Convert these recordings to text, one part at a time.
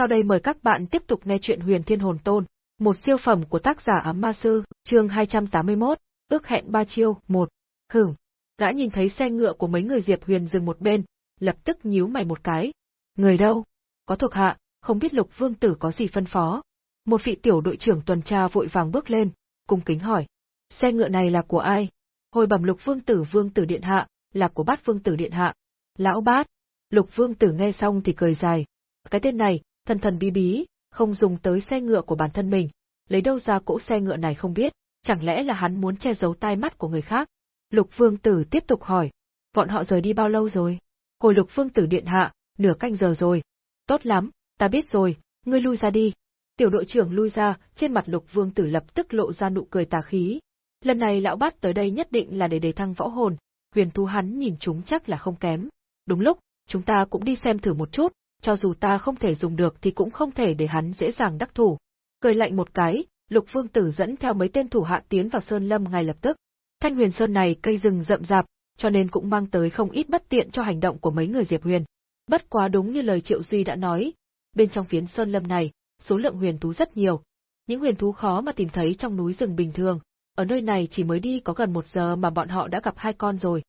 Sau đây mời các bạn tiếp tục nghe chuyện Huyền Thiên Hồn Tôn, một siêu phẩm của tác giả Ám Ma Sư, chương 281, ước hẹn ba chiêu, một. Hửm. Gã nhìn thấy xe ngựa của mấy người Diệp Huyền dừng một bên, lập tức nhíu mày một cái. Người đâu? Có thuộc hạ, không biết Lục Vương Tử có gì phân phó. Một vị tiểu đội trưởng tuần tra vội vàng bước lên, cung kính hỏi. Xe ngựa này là của ai? Hồi bẩm Lục Vương Tử Vương Tử Điện Hạ, là của bát Vương Tử Điện Hạ. Lão bát. Lục Vương Tử nghe xong thì cười dài. Cái tên này, thần thần bí bí, không dùng tới xe ngựa của bản thân mình, lấy đâu ra cỗ xe ngựa này không biết, chẳng lẽ là hắn muốn che giấu tai mắt của người khác? Lục Vương Tử tiếp tục hỏi, bọn họ rời đi bao lâu rồi? Hồi Lục Vương Tử điện hạ, nửa canh giờ rồi. Tốt lắm, ta biết rồi, ngươi lui ra đi. Tiểu đội trưởng lui ra, trên mặt Lục Vương Tử lập tức lộ ra nụ cười tà khí. Lần này lão bát tới đây nhất định là để đề thăng võ hồn, huyền thú hắn nhìn chúng chắc là không kém. Đúng lúc, chúng ta cũng đi xem thử một chút, cho dù ta không thể dùng được thì cũng không thể để hắn dễ dàng đắc thủ. Cười lạnh một cái, Lục Vương Tử dẫn theo mấy tên thủ hạ tiến vào Sơn Lâm ngay lập tức. Thanh Huyền Sơn này cây rừng rậm rạp, cho nên cũng mang tới không ít bất tiện cho hành động của mấy người Diệp Huyền. Bất quá đúng như lời Triệu Duy đã nói, bên trong phiến Sơn Lâm này, số lượng huyền thú rất nhiều. Những huyền thú khó mà tìm thấy trong núi rừng bình thường, ở nơi này chỉ mới đi có gần một giờ mà bọn họ đã gặp hai con rồi.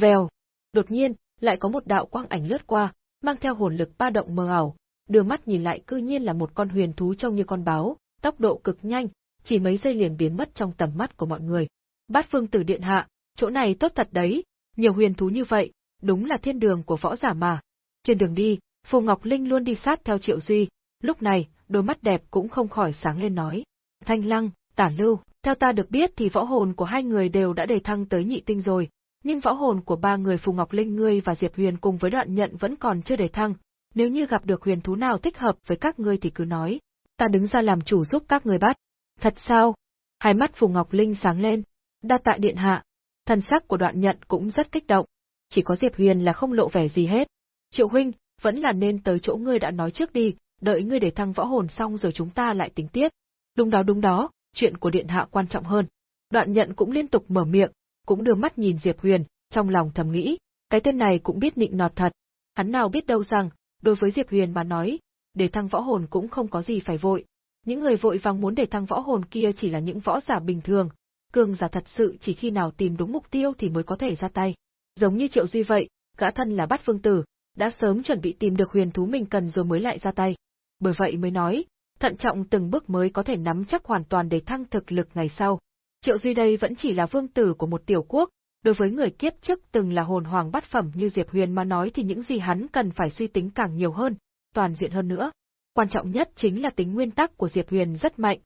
Vèo! Đột nhiên, lại có một đạo quang ảnh lướt qua, mang theo hồn lực ba động mờ ảo, đưa mắt nhìn lại cư nhiên là một con huyền thú trông như con báo, tốc độ cực nhanh, chỉ mấy giây liền biến mất trong tầm mắt của mọi người. Bát phương tử điện hạ, chỗ này tốt thật đấy, nhiều huyền thú như vậy, đúng là thiên đường của võ giả mà. Trên đường đi, Phù Ngọc Linh luôn đi sát theo Triệu Duy, lúc này, đôi mắt đẹp cũng không khỏi sáng lên nói. Thanh Lăng, Tả Lưu, theo ta được biết thì võ hồn của hai người đều đã đề thăng tới nhị tinh rồi, nhưng võ hồn của ba người Phù Ngọc Linh ngươi và Diệp Huyền cùng với đoạn nhận vẫn còn chưa để thăng, nếu như gặp được huyền thú nào thích hợp với các ngươi thì cứ nói, ta đứng ra làm chủ giúp các ngươi bắt. Thật sao? Hai mắt Phù Ngọc Linh sáng lên, đa tạ điện hạ. Thần sắc của đoạn nhận cũng rất kích động, chỉ có Diệp Huyền là không lộ vẻ gì hết. Triệu huynh, vẫn là nên tới chỗ ngươi đã nói trước đi, đợi ngươi để thăng võ hồn xong rồi chúng ta lại tính tiếp. Đúng đó đúng đó, chuyện của điện hạ quan trọng hơn. Đoạn nhận cũng liên tục mở miệng, cũng đưa mắt nhìn Diệp Huyền, trong lòng thầm nghĩ, cái tên này cũng biết nịnh nọt thật. Hắn nào biết đâu rằng, đối với Diệp Huyền mà nói, để thăng võ hồn cũng không có gì phải vội. Những người vội vàng muốn để thăng võ hồn kia chỉ là những võ giả bình thường, cường giả thật sự chỉ khi nào tìm đúng mục tiêu thì mới có thể ra tay. Giống như Triệu Duy vậy, gã thân là Bát vương tử, đã sớm chuẩn bị tìm được huyền thú mình cần rồi mới lại ra tay. Bởi vậy mới nói, thận trọng từng bước mới có thể nắm chắc hoàn toàn để thăng thực lực ngày sau. Triệu Duy đây vẫn chỉ là vương tử của một tiểu quốc, đối với người kiếp trước từng là hồn hoàng bát phẩm như Diệp Huyền mà nói thì những gì hắn cần phải suy tính càng nhiều hơn, toàn diện hơn nữa. Quan trọng nhất chính là tính nguyên tắc của Diệp Huyền rất mạnh.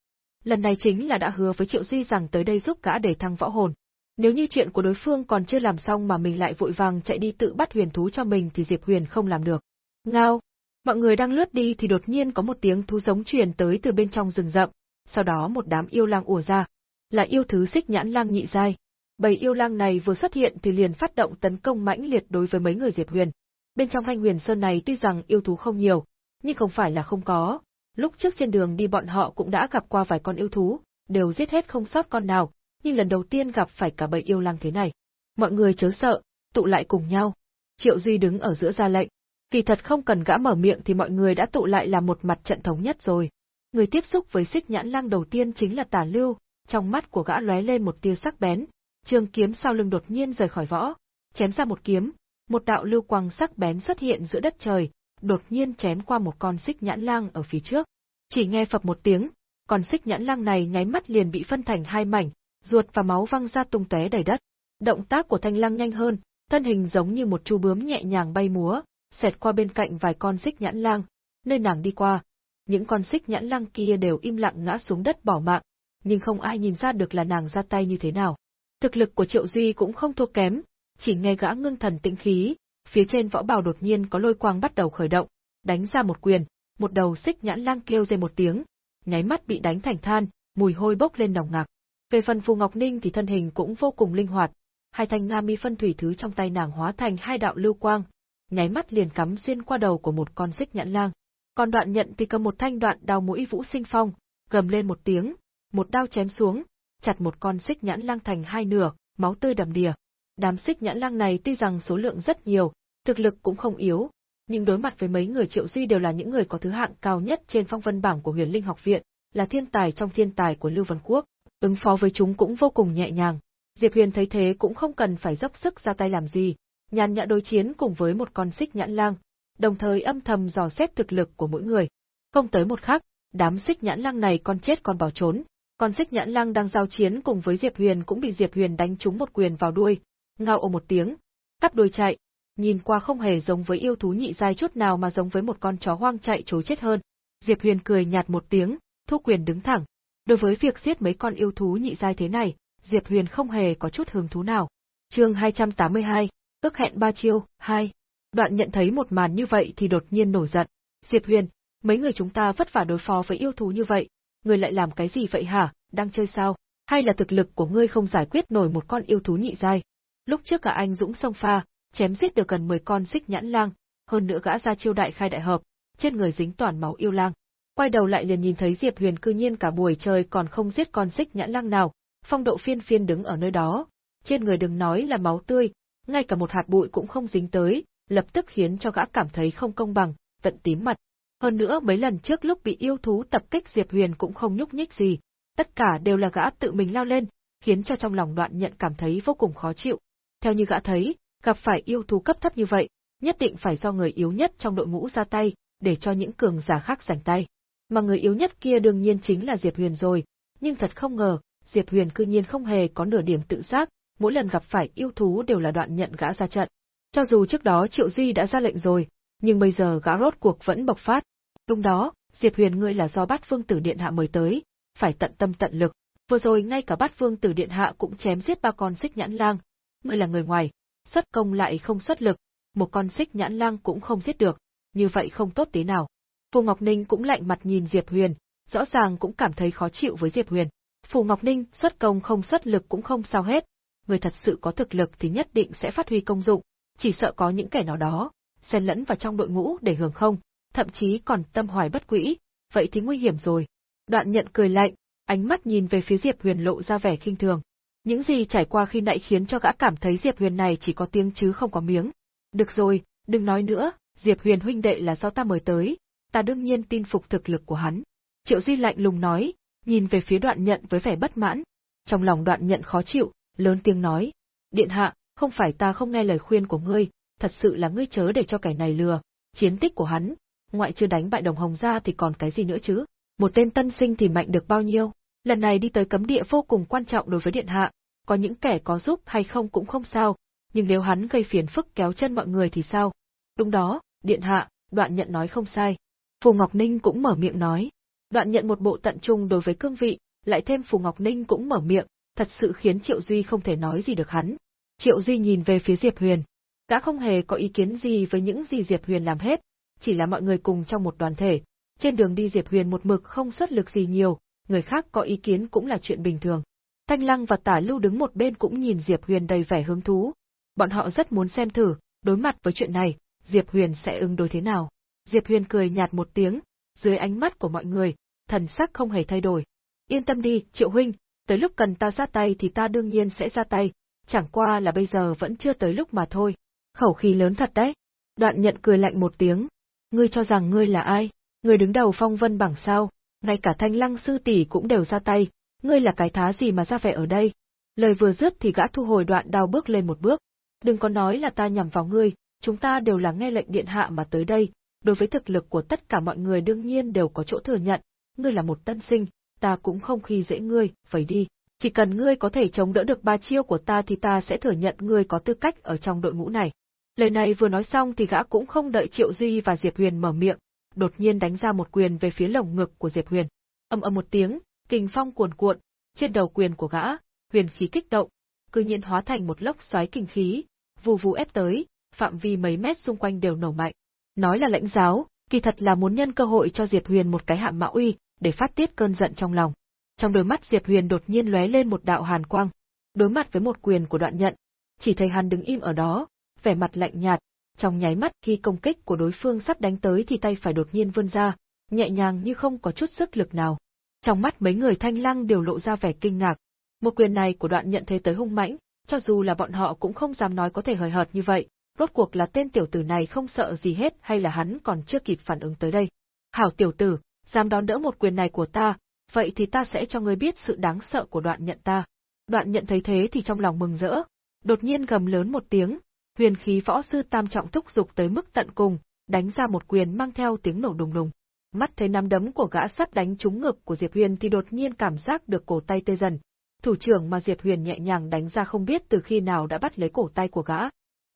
Lần này chính là đã hứa với Triệu Duy rằng tới đây giúp gã để thăng võ hồn. Nếu như chuyện của đối phương còn chưa làm xong mà mình lại vội vàng chạy đi tự bắt huyền thú cho mình thì Diệp Huyền không làm được. Ngao! Mọi người đang lướt đi thì đột nhiên có một tiếng thú giống truyền tới từ bên trong rừng rậm, sau đó một đám yêu lang ùa ra, là yêu thứ xích nhãn lang nhị giai. Bầy yêu lang này vừa xuất hiện thì liền phát động tấn công mãnh liệt đối với mấy người Diệp Huyền. Bên trong Thanh Huyền Sơn này tuy rằng yêu thú không nhiều, nhưng không phải là không có. Lúc trước trên đường đi bọn họ cũng đã gặp qua vài con yêu thú, đều giết hết không sót con nào, nhưng lần đầu tiên gặp phải cả bầy yêu lang thế này. Mọi người chớ sợ, tụ lại cùng nhau. Triệu Duy đứng ở giữa ra lệnh. Kỳ thật không cần gã mở miệng thì mọi người đã tụ lại làm một mặt trận thống nhất rồi. Người tiếp xúc với xích nhãn lang đầu tiên chính là Tả Lưu, trong mắt của gã lóe lên một tia sắc bén, trường kiếm sau lưng đột nhiên rời khỏi võ, chém ra một kiếm, một đạo lưu quang sắc bén xuất hiện giữa đất trời, đột nhiên chém qua một con xích nhãn lang ở phía trước. Chỉ nghe phập một tiếng, con xích nhãn lang này nháy mắt liền bị phân thành hai mảnh, ruột và máu văng ra tung tóe đầy đất. Động tác của thanh lang nhanh hơn, thân hình giống như một chú bướm nhẹ nhàng bay múa, xẹt qua bên cạnh vài con xích nhãn lang, nơi nàng đi qua. Những con xích nhãn lang kia đều im lặng ngã xuống đất bỏ mạng, nhưng không ai nhìn ra được là nàng ra tay như thế nào. Thực lực của Triệu Duy cũng không thua kém, chỉ nghe gã ngưng thần tĩnh khí, phía trên võ bào đột nhiên có lôi quang bắt đầu khởi động, đánh ra một quyền, một đầu xích nhãn lang kêu dây một tiếng, nháy mắt bị đánh thành than, mùi hôi bốc lên nồng ngạc. Về phần Phù Ngọc Ninh thì thân hình cũng vô cùng linh hoạt, hai thanh nga mi phân thủy thứ trong tay nàng hóa thành hai đạo lưu quang, nháy mắt liền cắm xuyên qua đầu của một con xích nhãn lang. Còn đoạn nhận thì cầm một thanh đoạn đao mũi vũ sinh phong, gầm lên một tiếng, một đao chém xuống, chặt một con xích nhãn lang thành hai nửa, máu tươi đầm đìa. Đám xích nhãn lang này tuy rằng số lượng rất nhiều, thực lực cũng không yếu, nhưng đối mặt với mấy người Triệu Duy đều là những người có thứ hạng cao nhất trên phong vân bảng của Huyền Linh học viện, là thiên tài trong thiên tài của Lưu văn Quốc, ứng phó với chúng cũng vô cùng nhẹ nhàng. Diệp Huyền thấy thế cũng không cần phải dốc sức ra tay làm gì, nhàn nhã đối chiến cùng với một con xích nhãn lang, đồng thời âm thầm dò xét thực lực của mỗi người. Không tới một khắc, đám xích nhãn lang này con chết còn bỏ trốn, con xích nhãn lang đang giao chiến cùng với Diệp Huyền cũng bị Diệp Huyền đánh trúng một quyền vào đuôi, ngao ồ một tiếng, cắp đuôi chạy, nhìn qua không hề giống với yêu thú nhị giai chút nào mà giống với một con chó hoang chạy trối chết hơn. Diệp Huyền cười nhạt một tiếng, thu quyền đứng thẳng. Đối với việc giết mấy con yêu thú nhị giai thế này, Diệp Huyền không hề có chút hứng thú nào. Chương 282, ước hẹn ba chiêu, 2. Đoạn nhận thấy một màn như vậy thì đột nhiên nổi giận. Diệp Huyền, mấy người chúng ta vất vả đối phó với yêu thú như vậy, Ngươi lại làm cái gì vậy hả, đang chơi sao? Hay là thực lực của ngươi không giải quyết nổi một con yêu thú nhị giai? Lúc trước cả anh Dũng sông pha, chém giết được gần 10 con xích nhãn lang, hơn nữa gã ra chiêu đại khai đại hợp, trên người dính toàn máu yêu lang. Quay đầu lại liền nhìn thấy Diệp Huyền cư nhiên cả buổi trời còn không giết con xích nhãn lang nào, phong độ phiên phiên đứng ở nơi đó, trên người đừng nói là máu tươi, ngay cả một hạt bụi cũng không dính tới, lập tức khiến cho gã cảm thấy không công bằng, tận tím mặt. Hơn nữa mấy lần trước lúc bị yêu thú tập kích Diệp Huyền cũng không nhúc nhích gì, tất cả đều là gã tự mình lao lên, khiến cho trong lòng đoạn nhận cảm thấy vô cùng khó chịu. Theo như gã thấy, gặp phải yêu thú cấp thấp như vậy, nhất định phải do người yếu nhất trong đội ngũ ra tay, để cho những cường giả khác giành tay. Mà người yếu nhất kia đương nhiên chính là Diệp Huyền rồi, nhưng thật không ngờ, Diệp Huyền cư nhiên không hề có nửa điểm tự giác, mỗi lần gặp phải yêu thú đều là đoạn nhận gã ra trận. Cho dù trước đó Triệu Duy đã ra lệnh rồi, nhưng bây giờ gã rốt cuộc vẫn bộc phát. Lúc đó, Diệp Huyền ngươi là do bát vương tử điện hạ mời tới, phải tận tâm tận lực. Vừa rồi ngay cả bát vương tử điện hạ cũng chém giết ba con xích nhãn lang. Ngươi là người ngoài, xuất công lại không xuất lực, một con xích nhãn lang cũng không giết được, như vậy không tốt tí nào. Phù Ngọc Ninh cũng lạnh mặt nhìn Diệp Huyền, rõ ràng cũng cảm thấy khó chịu với Diệp Huyền. Phù Ngọc Ninh xuất công không xuất lực cũng không sao hết, người thật sự có thực lực thì nhất định sẽ phát huy công dụng, chỉ sợ có những kẻ nào đó, xen lẫn vào trong đội ngũ để hưởng không, thậm chí còn tâm hoài bất quỹ, vậy thì nguy hiểm rồi. Đoạn nhận cười lạnh, ánh mắt nhìn về phía Diệp Huyền lộ ra vẻ khinh thường. Những gì trải qua khi nãy khiến cho gã cảm thấy Diệp Huyền này chỉ có tiếng chứ không có miếng. Được rồi, đừng nói nữa, Diệp Huyền huynh đệ là do ta mời tới, ta đương nhiên tin phục thực lực của hắn. Triệu Duy lạnh lùng nói, nhìn về phía đoạn nhận với vẻ bất mãn. Trong lòng đoạn nhận khó chịu, lớn tiếng nói, điện hạ, không phải ta không nghe lời khuyên của ngươi, thật sự là ngươi chớ để cho kẻ này lừa, chiến tích của hắn, ngoại trừ đánh bại đồng hồng ra thì còn cái gì nữa chứ, một tên tân sinh thì mạnh được bao nhiêu, lần này đi tới cấm địa vô cùng quan trọng đối với điện hạ, có những kẻ có giúp hay không cũng không sao, nhưng nếu hắn gây phiền phức kéo chân mọi người thì sao? Đúng đó, điện hạ, đoạn nhận nói không sai. Phù Ngọc Ninh cũng mở miệng nói. Đoạn nhận một bộ tận trung đối với cương vị, lại thêm Phù Ngọc Ninh cũng mở miệng, thật sự khiến Triệu Duy không thể nói gì được hắn. Triệu Duy nhìn về phía Diệp Huyền. Đã không hề có ý kiến gì với những gì Diệp Huyền làm hết, chỉ là mọi người cùng trong một đoàn thể. Trên đường đi Diệp Huyền một mực không xuất lực gì nhiều, người khác có ý kiến cũng là chuyện bình thường. Thanh Lăng và Tả Lưu đứng một bên cũng nhìn Diệp Huyền đầy vẻ hứng thú. Bọn họ rất muốn xem thử, đối mặt với chuyện này, Diệp Huyền sẽ ứng đối thế nào. Diệp Huyền cười nhạt một tiếng, dưới ánh mắt của mọi người, thần sắc không hề thay đổi. Yên tâm đi, Triệu Huynh, tới lúc cần ta ra tay thì ta đương nhiên sẽ ra tay, chẳng qua là bây giờ vẫn chưa tới lúc mà thôi. Khẩu khí lớn thật đấy. Đoạn nhận cười lạnh một tiếng. Ngươi cho rằng ngươi là ai? Ngươi đứng đầu phong vân bảng sao? Ngay cả thanh lăng sư tỷ cũng đều ra tay, ngươi là cái thá gì mà ra vẻ ở đây? Lời vừa dứt thì gã thu hồi đoạn đao bước lên một bước. Đừng có nói là ta nhằm vào ngươi, chúng ta đều là nghe lệnh điện hạ mà tới đây, đối với thực lực của tất cả mọi người đương nhiên đều có chỗ thừa nhận, ngươi là một tân sinh, ta cũng không khi dễ ngươi, vậy đi, chỉ cần ngươi có thể chống đỡ được ba chiêu của ta thì ta sẽ thừa nhận ngươi có tư cách ở trong đội ngũ này. Lời này vừa nói xong thì gã cũng không đợi Triệu Duy và Diệp Huyền mở miệng, đột nhiên đánh ra một quyền về phía lồng ngực của Diệp Huyền. Âm ầm một tiếng, kình phong cuồn cuộn, trên đầu quyền của gã, huyền khí kích động, cư nhiên hóa thành một lốc xoáy kinh khí, vù vù ép tới, phạm vi mấy mét xung quanh đều nổ mạnh. Nói là lãnh giáo, kỳ thật là muốn nhân cơ hội cho Diệp Huyền một cái hạ mã uy, để phát tiết cơn giận trong lòng. Trong đôi mắt Diệp Huyền đột nhiên lóe lên một đạo hàn quang, đối mặt với một quyền của đoạn nhận, chỉ thấy hắn đứng im ở đó, vẻ mặt lạnh nhạt, trong nháy mắt khi công kích của đối phương sắp đánh tới thì tay phải đột nhiên vươn ra, nhẹ nhàng như không có chút sức lực nào. Trong mắt mấy người thanh lăng đều lộ ra vẻ kinh ngạc. Một quyền này của đoạn nhận thế tới hung mãnh, cho dù là bọn họ cũng không dám nói có thể hời hợt như vậy, rốt cuộc là tên tiểu tử này không sợ gì hết hay là hắn còn chưa kịp phản ứng tới đây. Hảo tiểu tử, dám đón đỡ một quyền này của ta, vậy thì ta sẽ cho ngươi biết sự đáng sợ của đoạn nhận ta. Đoạn nhận thấy thế thì trong lòng mừng rỡ, đột nhiên gầm lớn một tiếng, huyền khí võ sư tam trọng thúc dục tới mức tận cùng, đánh ra một quyền mang theo tiếng nổ đùng đùng. Mắt thấy nắm đấm của gã sắp đánh trúng ngực của Diệp Huyền thì đột nhiên cảm giác được cổ tay tê dần. Thủ trưởng mà Diệp Huyền nhẹ nhàng đánh ra không biết từ khi nào đã bắt lấy cổ tay của gã.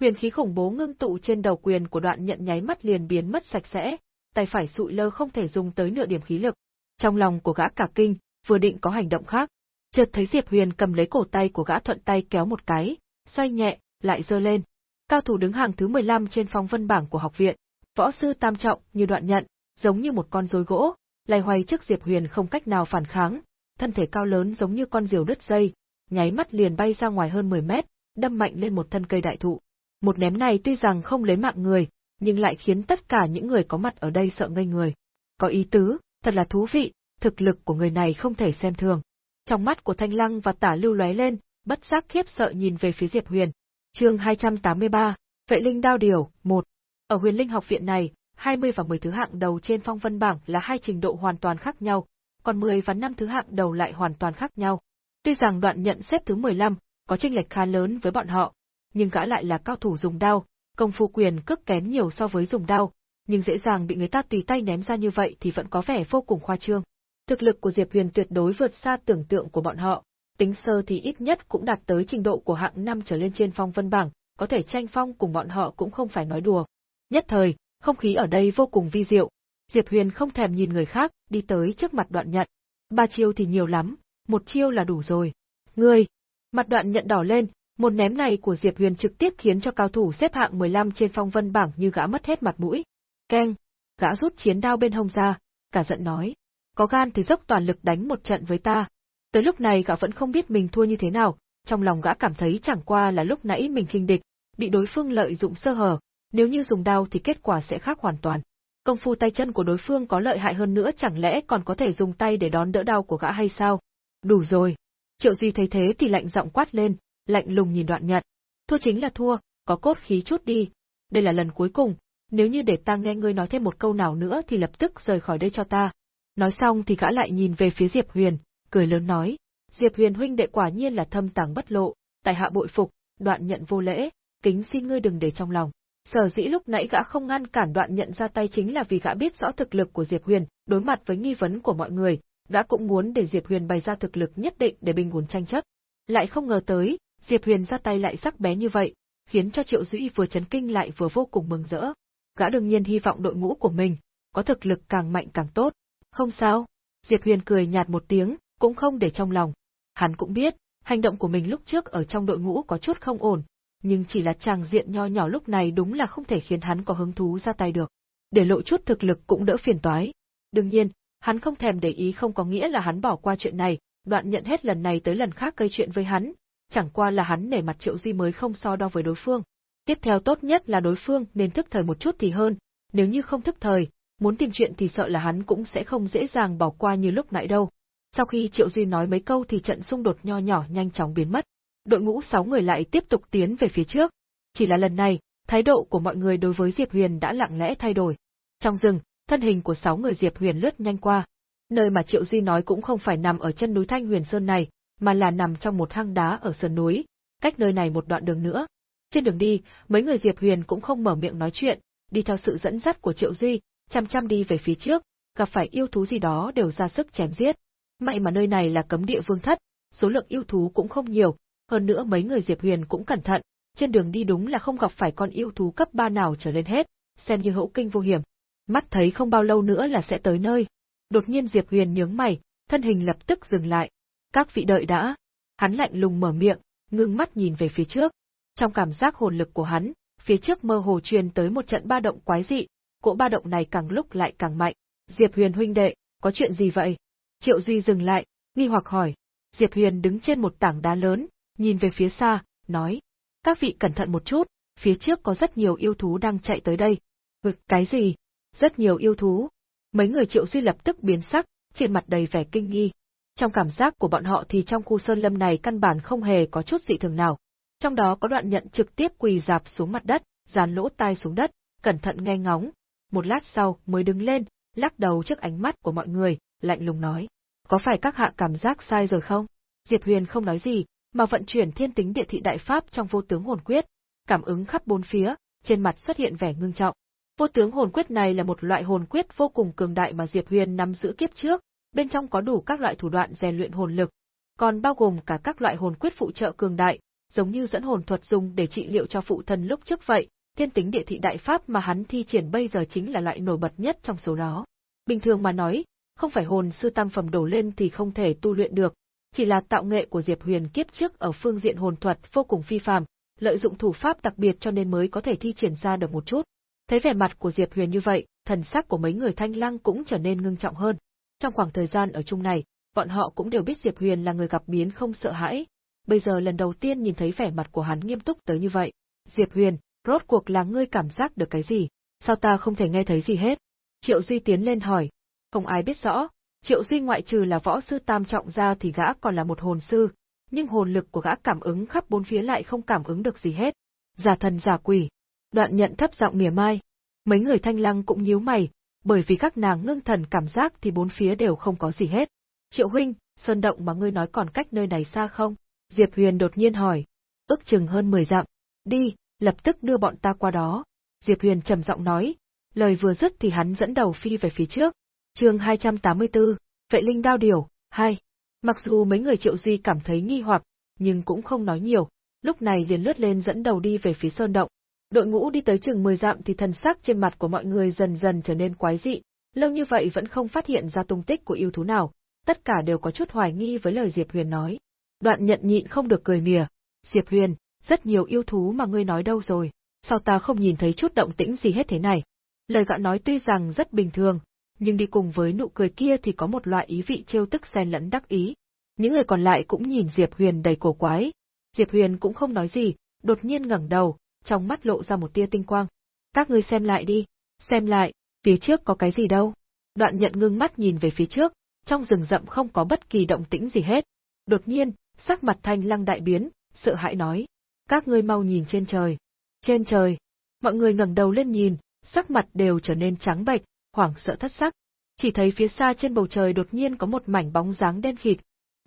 Huyền khí khủng bố ngưng tụ trên đầu quyền của đoạn nhận nháy mắt liền biến mất sạch sẽ, tay phải sụi lơ không thể dùng tới nửa điểm khí lực. Trong lòng của gã cả kinh, vừa định có hành động khác, chợt thấy Diệp Huyền cầm lấy cổ tay của gã thuận tay kéo một cái, xoay nhẹ, lại giơ lên. Cao thủ đứng hàng thứ 15 trên phong vân bảng của học viện, võ sư tam trọng như đoạn nhận, giống như một con rối gỗ, lay hoay trước Diệp Huyền không cách nào phản kháng, thân thể cao lớn giống như con diều đứt dây, nháy mắt liền bay ra ngoài hơn 10 mét, đâm mạnh lên một thân cây đại thụ. Một ném này tuy rằng không lấy mạng người, nhưng lại khiến tất cả những người có mặt ở đây sợ ngây người. Có ý tứ, thật là thú vị, thực lực của người này không thể xem thường. Trong mắt của Thanh Lăng và Tả Lưu lóe lên, bất giác khiếp sợ nhìn về phía Diệp Huyền. Chương 283, Vệ Linh Đao Điều, 1. Ở Huyền Linh học viện này, 20 và 10 thứ hạng đầu trên phong vân bảng là hai trình độ hoàn toàn khác nhau, còn 10 và 5 thứ hạng đầu lại hoàn toàn khác nhau. Tuy rằng đoạn nhận xếp thứ 15, có chênh lệch khá lớn với bọn họ, nhưng gã lại là cao thủ dùng đao, công phu quyền cước kém nhiều so với dùng đao, nhưng dễ dàng bị người ta tùy tay ném ra như vậy thì vẫn có vẻ vô cùng khoa trương. Thực lực của Diệp Huyền tuyệt đối vượt xa tưởng tượng của bọn họ, tính sơ thì ít nhất cũng đạt tới trình độ của hạng năm trở lên trên phong vân bảng, có thể tranh phong cùng bọn họ cũng không phải nói đùa. Nhất thời, không khí ở đây vô cùng vi diệu. Diệp Huyền không thèm nhìn người khác, đi tới trước mặt đoạn nhận. Ba chiêu thì nhiều lắm, một chiêu là đủ rồi. Ngươi! Mặt đoạn nhận đỏ lên, một ném này của Diệp Huyền trực tiếp khiến cho cao thủ xếp hạng 15 trên phong vân bảng như gã mất hết mặt mũi. Keng! Gã rút chiến đao bên hông ra, cả giận nói. Có gan thì dốc toàn lực đánh một trận với ta. Tới lúc này gã vẫn không biết mình thua như thế nào, trong lòng gã cảm thấy chẳng qua là lúc nãy mình khinh địch, bị đối phương lợi dụng sơ hở, nếu như dùng đao thì kết quả sẽ khác hoàn toàn. Công phu tay chân của đối phương có lợi hại hơn nữa chẳng lẽ còn có thể dùng tay để đón đỡ đau của gã hay sao? Đủ rồi. Triệu Duy thấy thế thì lạnh giọng quát lên, lạnh lùng nhìn đoạn nhận. Thua chính là thua, có cốt khí chút đi. Đây là lần cuối cùng, nếu như để ta nghe ngươi nói thêm một câu nào nữa thì lập tức rời khỏi đây cho ta. Nói xong thì gã lại nhìn về phía Diệp Huyền, cười lớn nói. Diệp Huyền huynh đệ quả nhiên là thâm tàng bất lộ, tại hạ bội phục, đoạn nhận vô lễ, kính xin ngươi đừng để trong lòng. Sở dĩ lúc nãy gã không ngăn cản đoạn nhận ra tay chính là vì gã biết rõ thực lực của Diệp Huyền, đối mặt với nghi vấn của mọi người, gã cũng muốn để Diệp Huyền bày ra thực lực nhất định để bình ổn tranh chấp. Lại không ngờ tới, Diệp Huyền ra tay lại sắc bé như vậy, khiến cho Triệu Dĩ vừa chấn kinh lại vừa vô cùng mừng rỡ. Gã đương nhiên hy vọng đội ngũ của mình có thực lực càng mạnh càng tốt. Không sao, Diệp Huyền cười nhạt một tiếng, cũng không để trong lòng. Hắn cũng biết, hành động của mình lúc trước ở trong đội ngũ có chút không ổn, nhưng chỉ là chàng diện nho nhỏ lúc này đúng là không thể khiến hắn có hứng thú ra tay được. Để lộ chút thực lực cũng đỡ phiền toái. Đương nhiên, hắn không thèm để ý không có nghĩa là hắn bỏ qua chuyện này, đoạn nhận hết lần này tới lần khác gây chuyện với hắn, chẳng qua là hắn nể mặt Triệu Duy mới không so đo với đối phương. Tiếp theo tốt nhất là đối phương nên thức thời một chút thì hơn, nếu như không thức thời, muốn tìm chuyện thì sợ là hắn cũng sẽ không dễ dàng bỏ qua như lúc nãy đâu. Sau khi Triệu Duy nói mấy câu thì trận xung đột nho nhỏ nhanh chóng biến mất đội ngũ sáu người lại tiếp tục tiến về phía trước. Chỉ là lần này, thái độ của mọi người đối với Diệp Huyền đã lặng lẽ thay đổi. Trong rừng, thân hình của sáu người Diệp Huyền lướt nhanh qua. Nơi mà Triệu Duy nói cũng không phải nằm ở chân núi Thanh Huyền Sơn này, mà là nằm trong một hang đá ở sườn núi, cách nơi này một đoạn đường nữa. Trên đường đi, mấy người Diệp Huyền cũng không mở miệng nói chuyện, đi theo sự dẫn dắt của Triệu Duy, chăm chăm đi về phía trước, gặp phải yêu thú gì đó đều ra sức chém giết. May mà nơi này là cấm địa vương thất, số lượng yêu thú cũng không nhiều, hơn nữa mấy người Diệp Huyền cũng cẩn thận, trên đường đi đúng là không gặp phải con yêu thú cấp 3 nào trở lên hết, xem như hữu kinh vô hiểm. Mắt thấy không bao lâu nữa là sẽ tới nơi. Đột nhiên Diệp Huyền nhướng mày, thân hình lập tức dừng lại. Các vị đợi đã. Hắn lạnh lùng mở miệng, ngưng mắt nhìn về phía trước. Trong cảm giác hồn lực của hắn, phía trước mơ hồ truyền tới một trận ba động quái dị, cỗ ba động này càng lúc lại càng mạnh. Diệp Huyền huynh đệ, có chuyện gì vậy? Triệu Duy dừng lại, nghi hoặc hỏi. Diệp Huyền đứng trên một tảng đá lớn, nhìn về phía xa, nói, các vị cẩn thận một chút, phía trước có rất nhiều yêu thú đang chạy tới đây. Ừ, cái gì? Rất nhiều yêu thú. Mấy người triệu duy lập tức biến sắc, trên mặt đầy vẻ kinh nghi. Trong cảm giác của bọn họ thì trong khu sơn lâm này căn bản không hề có chút dị thường nào. Trong đó có đoạn nhận trực tiếp quỳ dạp xuống mặt đất, dàn lỗ tai xuống đất, cẩn thận nghe ngóng, một lát sau mới đứng lên, lắc đầu trước ánh mắt của mọi người, lạnh lùng nói. Có phải các hạ cảm giác sai rồi không? Diệp Huyền không nói gì, mà vận chuyển thiên tính địa thị đại pháp trong vô tướng hồn quyết, cảm ứng khắp bốn phía, trên mặt xuất hiện vẻ ngưng trọng. Vô tướng hồn quyết này là một loại hồn quyết vô cùng cường đại mà Diệp Huyền nắm giữ kiếp trước, bên trong có đủ các loại thủ đoạn rèn luyện hồn lực, còn bao gồm cả các loại hồn quyết phụ trợ cường đại, giống như dẫn hồn thuật dùng để trị liệu cho phụ thân lúc trước vậy, thiên tính địa thị đại pháp mà hắn thi triển bây giờ chính là loại nổi bật nhất trong số đó. Bình thường mà nói, không phải hồn sư tam phẩm đổ lên thì không thể tu luyện được, chỉ là tạo nghệ của Diệp Huyền kiếp trước ở phương diện hồn thuật vô cùng phi phàm, lợi dụng thủ pháp đặc biệt cho nên mới có thể thi triển ra được một chút. Thấy vẻ mặt của Diệp Huyền như vậy, thần sắc của mấy người thanh lăng cũng trở nên ngưng trọng hơn. Trong khoảng thời gian ở chung này, bọn họ cũng đều biết Diệp Huyền là người gặp biến không sợ hãi. Bây giờ lần đầu tiên nhìn thấy vẻ mặt của hắn nghiêm túc tới như vậy. Diệp Huyền, rốt cuộc là ngươi cảm giác được cái gì? Sao ta không thể nghe thấy gì hết? Triệu Duy tiến lên hỏi. Không ai biết rõ, Triệu Duy ngoại trừ là võ sư tam trọng ra thì gã còn là một hồn sư, nhưng hồn lực của gã cảm ứng khắp bốn phía lại không cảm ứng được gì hết. Giả thần giả quỷ. Đoạn nhận thấp giọng mỉa mai. Mấy người thanh lăng cũng nhíu mày, bởi vì các nàng ngưng thần cảm giác thì bốn phía đều không có gì hết. Triệu huynh, sơn động mà ngươi nói còn cách nơi này xa không? Diệp Huyền đột nhiên hỏi. Ước chừng hơn 10 dặm. Đi, lập tức đưa bọn ta qua đó. Diệp Huyền trầm giọng nói. Lời vừa dứt thì hắn dẫn đầu phi về phía trước chương 284, Vệ Linh Đao Điều, 2. Mặc dù mấy người Triệu Duy cảm thấy nghi hoặc, nhưng cũng không nói nhiều, lúc này liền lướt lên dẫn đầu đi về phía sơn động. Đội ngũ đi tới chừng 10 dặm thì thần sắc trên mặt của mọi người dần dần trở nên quái dị, lâu như vậy vẫn không phát hiện ra tung tích của yêu thú nào, tất cả đều có chút hoài nghi với lời Diệp Huyền nói. Đoạn nhận nhịn không được cười mỉa, Diệp Huyền, rất nhiều yêu thú mà ngươi nói đâu rồi, sao ta không nhìn thấy chút động tĩnh gì hết thế này. Lời gã nói tuy rằng rất bình thường, nhưng đi cùng với nụ cười kia thì có một loại ý vị trêu tức xen lẫn đắc ý. Những người còn lại cũng nhìn Diệp Huyền đầy cổ quái. Diệp Huyền cũng không nói gì, đột nhiên ngẩng đầu, trong mắt lộ ra một tia tinh quang. Các ngươi xem lại đi, xem lại, phía trước có cái gì đâu. Đoạn nhận ngưng mắt nhìn về phía trước, trong rừng rậm không có bất kỳ động tĩnh gì hết. Đột nhiên, sắc mặt thanh lăng đại biến, sợ hãi nói. Các ngươi mau nhìn trên trời. Trên trời. Mọi người ngẩng đầu lên nhìn, sắc mặt đều trở nên trắng bệch, hoảng sợ thất sắc. Chỉ thấy phía xa trên bầu trời đột nhiên có một mảnh bóng dáng đen kịt.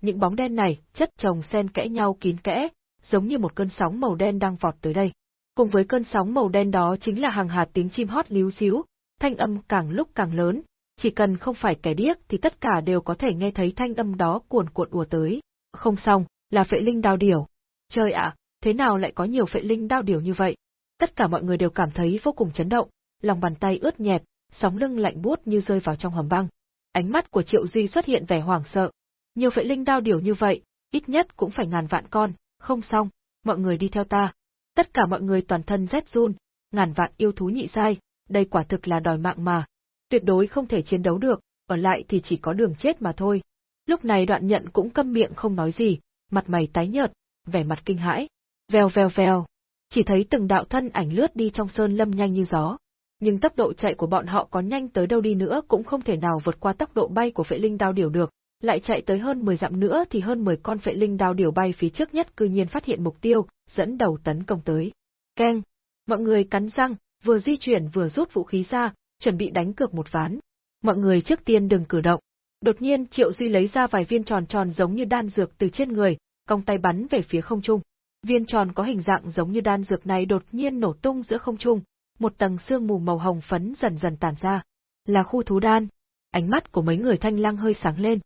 Những bóng đen này chất chồng xen kẽ nhau kín kẽ, giống như một cơn sóng màu đen đang vọt tới đây. Cùng với cơn sóng màu đen đó chính là hàng hạt tiếng chim hót líu xíu, thanh âm càng lúc càng lớn, chỉ cần không phải kẻ điếc thì tất cả đều có thể nghe thấy thanh âm đó cuồn cuộn ùa tới. Không xong, là phệ linh đao điểu. Trời ạ, thế nào lại có nhiều phệ linh đao điểu như vậy? Tất cả mọi người đều cảm thấy vô cùng chấn động, lòng bàn tay ướt nhẹp, sóng lưng lạnh buốt như rơi vào trong hầm băng. Ánh mắt của Triệu Duy xuất hiện vẻ hoảng sợ. Nhiều phệ linh đao điều như vậy, ít nhất cũng phải ngàn vạn con, không xong, mọi người đi theo ta. Tất cả mọi người toàn thân rét run, ngàn vạn yêu thú nhị sai, đây quả thực là đòi mạng mà. Tuyệt đối không thể chiến đấu được, ở lại thì chỉ có đường chết mà thôi. Lúc này đoạn nhận cũng câm miệng không nói gì, mặt mày tái nhợt, vẻ mặt kinh hãi. Vèo vèo vèo, chỉ thấy từng đạo thân ảnh lướt đi trong sơn lâm nhanh như gió. Nhưng tốc độ chạy của bọn họ có nhanh tới đâu đi nữa cũng không thể nào vượt qua tốc độ bay của phệ linh đao điểu được, lại chạy tới hơn 10 dặm nữa thì hơn 10 con phệ linh đao điểu bay phía trước nhất cư nhiên phát hiện mục tiêu, dẫn đầu tấn công tới. Keng! Mọi người cắn răng, vừa di chuyển vừa rút vũ khí ra, chuẩn bị đánh cược một ván. Mọi người trước tiên đừng cử động. Đột nhiên Triệu Duy lấy ra vài viên tròn tròn giống như đan dược từ trên người, cong tay bắn về phía không trung. Viên tròn có hình dạng giống như đan dược này đột nhiên nổ tung giữa không trung, một tầng sương mù màu hồng phấn dần dần tản ra. Là khu thú đan. Ánh mắt của mấy người thanh lăng hơi sáng lên.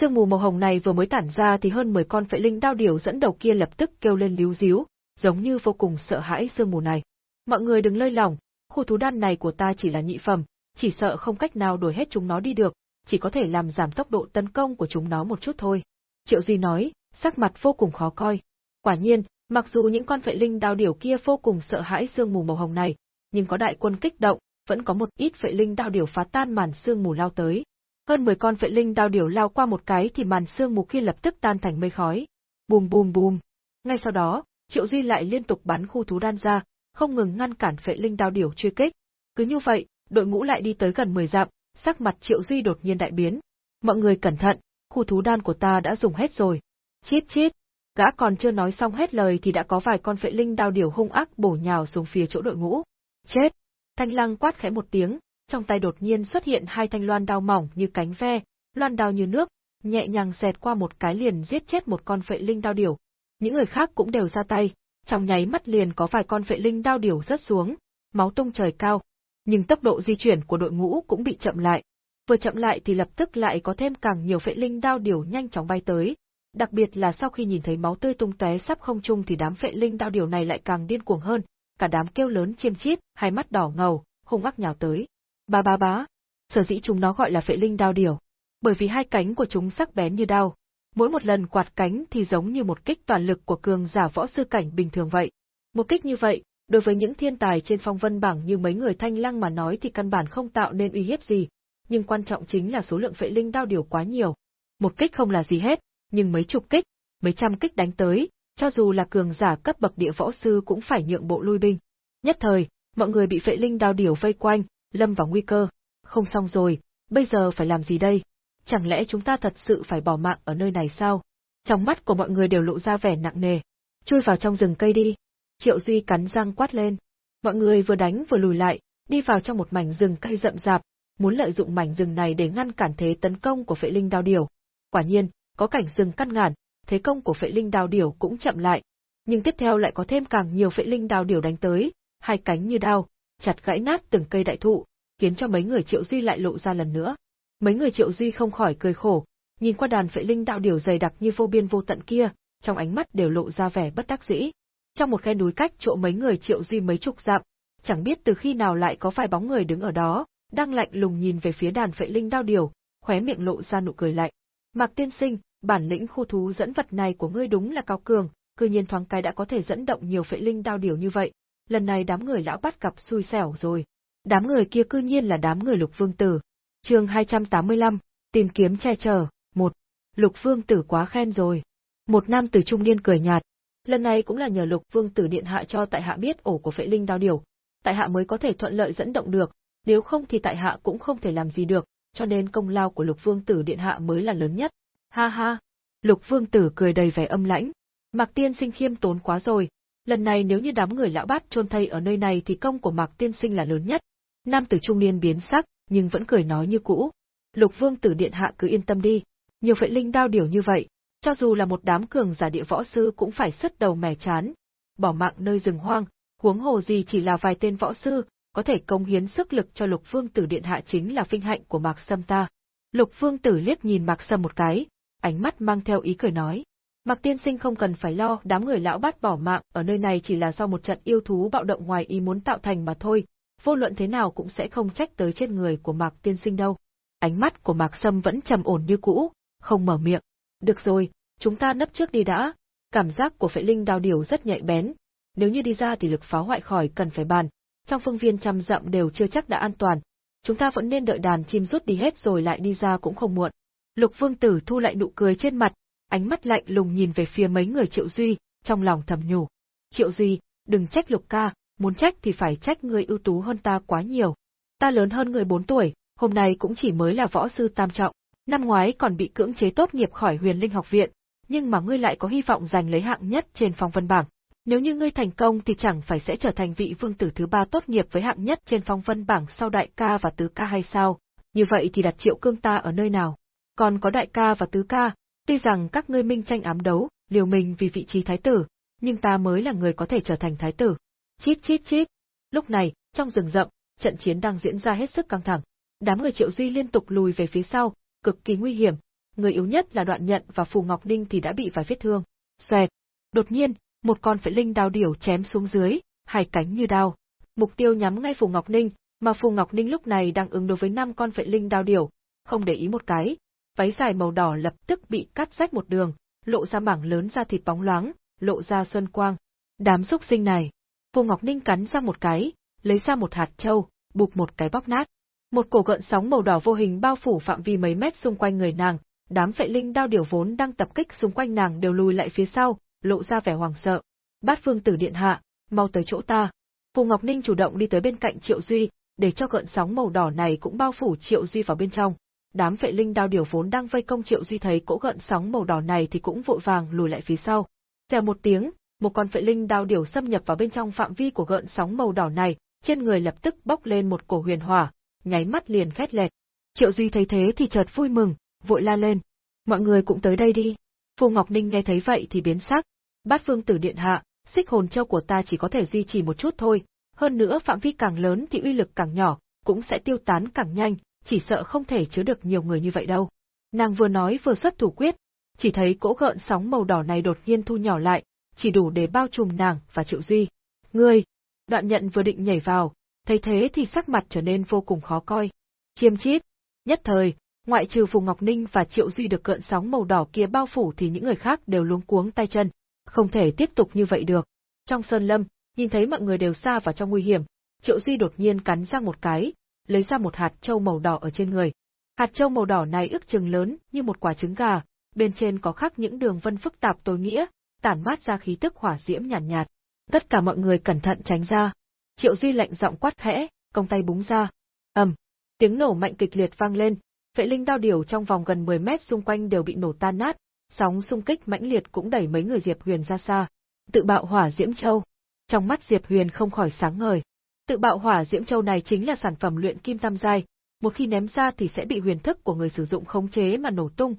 Sương mù màu hồng này vừa mới tản ra thì hơn 10 con phệ linh đao điểu dẫn đầu kia lập tức kêu lên líu díu, giống như vô cùng sợ hãi sương mù này. Mọi người đừng lơi lỏng, khu thú đan này của ta chỉ là nhị phẩm, chỉ sợ không cách nào đuổi hết chúng nó đi được, chỉ có thể làm giảm tốc độ tấn công của chúng nó một chút thôi. Triệu Duy nói, sắc mặt vô cùng khó coi. Quả nhiên, mặc dù những con phệ linh đao điểu kia vô cùng sợ hãi sương mù màu hồng này, nhưng có đại quân kích động, vẫn có một ít phệ linh đao điểu phá tan màn sương mù lao tới. Hơn 10 con phệ linh đao điểu lao qua một cái thì màn sương mù kia lập tức tan thành mây khói. Bùm bùm bùm. Ngay sau đó, Triệu Duy lại liên tục bắn khu thú đan ra, không ngừng ngăn cản phệ linh đao điểu truy kích. Cứ như vậy, đội ngũ lại đi tới gần 10 dặm, sắc mặt Triệu Duy đột nhiên đại biến. Mọi người cẩn thận, khu thú đan của ta đã dùng hết rồi. Chít chít. Gã còn chưa nói xong hết lời thì đã có vài con phệ linh đao điểu hung ác bổ nhào xuống phía chỗ đội ngũ. Chết! Thanh lăng quát khẽ một tiếng, trong tay đột nhiên xuất hiện hai thanh loan đao mỏng như cánh ve, loan đao như nước, nhẹ nhàng xẹt qua một cái liền giết chết một con phệ linh đao điểu. Những người khác cũng đều ra tay, trong nháy mắt liền có vài con phệ linh đao điểu rớt xuống, máu tung trời cao. Nhưng tốc độ di chuyển của đội ngũ cũng bị chậm lại. Vừa chậm lại thì lập tức lại có thêm càng nhiều phệ linh đao điểu nhanh chóng bay tới. Đặc biệt là sau khi nhìn thấy máu tươi tung tóe sắp không trung thì đám phệ linh đao điểu này lại càng điên cuồng hơn, cả đám kêu lớn chiêm chít, hai mắt đỏ ngầu, hung ác nhào tới. Ba ba bá. Sở dĩ chúng nó gọi là phệ linh đao điểu, bởi vì hai cánh của chúng sắc bén như đao, mỗi một lần quạt cánh thì giống như một kích toàn lực của cường giả võ sư cảnh bình thường vậy. Một kích như vậy, đối với những thiên tài trên phong vân bảng như mấy người thanh lăng mà nói thì căn bản không tạo nên uy hiếp gì, nhưng quan trọng chính là số lượng phệ linh đao điều quá nhiều. Một kích không là gì hết, nhưng mấy chục kích, mấy trăm kích đánh tới, cho dù là cường giả cấp bậc địa võ sư cũng phải nhượng bộ lui binh. Nhất thời, mọi người bị phệ linh đao điểu vây quanh, lâm vào nguy cơ. Không xong rồi, bây giờ phải làm gì đây? chẳng lẽ chúng ta thật sự phải bỏ mạng ở nơi này sao? Trong mắt của mọi người đều lộ ra vẻ nặng nề. Chui vào trong rừng cây đi. Triệu Duy cắn răng quát lên. Mọi người vừa đánh vừa lùi lại, đi vào trong một mảnh rừng cây rậm rạp, muốn lợi dụng mảnh rừng này để ngăn cản thế tấn công của phệ linh đao điểu. Quả nhiên, có cảnh rừng căn ngản, thế công của phệ linh đào điểu cũng chậm lại. Nhưng tiếp theo lại có thêm càng nhiều phệ linh đào điểu đánh tới, hai cánh như đao, chặt gãy nát từng cây đại thụ, khiến cho mấy người Triệu Duy lại lộ ra lần nữa. Mấy người Triệu Duy không khỏi cười khổ, nhìn qua đàn phệ linh đạo điều dày đặc như vô biên vô tận kia, trong ánh mắt đều lộ ra vẻ bất đắc dĩ. Trong một khe núi cách chỗ mấy người Triệu Duy mấy chục dặm, chẳng biết từ khi nào lại có vài bóng người đứng ở đó, đang lạnh lùng nhìn về phía đàn phệ linh đao điều, khóe miệng lộ ra nụ cười lạnh. Mạc Tiên Sinh, bản lĩnh khu thú dẫn vật này của ngươi đúng là cao cường, cư nhiên thoáng cái đã có thể dẫn động nhiều phệ linh đao điều như vậy. Lần này đám người lão bắt gặp xui xẻo rồi. Đám người kia cư nhiên là đám người lục vương tử, chương 285, tìm kiếm che chở, một. Lục Vương Tử quá khen rồi. Một nam tử trung niên cười nhạt. Lần này cũng là nhờ Lục Vương Tử điện hạ cho tại hạ biết ổ của phệ linh đao điều, tại hạ mới có thể thuận lợi dẫn động được, nếu không thì tại hạ cũng không thể làm gì được, cho nên công lao của Lục Vương Tử điện hạ mới là lớn nhất. Ha ha. Lục Vương Tử cười đầy vẻ âm lãnh. Mạc Tiên Sinh khiêm tốn quá rồi, lần này nếu như đám người lão bát chôn thây ở nơi này thì công của Mạc Tiên Sinh là lớn nhất. Nam tử trung niên biến sắc, nhưng vẫn cười nói như cũ. Lục Vương Tử Điện Hạ cứ yên tâm đi, nhiều phệ linh đao điều như vậy, cho dù là một đám cường giả địa võ sư cũng phải sứt đầu mẻ chán, bỏ mạng nơi rừng hoang, huống hồ gì chỉ là vài tên võ sư, có thể công hiến sức lực cho Lục Vương Tử Điện Hạ chính là vinh hạnh của Mạc Sâm ta. Lục Vương Tử liếc nhìn Mạc Sâm một cái, ánh mắt mang theo ý cười nói. Mạc Tiên Sinh không cần phải lo, đám người lão bát bỏ mạng ở nơi này chỉ là do một trận yêu thú bạo động ngoài ý muốn tạo thành mà thôi, vô luận thế nào cũng sẽ không trách tới trên người của Mạc Tiên Sinh đâu. Ánh mắt của Mạc Sâm vẫn trầm ổn như cũ, không mở miệng. Được rồi, chúng ta nấp trước đi đã. Cảm giác của phệ linh Đào điều rất nhạy bén, nếu như đi ra thì lực phá hoại khỏi cần phải bàn, trong phương viên trăm dặm đều chưa chắc đã an toàn. Chúng ta vẫn nên đợi đàn chim rút đi hết rồi lại đi ra cũng không muộn. Lục Vương Tử thu lại nụ cười trên mặt, ánh mắt lạnh lùng nhìn về phía mấy người Triệu Duy, trong lòng thầm nhủ. Triệu Duy, đừng trách Lục ca, muốn trách thì phải trách người ưu tú hơn ta quá nhiều. Ta lớn hơn người 4 tuổi, hôm nay cũng chỉ mới là võ sư tam trọng, năm ngoái còn bị cưỡng chế tốt nghiệp khỏi huyền linh học viện, nhưng mà ngươi lại có hy vọng giành lấy hạng nhất trên phong vân bảng. Nếu như ngươi thành công thì chẳng phải sẽ trở thành vị vương tử thứ ba tốt nghiệp với hạng nhất trên phong vân bảng sau đại ca và tứ ca hay sao? Như vậy thì đặt triệu cương ta ở nơi nào? Còn có đại ca và tứ ca, tuy rằng các ngươi minh tranh ám đấu, liều mình vì vị trí thái tử, nhưng ta mới là người có thể trở thành thái tử. Chít chít chít. Lúc này, trong rừng rậm, trận chiến đang diễn ra hết sức căng thẳng. Đám người Triệu Duy liên tục lùi về phía sau, cực kỳ nguy hiểm. Người yếu nhất là Đoạn Nhận và Phù Ngọc Ninh thì đã bị vài vết thương. Xoẹt. Đột nhiên, một con phệ linh đao điểu chém xuống dưới, hai cánh như đao. Mục tiêu nhắm ngay Phù Ngọc Ninh, mà Phù Ngọc Ninh lúc này đang ứng đối với năm con phệ linh đao điểu, không để ý một cái, váy dài màu đỏ lập tức bị cắt rách một đường, lộ ra mảng lớn da thịt bóng loáng, lộ ra xuân quang. Đám xúc sinh này, Phù Ngọc Ninh cắn ra một cái, lấy ra một hạt châu, bụp một cái bóc nát. Một cổ gợn sóng màu đỏ vô hình bao phủ phạm vi mấy mét xung quanh người nàng, đám vệ linh đao điều vốn đang tập kích xung quanh nàng đều lùi lại phía sau, lộ ra vẻ hoảng sợ. Bát Phương Tử điện hạ, mau tới chỗ ta. Phù Ngọc Ninh chủ động đi tới bên cạnh Triệu Duy, để cho gợn sóng màu đỏ này cũng bao phủ Triệu Duy vào bên trong. Đám phệ linh đao điều vốn đang vây công Triệu Duy thấy cỗ gợn sóng màu đỏ này thì cũng vội vàng lùi lại phía sau. Xèo một tiếng, một con phệ linh đao điểu xâm nhập vào bên trong phạm vi của gợn sóng màu đỏ này, trên người lập tức bốc lên một cổ huyền hỏa, nháy mắt liền khét lẹt. Triệu Duy thấy thế thì chợt vui mừng, vội la lên. Mọi người cũng tới đây đi. Phù Ngọc Ninh nghe thấy vậy thì biến sắc. Bát Vương Tử Điện Hạ, xích hồn châu của ta chỉ có thể duy trì một chút thôi, hơn nữa phạm vi càng lớn thì uy lực càng nhỏ, cũng sẽ tiêu tán càng nhanh, chỉ sợ không thể chứa được nhiều người như vậy đâu. Nàng vừa nói vừa xuất thủ quyết, chỉ thấy cỗ gợn sóng màu đỏ này đột nhiên thu nhỏ lại, chỉ đủ để bao trùm nàng và Triệu Duy. Ngươi! Đoạn nhận vừa định nhảy vào, thấy thế thì sắc mặt trở nên vô cùng khó coi. Chiêm chít! Nhất thời, ngoại trừ Phùng Ngọc Ninh và Triệu Duy được cợn sóng màu đỏ kia bao phủ thì những người khác đều luống cuống tay chân, không thể tiếp tục như vậy được. Trong sơn lâm, nhìn thấy mọi người đều xa vào trong nguy hiểm, Triệu Duy đột nhiên cắn răng một cái, lấy ra một hạt châu màu đỏ ở trên người. Hạt châu màu đỏ này ước chừng lớn như một quả trứng gà, bên trên có khắc những đường vân phức tạp tối nghĩa, tản mát ra khí tức hỏa diễm nhàn nhạt, nhạt. Tất cả mọi người cẩn thận tránh ra. Triệu Duy lạnh giọng quát khẽ, công tay búng ra. ầm, tiếng nổ mạnh kịch liệt vang lên, Vệ linh đao điểu trong vòng gần 10 mét xung quanh đều bị nổ tan nát, sóng xung kích mãnh liệt cũng đẩy mấy người Diệp Huyền ra xa. Tự bạo hỏa diễm châu. Trong mắt Diệp Huyền không khỏi sáng ngời. Tự bạo hỏa diễm châu này chính là sản phẩm luyện kim tam giai, một khi ném ra thì sẽ bị huyền thức của người sử dụng khống chế mà nổ tung,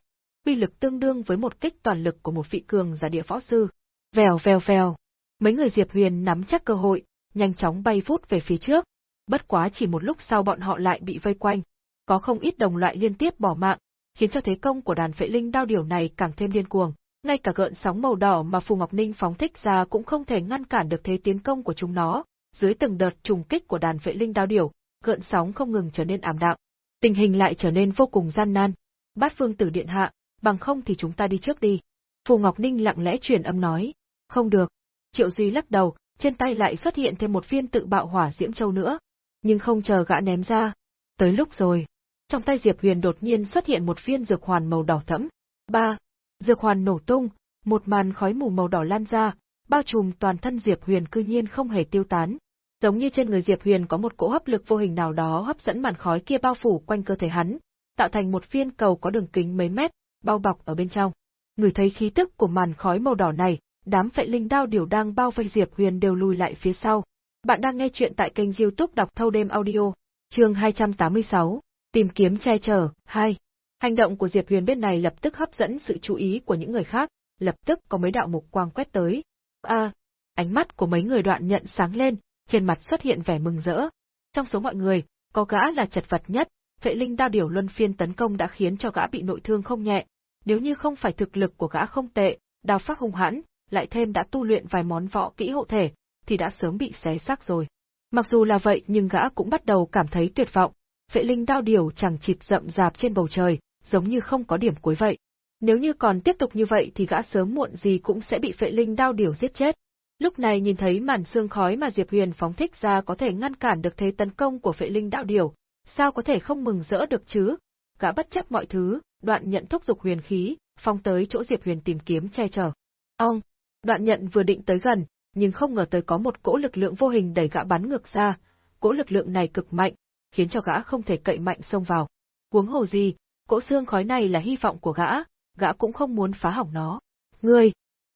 uy lực tương đương với một kích toàn lực của một vị cường giả địa võ sư. Vèo vèo vèo. Mấy người Diệp Huyền nắm chắc cơ hội, nhanh chóng bay vút về phía trước. Bất quá chỉ một lúc sau bọn họ lại bị vây quanh, có không ít đồng loại liên tiếp bỏ mạng, khiến cho thế công của đàn phệ linh đao điều này càng thêm điên cuồng. Ngay cả gợn sóng màu đỏ mà Phù Ngọc Ninh phóng thích ra cũng không thể ngăn cản được thế tiến công của chúng nó. Dưới từng đợt trùng kích của đàn phệ linh đao điểu, gợn sóng không ngừng trở nên ảm đạm. Tình hình lại trở nên vô cùng gian nan. Bát Phương Tử điện hạ, bằng không thì chúng ta đi trước đi. Phù Ngọc Ninh lặng lẽ truyền âm nói. Không được. Triệu Duy lắc đầu, trên tay lại xuất hiện thêm một viên tự bạo hỏa diễm châu nữa. Nhưng không chờ gã ném ra. Tới lúc rồi. Trong tay Diệp Huyền đột nhiên xuất hiện một viên dược hoàn màu đỏ thẫm. Ba, Dược hoàn nổ tung, một màn khói mù màu đỏ lan ra, bao trùm toàn thân Diệp Huyền cư nhiên không hề tiêu tán. Giống như trên người Diệp Huyền có một cỗ hấp lực vô hình nào đó hấp dẫn màn khói kia bao phủ quanh cơ thể hắn, tạo thành một viên cầu có đường kính mấy mét, bao bọc ở bên trong. Người thấy khí tức của màn khói màu đỏ này, đám phệ linh đao điều đang bao vây Diệp Huyền đều lùi lại phía sau. Bạn đang nghe chuyện tại kênh youtube đọc thâu đêm audio, chương 286, Tìm kiếm che chở, hai. Hành động của Diệp Huyền bên này lập tức hấp dẫn sự chú ý của những người khác, lập tức có mấy đạo mục quang quét tới. A, ánh mắt của mấy người đoạn nhận sáng lên, trên mặt xuất hiện vẻ mừng rỡ. Trong số mọi người, có gã là chật vật nhất, Vệ Linh đao điểu luân phiên tấn công đã khiến cho gã bị nội thương không nhẹ, nếu như không phải thực lực của gã không tệ, đao pháp hung hãn, lại thêm đã tu luyện vài món võ kỹ hộ thể, thì đã sớm bị xé xác rồi. Mặc dù là vậy nhưng gã cũng bắt đầu cảm thấy tuyệt vọng, Vệ linh đao điểu chẳng chịt rậm rạp trên bầu trời, giống như không có điểm cuối vậy. Nếu như còn tiếp tục như vậy thì gã sớm muộn gì cũng sẽ bị phệ linh đao điểu giết chết. Lúc này nhìn thấy màn xương khói mà Diệp Huyền phóng thích ra có thể ngăn cản được thế tấn công của phệ linh đạo điểu, sao có thể không mừng rỡ được chứ? Gã bất chấp mọi thứ, đoạn nhận thúc dục huyền khí, phóng tới chỗ Diệp Huyền tìm kiếm che chở. Ông, đoạn nhận vừa định tới gần, nhưng không ngờ tới có một cỗ lực lượng vô hình đẩy gã bắn ngược ra. Cỗ lực lượng này cực mạnh, khiến cho gã không thể cậy mạnh xông vào. Huống hồ gì, cỗ xương khói này là hy vọng của gã, gã cũng không muốn phá hỏng nó. Ngươi!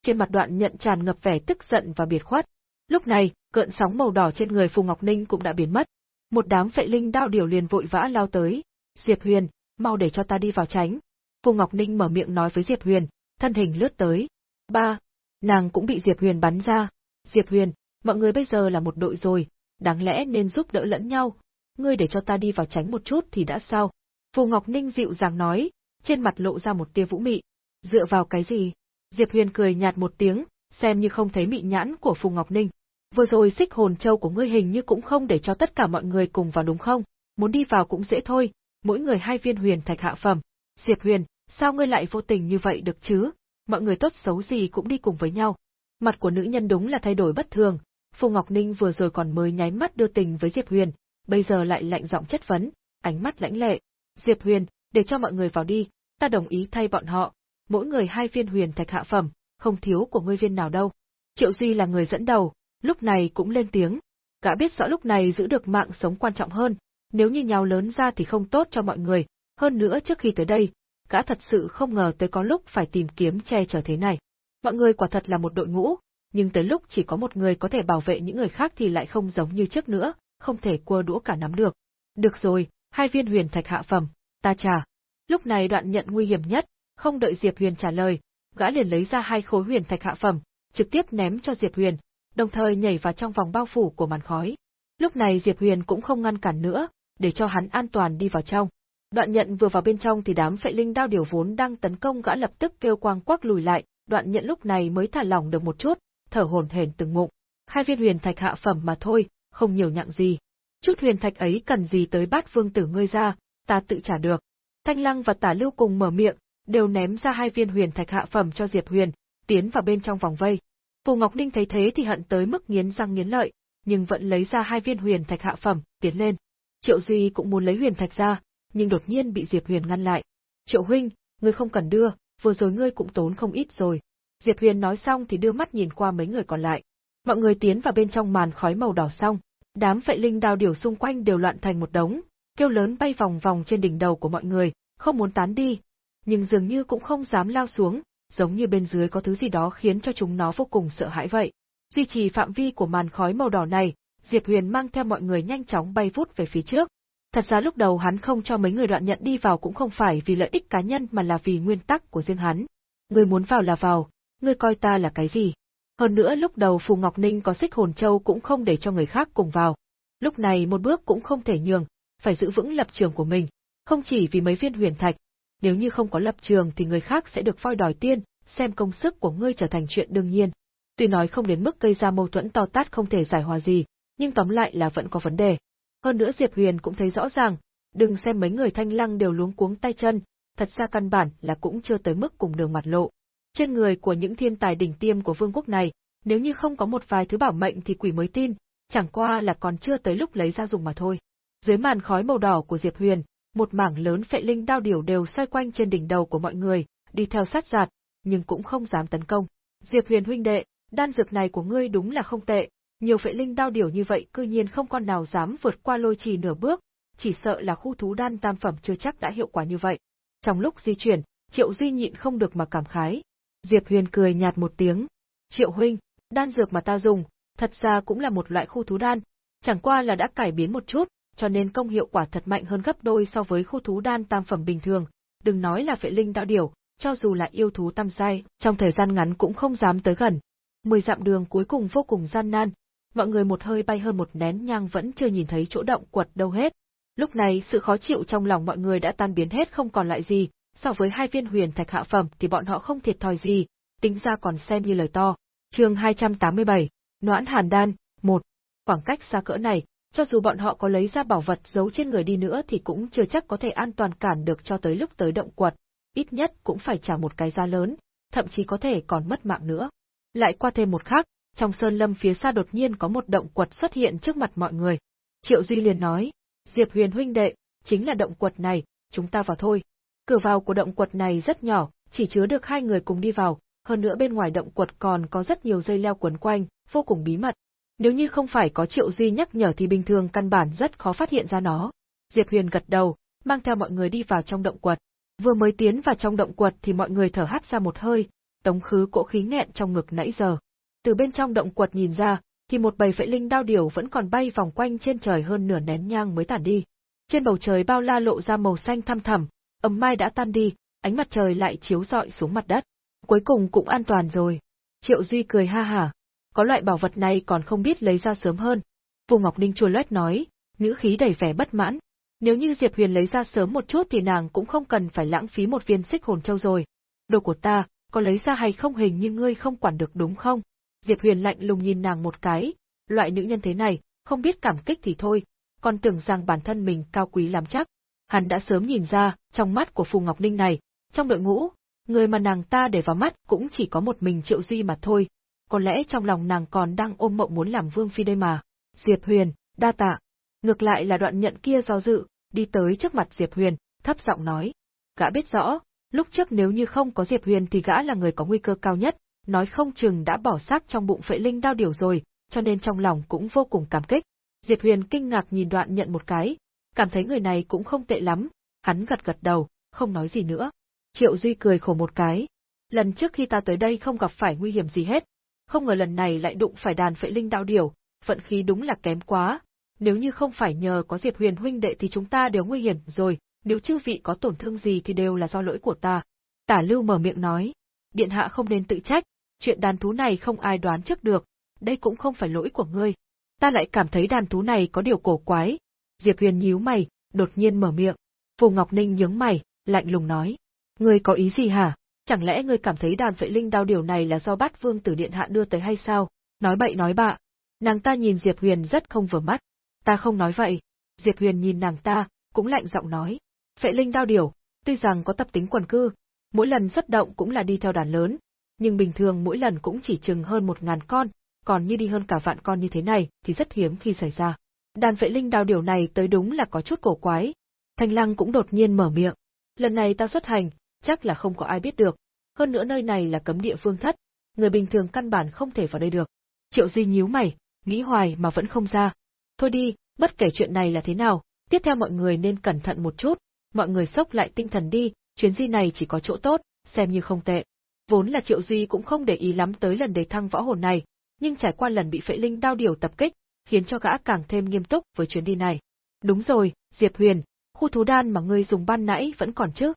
Trên mặt đoạn nhận tràn ngập vẻ tức giận và biệt khuất. Lúc này, cơn sóng màu đỏ trên người Phù Ngọc Ninh cũng đã biến mất. Một đám phệ linh đao điều liền vội vã lao tới. Diệp Huyền, mau để cho ta đi vào tránh. Phù Ngọc Ninh mở miệng nói với Diệp Huyền, thân hình lướt tới. Ba, nàng cũng bị Diệp Huyền bắn ra. Diệp Huyền, mọi người bây giờ là một đội rồi, đáng lẽ nên giúp đỡ lẫn nhau, ngươi để cho ta đi vào tránh một chút thì đã sao? Phù Ngọc Ninh dịu dàng nói, trên mặt lộ ra một tia vũ mị. Dựa vào cái gì? Diệp Huyền cười nhạt một tiếng, xem như không thấy mị nhãn của Phùng Ngọc Ninh. Vừa rồi xích hồn châu của ngươi hình như cũng không để cho tất cả mọi người cùng vào đúng không? Muốn đi vào cũng dễ thôi, mỗi người hai viên huyền thạch hạ phẩm. Diệp Huyền, sao ngươi lại vô tình như vậy được chứ? Mọi người tốt xấu gì cũng đi cùng với nhau. Mặt của nữ nhân đúng là thay đổi bất thường. Phùng Ngọc Ninh vừa rồi còn mới nháy mắt đưa tình với Diệp Huyền, bây giờ lại lạnh giọng chất vấn, ánh mắt lãnh lệ. Diệp Huyền, để cho mọi người vào đi, ta đồng ý thay bọn họ, mỗi người hai viên huyền thạch hạ phẩm, không thiếu của ngươi viên nào đâu. Triệu Duy là người dẫn đầu, lúc này cũng lên tiếng. Gã biết rõ lúc này giữ được mạng sống quan trọng hơn, nếu như nhào lớn ra thì không tốt cho mọi người, hơn nữa trước khi tới đây, gã thật sự không ngờ tới có lúc phải tìm kiếm che chở thế này. Mọi người quả thật là một đội ngũ, nhưng tới lúc chỉ có một người có thể bảo vệ những người khác thì lại không giống như trước nữa, không thể cua đũa cả nắm được. Được rồi, hai viên huyền thạch hạ phẩm, ta trả. Lúc này đoạn nhận nguy hiểm nhất, không đợi Diệp Huyền trả lời, gã liền lấy ra hai khối huyền thạch hạ phẩm, trực tiếp ném cho Diệp Huyền, đồng thời nhảy vào trong vòng bao phủ của màn khói. Lúc này Diệp Huyền cũng không ngăn cản nữa, để cho hắn an toàn đi vào trong. Đoạn nhận vừa vào bên trong thì đám phệ linh đao điều vốn đang tấn công gã lập tức kêu quang quắc lùi lại, đoạn nhận lúc này mới thả lỏng được một chút, thở hổn hển từng ngụm. Hai viên huyền thạch hạ phẩm mà thôi, không nhiều nhặng gì. Chút huyền thạch ấy cần gì tới bát vương tử ngươi ra, ta tự trả được. Thanh Lăng và Tả Lưu cùng mở miệng, đều ném ra hai viên huyền thạch hạ phẩm cho Diệp Huyền, tiến vào bên trong vòng vây. Phù Ngọc Ninh thấy thế thì hận tới mức nghiến răng nghiến lợi, nhưng vẫn lấy ra hai viên huyền thạch hạ phẩm, tiến lên. Triệu Duy cũng muốn lấy huyền thạch ra, nhưng đột nhiên bị Diệp Huyền ngăn lại. Triệu huynh, ngươi không cần đưa, vừa rồi ngươi cũng tốn không ít rồi. Diệp Huyền nói xong thì đưa mắt nhìn qua mấy người còn lại. Mọi người tiến vào bên trong màn khói màu đỏ xong, đám phệ linh đao điều xung quanh đều loạn thành một đống, kêu lớn bay vòng vòng trên đỉnh đầu của mọi người, không muốn tán đi, nhưng dường như cũng không dám lao xuống, giống như bên dưới có thứ gì đó khiến cho chúng nó vô cùng sợ hãi vậy. Duy trì phạm vi của màn khói màu đỏ này, Diệp Huyền mang theo mọi người nhanh chóng bay vút về phía trước. Thật ra lúc đầu hắn không cho mấy người đoạn nhận đi vào cũng không phải vì lợi ích cá nhân mà là vì nguyên tắc của riêng hắn. Người muốn vào là vào, ngươi coi ta là cái gì? Hơn nữa lúc đầu Phù Ngọc Ninh có xích hồn châu cũng không để cho người khác cùng vào. Lúc này một bước cũng không thể nhường, phải giữ vững lập trường của mình, không chỉ vì mấy viên huyền thạch, nếu như không có lập trường thì người khác sẽ được voi đòi tiên, xem công sức của ngươi trở thành chuyện đương nhiên. Tuy nói không đến mức gây ra mâu thuẫn to tát không thể giải hòa gì, nhưng tóm lại là vẫn có vấn đề. Hơn nữa Diệp Huyền cũng thấy rõ ràng, đừng xem mấy người thanh lăng đều luống cuống tay chân, thật ra căn bản là cũng chưa tới mức cùng đường mặt lộ. Trên người của những thiên tài đỉnh tiêm của vương quốc này, nếu như không có một vài thứ bảo mệnh thì quỷ mới tin, chẳng qua là còn chưa tới lúc lấy ra dùng mà thôi. Dưới màn khói màu đỏ của Diệp Huyền, một mảng lớn phệ linh đao điểu đều xoay quanh trên đỉnh đầu của mọi người, đi theo sát giạt, nhưng cũng không dám tấn công. Diệp Huyền huynh đệ, đan dược này của ngươi đúng là không tệ, nhiều phệ linh đao điểu như vậy cư nhiên không con nào dám vượt qua lôi trì nửa bước, chỉ sợ là khu thú đan tam phẩm chưa chắc đã hiệu quả như vậy. Trong lúc di chuyển, Triệu Duy nhịn không được mà cảm khái. Diệp Huyền cười nhạt một tiếng. Triệu huynh, đan dược mà ta dùng, thật ra cũng là một loại khu thú đan, chẳng qua là đã cải biến một chút, cho nên công hiệu quả thật mạnh hơn gấp đôi so với khu thú đan tam phẩm bình thường, đừng nói là vệ linh đạo điểu, cho dù là yêu thú tam giai, trong thời gian ngắn cũng không dám tới gần. Mười dặm đường cuối cùng vô cùng gian nan, mọi người một hơi bay hơn một nén nhang vẫn chưa nhìn thấy chỗ động quật đâu hết. Lúc này sự khó chịu trong lòng mọi người đã tan biến hết không còn lại gì, so với hai viên huyền thạch hạ phẩm thì bọn họ không thiệt thòi gì, tính ra còn xem như lời to. Chương 287, Noãn Hàn Đan, 1. Khoảng cách xa cỡ này, cho dù bọn họ có lấy ra bảo vật giấu trên người đi nữa thì cũng chưa chắc có thể an toàn cản được cho tới lúc tới động quật, ít nhất cũng phải trả một cái giá lớn, thậm chí có thể còn mất mạng nữa. Lại qua thêm một khắc, trong sơn lâm phía xa đột nhiên có một động quật xuất hiện trước mặt mọi người. Triệu Duy liền nói, Diệp Huyền huynh đệ, chính là động quật này, chúng ta vào thôi. Cửa vào của động quật này rất nhỏ, chỉ chứa được hai người cùng đi vào, hơn nữa bên ngoài động quật còn có rất nhiều dây leo quấn quanh, vô cùng bí mật. Nếu như không phải có Triệu Duy nhắc nhở thì bình thường căn bản rất khó phát hiện ra nó. Diệp Huyền gật đầu, mang theo mọi người đi vào trong động quật. Vừa mới tiến vào trong động quật thì mọi người thở hắt ra một hơi, tống khứ cỗ khí nghẹn trong ngực nãy giờ. Từ bên trong động quật nhìn ra, thì một bầy phệ linh đao điểu vẫn còn bay vòng quanh trên trời hơn nửa nén nhang mới tản đi. Trên bầu trời bao la lộ ra màu xanh thăm thẳm, ấm mai đã tan đi, ánh mặt trời lại chiếu rọi xuống mặt đất. Cuối cùng cũng an toàn rồi. Triệu Duy cười ha hả, có loại bảo vật này còn không biết lấy ra sớm hơn. Vu Ngọc Ninh chua loét nói, ngữ khí đầy vẻ bất mãn. Nếu như Diệp Huyền lấy ra sớm một chút thì nàng cũng không cần phải lãng phí một viên xích hồn châu rồi. Đồ của ta, có lấy ra hay không hình như ngươi không quản được đúng không? Diệp Huyền lạnh lùng nhìn nàng một cái, loại nữ nhân thế này, không biết cảm kích thì thôi, còn tưởng rằng bản thân mình cao quý lắm chắc. Hắn đã sớm nhìn ra, trong mắt của Phù Ngọc Ninh này, trong đội ngũ, người mà nàng ta để vào mắt cũng chỉ có một mình Triệu Duy mà thôi, có lẽ trong lòng nàng còn đang ôm mộng muốn làm vương phi đây mà. Diệp Huyền, đa tạ. Ngược lại là đoạn nhận kia do dự, đi tới trước mặt Diệp Huyền, thấp giọng nói. Gã biết rõ, lúc trước nếu như không có Diệp Huyền thì gã là người có nguy cơ cao nhất, nói không chừng đã bỏ xác trong bụng phệ linh đao điều rồi, cho nên trong lòng cũng vô cùng cảm kích. Diệp Huyền kinh ngạc nhìn đoạn nhận một cái, cảm thấy người này cũng không tệ lắm, hắn gật gật đầu, không nói gì nữa. Triệu Duy cười khổ một cái. Lần trước khi ta tới đây không gặp phải nguy hiểm gì hết, không ngờ lần này lại đụng phải đàn phệ linh đạo điểu, vận khí đúng là kém quá. Nếu như không phải nhờ có Diệp Huyền huynh đệ thì chúng ta đều nguy hiểm rồi, nếu chư vị có tổn thương gì thì đều là do lỗi của ta. Tả Lưu mở miệng nói, điện hạ không nên tự trách, chuyện đàn thú này không ai đoán trước được, đây cũng không phải lỗi của ngươi. Ta lại cảm thấy đàn thú này có điều cổ quái. Diệp Huyền nhíu mày, đột nhiên mở miệng. Phù Ngọc Ninh nhướng mày, lạnh lùng nói. Ngươi có ý gì hả? Chẳng lẽ ngươi cảm thấy đàn vệ linh đao điều này là do bát vương tử điện hạ đưa tới hay sao? Nói bậy nói bạ. Nàng ta nhìn Diệp Huyền rất không vừa mắt. Ta không nói vậy. Diệp Huyền nhìn nàng ta, cũng lạnh giọng nói. Phệ linh đao điều, tuy rằng có tập tính quần cư, mỗi lần xuất động cũng là đi theo đàn lớn, nhưng bình thường mỗi lần cũng chỉ chừng hơn một ngàn con, còn như đi hơn cả vạn con như thế này thì rất hiếm khi xảy ra. Đàn vệ linh đao điều này tới đúng là có chút cổ quái. Thanh Lăng cũng đột nhiên mở miệng. Lần này ta xuất hành, chắc là không có ai biết được. Hơn nữa nơi này là cấm địa phương thất, người bình thường căn bản không thể vào đây được. Triệu Duy nhíu mày, nghĩ hoài mà vẫn không ra. Thôi đi, bất kể chuyện này là thế nào, tiếp theo mọi người nên cẩn thận một chút, mọi người sốc lại tinh thần đi, chuyến di này chỉ có chỗ tốt, xem như không tệ. Vốn là Triệu Duy cũng không để ý lắm tới lần đề thăng võ hồn này, nhưng trải qua lần bị phệ linh đao điều tập kích, khiến cho gã càng thêm nghiêm túc với chuyến đi này. Đúng rồi, Diệp Huyền, khu thú đan mà ngươi dùng ban nãy vẫn còn chứ?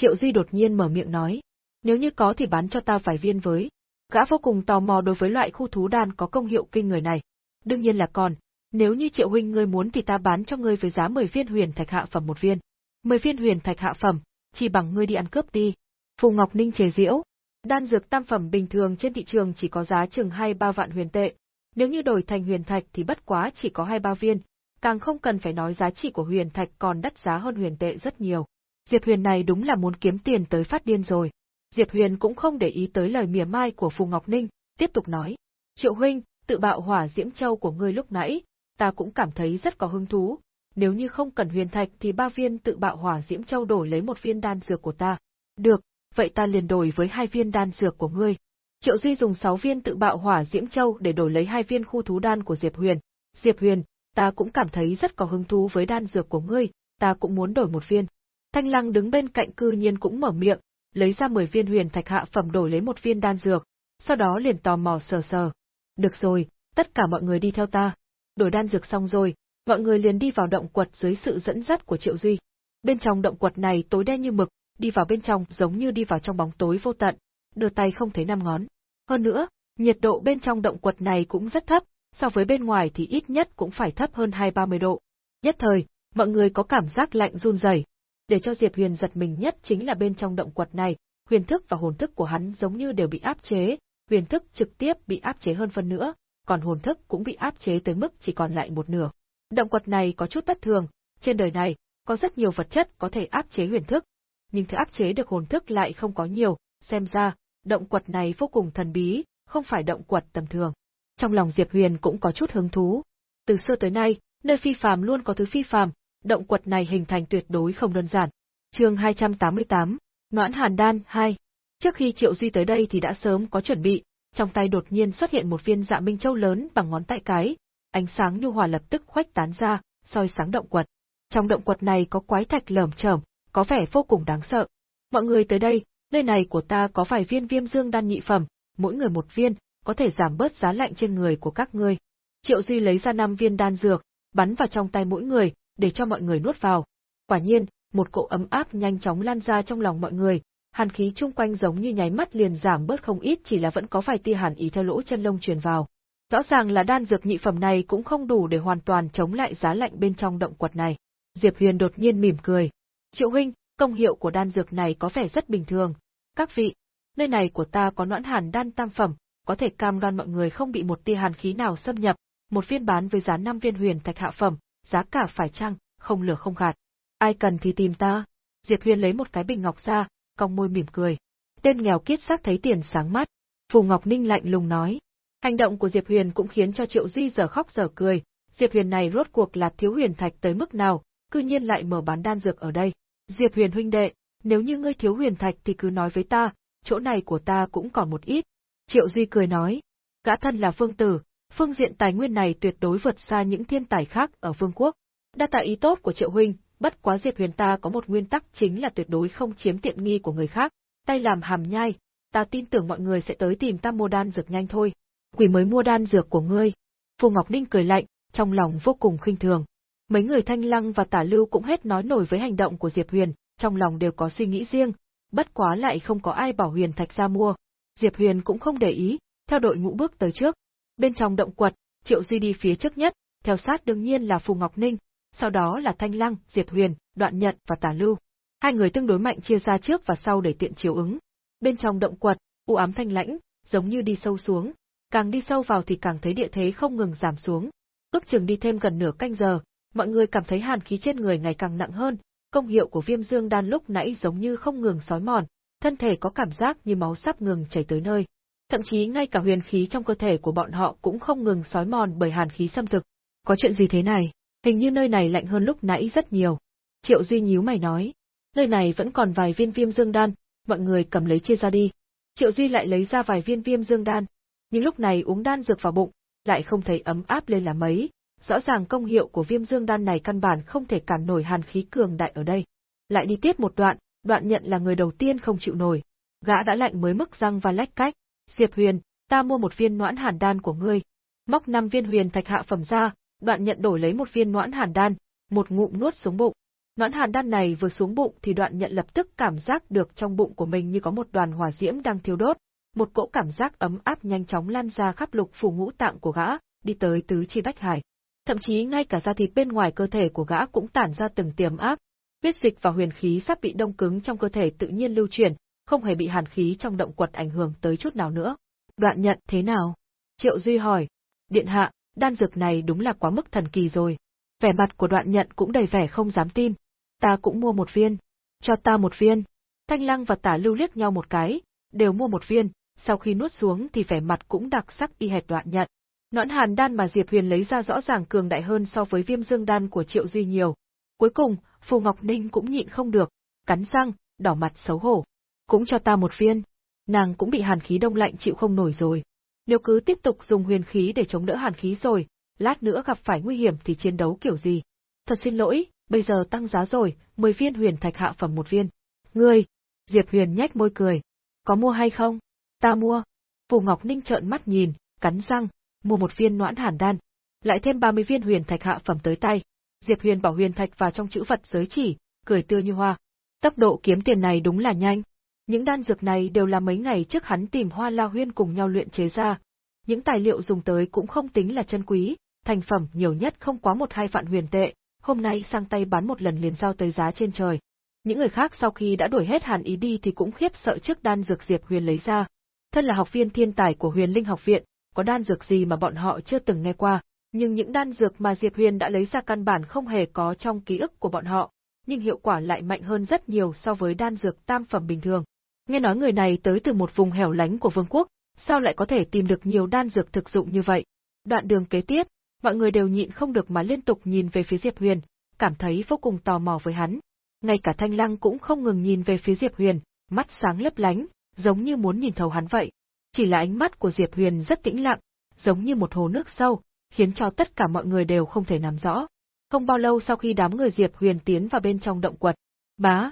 Triệu Duy đột nhiên mở miệng nói. Nếu như có thì bán cho ta vài viên với. Gã vô cùng tò mò đối với loại khu thú đan có công hiệu kinh người này. Đương nhiên là còn, nếu như Triệu huynh ngươi muốn thì ta bán cho ngươi với giá 10 viên huyền thạch hạ phẩm một viên. 10 viên huyền thạch hạ phẩm, chỉ bằng ngươi đi ăn cướp đi. Phù Ngọc Ninh chế giễu. Đan dược tam phẩm bình thường trên thị trường chỉ có giá chừng 2-3 vạn huyền tệ, nếu như đổi thành huyền thạch thì bất quá chỉ có 2-3 viên, càng không cần phải nói giá trị của huyền thạch còn đắt giá hơn huyền tệ rất nhiều. Diệp Huyền này đúng là muốn kiếm tiền tới phát điên rồi. Diệp Huyền cũng không để ý tới lời mỉa mai của Phù Ngọc Ninh, tiếp tục nói. Triệu huynh, tự bạo hỏa diễm châu của ngươi lúc nãy, ta cũng cảm thấy rất có hứng thú. Nếu như không cần huyền thạch thì ba viên tự bạo hỏa diễm châu đổi lấy một viên đan dược của ta. Được, vậy ta liền đổi với hai viên đan dược của ngươi. Triệu Duy dùng 6 viên tự bạo hỏa diễm châu để đổi lấy hai viên khu thú đan của Diệp Huyền. Diệp Huyền, ta cũng cảm thấy rất có hứng thú với đan dược của ngươi, ta cũng muốn đổi một viên. Thanh Lăng đứng bên cạnh cư nhiên cũng mở miệng, lấy ra 10 viên huyền thạch hạ phẩm đổi lấy một viên đan dược, sau đó liền tò mò sờ sờ. Được rồi, tất cả mọi người đi theo ta. Đổi đan dược xong rồi, mọi người liền đi vào động quật dưới sự dẫn dắt của Triệu Duy. Bên trong động quật này tối đen như mực, đi vào bên trong giống như đi vào trong bóng tối vô tận, đưa tay không thấy năm ngón. Hơn nữa, nhiệt độ bên trong động quật này cũng rất thấp, so với bên ngoài thì ít nhất cũng phải thấp hơn 2-30 độ. Nhất thời, mọi người có cảm giác lạnh run rẩy. Để cho Diệp Huyền giật mình nhất chính là bên trong động quật này, huyền thức và hồn thức của hắn giống như đều bị áp chế, huyền thức trực tiếp bị áp chế hơn phân nữa, còn hồn thức cũng bị áp chế tới mức chỉ còn lại một nửa. Động quật này có chút bất thường, trên đời này, có rất nhiều vật chất có thể áp chế huyền thức, nhưng thứ áp chế được hồn thức lại không có nhiều, xem ra, động quật này vô cùng thần bí, không phải động quật tầm thường. Trong lòng Diệp Huyền cũng có chút hứng thú. Từ xưa tới nay, nơi phi phàm luôn có thứ phi phàm, động quật này hình thành tuyệt đối không đơn giản. Chương 288, Noãn Hàn Đan 2. Trước khi Triệu Duy tới đây thì đã sớm có chuẩn bị, trong tay đột nhiên xuất hiện một viên dạ minh châu lớn bằng ngón tay cái, ánh sáng nhu hòa lập tức khuếch tán ra, soi sáng động quật. Trong động quật này có quái thạch lởm chởm, có vẻ vô cùng đáng sợ. Mọi người tới đây, nơi này của ta có vài viên viêm dương đan nhị phẩm, mỗi người một viên, có thể giảm bớt giá lạnh trên người của các ngươi. Triệu Duy lấy ra năm viên đan dược, bắn vào trong tay mỗi người, để cho mọi người nuốt vào. Quả nhiên, một cỗ ấm áp nhanh chóng lan ra trong lòng mọi người, hàn khí chung quanh giống như nháy mắt liền giảm bớt không ít chỉ là vẫn có vài tia hàn ý theo lỗ chân lông truyền vào. Rõ ràng là đan dược nhị phẩm này cũng không đủ để hoàn toàn chống lại giá lạnh bên trong động quật này. Diệp Huyền đột nhiên mỉm cười. Triệu huynh, công hiệu của đan dược này có vẻ rất bình thường. Các vị, nơi này của ta có noãn hàn đan tam phẩm, có thể cam đoan mọi người không bị một tia hàn khí nào xâm nhập, một viên bán với giá 5 viên huyền thạch hạ phẩm, giá cả phải chăng, không lừa không gạt. Ai cần thì tìm ta. Diệp Huyên lấy một cái bình ngọc ra, cong môi mỉm cười. Tên nghèo kiết xác thấy tiền sáng mắt. Phù Ngọc Ninh lạnh lùng nói. Hành động của Diệp Huyền cũng khiến cho Triệu Duy giờ khóc giờ cười. Diệp Huyền này rốt cuộc là thiếu huyền thạch tới mức nào, cư nhiên lại mở bán đan dược ở đây. Diệp Huyền huynh đệ, nếu như ngươi thiếu huyền thạch thì cứ nói với ta, chỗ này của ta cũng còn một ít. Triệu Duy cười nói, gã thân là phương tử, phương diện tài nguyên này tuyệt đối vượt xa những thiên tài khác ở vương quốc. Đa tạ ý tốt của Triệu huynh, bất quá Diệp Huyền ta có một nguyên tắc chính là tuyệt đối không chiếm tiện nghi của người khác, tay làm hàm nhai, ta tin tưởng mọi người sẽ tới tìm ta mua đan dược nhanh thôi. Quỷ mới mua đan dược của ngươi. Phù Ngọc Ninh cười lạnh, trong lòng vô cùng khinh thường. Mấy người Thanh Lăng và Tả Lưu cũng hết nói nổi với hành động của Diệp Huyền, trong lòng đều có suy nghĩ riêng, bất quá lại không có ai bảo Huyền Thạch ra mua. Diệp Huyền cũng không để ý, theo đội ngũ bước tới trước. Bên trong động quật, Triệu Duy đi phía trước nhất, theo sát đương nhiên là Phù Ngọc Ninh, sau đó là Thanh Lăng, Diệp Huyền, Đoạn Nhận và Tả Lưu. Hai người tương đối mạnh chia ra trước và sau để tiện chiếu ứng. Bên trong động quật, u ám thanh lãnh, giống như đi sâu xuống, càng đi sâu vào thì càng thấy địa thế không ngừng giảm xuống. Ước chừng đi thêm gần nửa canh giờ, mọi người cảm thấy hàn khí trên người ngày càng nặng hơn, công hiệu của viêm dương đan lúc nãy giống như không ngừng sói mòn, thân thể có cảm giác như máu sắp ngừng chảy tới nơi. Thậm chí ngay cả huyền khí trong cơ thể của bọn họ cũng không ngừng sói mòn bởi hàn khí xâm thực. Có chuyện gì thế này? Hình như nơi này lạnh hơn lúc nãy rất nhiều. Triệu Duy nhíu mày nói. Nơi này vẫn còn vài viên viêm dương đan, mọi người cầm lấy chia ra đi. Triệu Duy lại lấy ra vài viên viêm dương đan. Nhưng lúc này uống đan dược vào bụng, lại không thấy ấm áp lên là mấy. Rõ ràng công hiệu của viêm dương đan này căn bản không thể cản nổi hàn khí cường đại ở đây. Lại đi tiếp một đoạn, đoạn nhận là người đầu tiên không chịu nổi. Gã đã lạnh mới mức răng và lách cách. Diệp Huyền, ta mua một viên noãn hàn đan của ngươi. Móc năm viên huyền thạch hạ phẩm ra, đoạn nhận đổi lấy một viên noãn hàn đan, một ngụm nuốt xuống bụng. Noãn hàn đan này vừa xuống bụng thì đoạn nhận lập tức cảm giác được trong bụng của mình như có một đoàn hỏa diễm đang thiêu đốt, một cỗ cảm giác ấm áp nhanh chóng lan ra khắp lục phủ ngũ tạng của gã, đi tới tứ chi bách hải. Thậm chí ngay cả da thịt bên ngoài cơ thể của gã cũng tản ra từng tiềm áp. Huyết dịch và huyền khí sắp bị đông cứng trong cơ thể tự nhiên lưu chuyển, không hề bị hàn khí trong động quật ảnh hưởng tới chút nào nữa. Đoạn nhận thế nào? Triệu Duy hỏi. Điện hạ, đan dược này đúng là quá mức thần kỳ rồi. Vẻ mặt của đoạn nhận cũng đầy vẻ không dám tin. Ta cũng mua một viên. Cho ta một viên. Thanh lăng và tả lưu liếc nhau một cái, đều mua một viên, sau khi nuốt xuống thì vẻ mặt cũng đặc sắc y hệt đoạn nhận. Nõn hàn đan mà Diệp Huyền lấy ra rõ ràng cường đại hơn so với viêm dương đan của Triệu Duy nhiều. Cuối cùng, Phù Ngọc Ninh cũng nhịn không được, cắn răng, đỏ mặt xấu hổ. Cũng cho ta một viên. Nàng cũng bị hàn khí đông lạnh chịu không nổi rồi. Nếu cứ tiếp tục dùng huyền khí để chống đỡ hàn khí rồi, lát nữa gặp phải nguy hiểm thì chiến đấu kiểu gì? Thật xin lỗi, bây giờ tăng giá rồi, 10 viên huyền thạch hạ phẩm một viên. Ngươi! Diệp Huyền nhếch môi cười. Có mua hay không? Ta mua. Phù Ngọc Ninh trợn mắt nhìn, cắn răng, mua một viên noãn hàn đan, lại thêm 30 viên huyền thạch hạ phẩm tới tay. Diệp Huyền bảo huyền thạch vào trong chữ vật giới chỉ, cười tươi như hoa. Tốc độ kiếm tiền này đúng là nhanh. Những đan dược này đều là mấy ngày trước hắn tìm Hoa La Huyên cùng nhau luyện chế ra. Những tài liệu dùng tới cũng không tính là chân quý, thành phẩm nhiều nhất không quá một hai vạn huyền tệ, hôm nay sang tay bán một lần liền giao tới giá trên trời. Những người khác sau khi đã đuổi hết Hàn Ý đi thì cũng khiếp sợ trước đan dược Diệp Huyền lấy ra. Thân là học viên thiên tài của Huyền Linh học viện, có đan dược gì mà bọn họ chưa từng nghe qua, nhưng những đan dược mà Diệp Huyền đã lấy ra căn bản không hề có trong ký ức của bọn họ, nhưng hiệu quả lại mạnh hơn rất nhiều so với đan dược tam phẩm bình thường. Nghe nói người này tới từ một vùng hẻo lánh của vương quốc, sao lại có thể tìm được nhiều đan dược thực dụng như vậy? Đoạn đường kế tiếp, mọi người đều nhịn không được mà liên tục nhìn về phía Diệp Huyền, cảm thấy vô cùng tò mò với hắn. Ngay cả Thanh Lăng cũng không ngừng nhìn về phía Diệp Huyền, mắt sáng lấp lánh, giống như muốn nhìn thấu hắn vậy. Chỉ là ánh mắt của Diệp Huyền rất tĩnh lặng, giống như một hồ nước sâu, khiến cho tất cả mọi người đều không thể nắm rõ. Không bao lâu sau khi đám người Diệp Huyền tiến vào bên trong động quật, bá,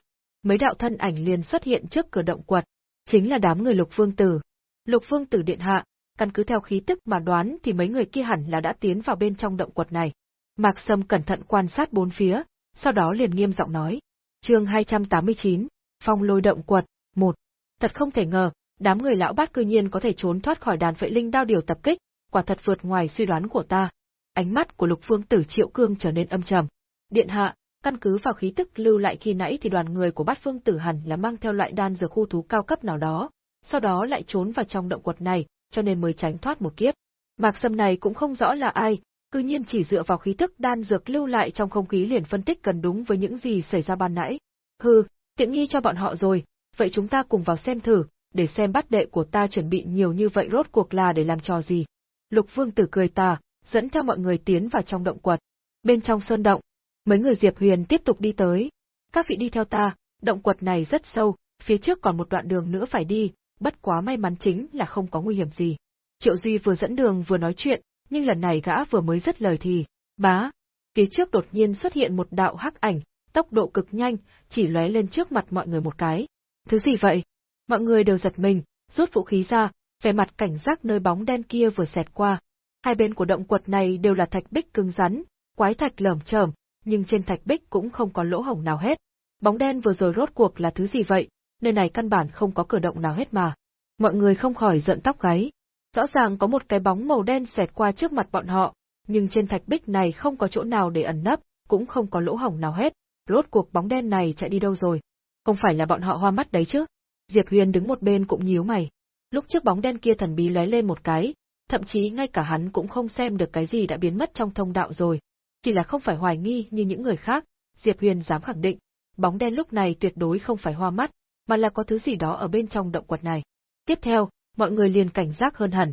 mấy đạo thân ảnh liền xuất hiện trước cửa động quật, chính là đám người Lục Vương Tử. Lục Vương Tử điện hạ, căn cứ theo khí tức mà đoán thì mấy người kia hẳn là đã tiến vào bên trong động quật này. Mạc Sâm cẩn thận quan sát bốn phía, sau đó liền nghiêm giọng nói. Chương 289, Phong lôi động quật, 1. Thật không thể ngờ, đám người lão bát cư nhiên có thể trốn thoát khỏi đàn vệ linh đao điều tập kích, quả thật vượt ngoài suy đoán của ta. Ánh mắt của Lục Vương Tử Triệu Cương trở nên âm trầm. Điện hạ, căn cứ vào khí tức lưu lại khi nãy thì đoàn người của Bát Phương Tử hẳn là mang theo loại đan dược khu thú cao cấp nào đó, sau đó lại trốn vào trong động quật này, cho nên mới tránh thoát một kiếp. Mạc Sâm này cũng không rõ là ai, cư nhiên chỉ dựa vào khí tức đan dược lưu lại trong không khí liền phân tích gần đúng với những gì xảy ra ban nãy. Hừ, tiện nghi cho bọn họ rồi, vậy chúng ta cùng vào xem thử, để xem bắt đệ của ta chuẩn bị nhiều như vậy rốt cuộc là để làm trò gì. Lục Vương Tử cười tà, dẫn theo mọi người tiến vào trong động quật. Bên trong sơn động, mấy người Diệp Huyền tiếp tục đi tới. Các vị đi theo ta, động quật này rất sâu, phía trước còn một đoạn đường nữa phải đi, bất quá may mắn chính là không có nguy hiểm gì. Triệu Duy vừa dẫn đường vừa nói chuyện, nhưng lần này gã vừa mới dứt lời thì, bá, phía trước đột nhiên xuất hiện một đạo hắc ảnh, tốc độ cực nhanh, chỉ lóe lên trước mặt mọi người một cái. Thứ gì vậy? Mọi người đều giật mình, rút vũ khí ra, vẻ mặt cảnh giác nơi bóng đen kia vừa xẹt qua. Hai bên của động quật này đều là thạch bích cứng rắn, quái thạch lởm chởm, nhưng trên thạch bích cũng không có lỗ hổng nào hết. Bóng đen vừa rồi rốt cuộc là thứ gì vậy? Nơi này căn bản không có cửa động nào hết mà. Mọi người không khỏi giận tóc gáy. Rõ ràng có một cái bóng màu đen xẹt qua trước mặt bọn họ, nhưng trên thạch bích này không có chỗ nào để ẩn nấp, cũng không có lỗ hổng nào hết. Rốt cuộc bóng đen này chạy đi đâu rồi? Không phải là bọn họ hoa mắt đấy chứ? Diệp Huyền đứng một bên cũng nhíu mày. Lúc trước bóng đen kia thần bí lóe lên một cái, thậm chí ngay cả hắn cũng không xem được cái gì đã biến mất trong thông đạo rồi. Chỉ là không phải hoài nghi như những người khác, Diệp Huyền dám khẳng định, bóng đen lúc này tuyệt đối không phải hoa mắt, mà là có thứ gì đó ở bên trong động quật này. Tiếp theo, mọi người liền cảnh giác hơn hẳn.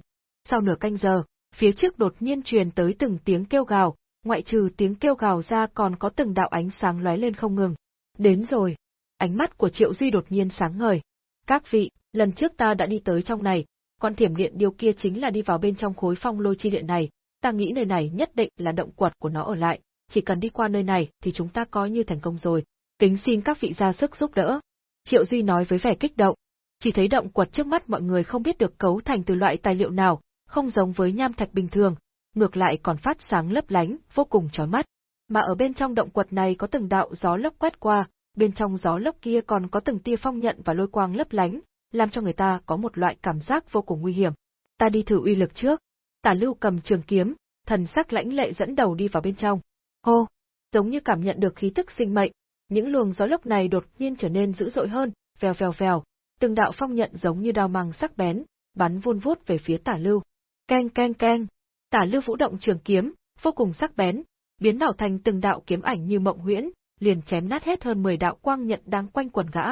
Sau nửa canh giờ, phía trước đột nhiên truyền tới từng tiếng kêu gào, ngoại trừ tiếng kêu gào ra còn có từng đạo ánh sáng lóe lên không ngừng. Đến rồi. Ánh mắt của Triệu Duy đột nhiên sáng ngời. Các vị, lần trước ta đã đi tới trong này, con thiểm điện điều kia chính là đi vào bên trong khối phong lôi chi điện này, ta nghĩ nơi này nhất định là động quật của nó ở lại, chỉ cần đi qua nơi này thì chúng ta coi như thành công rồi. Kính xin các vị ra sức giúp đỡ. Triệu Duy nói với vẻ kích động. Chỉ thấy động quật trước mắt mọi người không biết được cấu thành từ loại tài liệu nào, không giống với nham thạch bình thường, ngược lại còn phát sáng lấp lánh, vô cùng chói mắt. Mà ở bên trong động quật này có từng đạo gió lốc quét qua, bên trong gió lốc kia còn có từng tia phong nhận và lôi quang lấp lánh, làm cho người ta có một loại cảm giác vô cùng nguy hiểm. Ta đi thử uy lực trước. Tả Lưu cầm trường kiếm, thần sắc lãnh lệ dẫn đầu đi vào bên trong. Hô, giống như cảm nhận được khí tức sinh mệnh, những luồng gió lốc này đột nhiên trở nên dữ dội hơn, vèo vèo vèo, từng đạo phong nhận giống như đao mang sắc bén, bắn vun vút về phía Tả Lưu. Keng keng keng, Tả Lưu vũ động trường kiếm, vô cùng sắc bén, biến đảo thành từng đạo kiếm ảnh như mộng huyễn, liền chém nát hết hơn 10 đạo quang nhận đang quanh quần gã.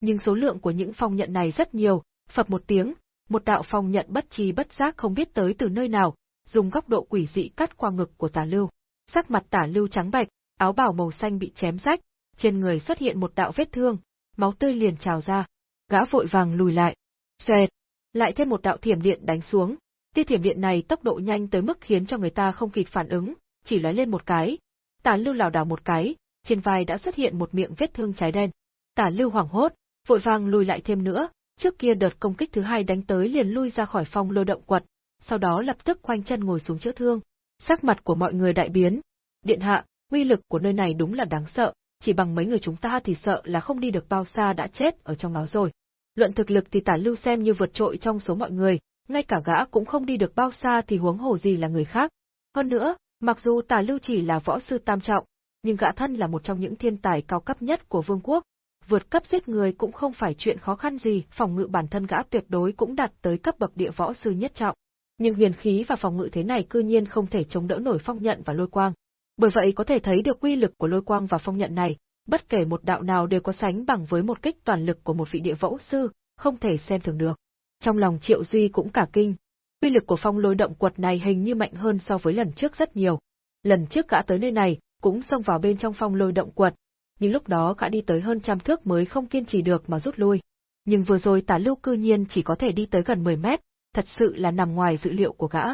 Nhưng số lượng của những phong nhận này rất nhiều, phập một tiếng, một đạo phong nhận bất chi bất giác không biết tới từ nơi nào, dùng góc độ quỷ dị cắt qua ngực của Tả Lưu. Sắc mặt Tả Lưu trắng bệch, áo bào màu xanh bị chém rách, trên người xuất hiện một đạo vết thương, máu tươi liền trào ra. Gã vội vàng lùi lại. Xoẹt, lại thêm một đạo thiểm điện đánh xuống. Tia thiểm điện này tốc độ nhanh tới mức khiến cho người ta không kịp phản ứng, chỉ lóe lên một cái. Tả Lưu lảo đảo một cái, trên vai đã xuất hiện một miệng vết thương cháy đen. Tả Lưu hoảng hốt, vội vàng lùi lại thêm nữa, trước kia đợt công kích thứ hai đánh tới liền lui ra khỏi phong lôi động quật, sau đó lập tức khoanh chân ngồi xuống chữa thương. Sắc mặt của mọi người đại biến. Điện hạ, uy lực của nơi này đúng là đáng sợ, chỉ bằng mấy người chúng ta thì sợ là không đi được bao xa đã chết ở trong nó rồi. Luận thực lực thì tả lưu xem như vượt trội trong số mọi người, ngay cả gã cũng không đi được bao xa thì huống hồ gì là người khác. Hơn nữa, mặc dù tả lưu chỉ là võ sư tam trọng, nhưng gã thân là một trong những thiên tài cao cấp nhất của vương quốc. Vượt cấp giết người cũng không phải chuyện khó khăn gì, phòng ngự bản thân gã tuyệt đối cũng đạt tới cấp bậc địa võ sư nhất trọng. Nhưng huyền khí và phòng ngự thế này cư nhiên không thể chống đỡ nổi phong nhận và lôi quang. Bởi vậy có thể thấy được uy lực của lôi quang và phong nhận này, bất kể một đạo nào đều có sánh bằng với một kích toàn lực của một vị địa võ sư, không thể xem thường được. Trong lòng Triệu Duy cũng cả kinh, uy lực của phong lôi động quật này hình như mạnh hơn so với lần trước rất nhiều. Lần trước gã tới nơi này, cũng xông vào bên trong phong lôi động quật, nhưng lúc đó gã đi tới hơn trăm thước mới không kiên trì được mà rút lui. Nhưng vừa rồi tả lưu cư nhiên chỉ có thể đi tới gần 10 mét, thật sự là nằm ngoài dự liệu của gã.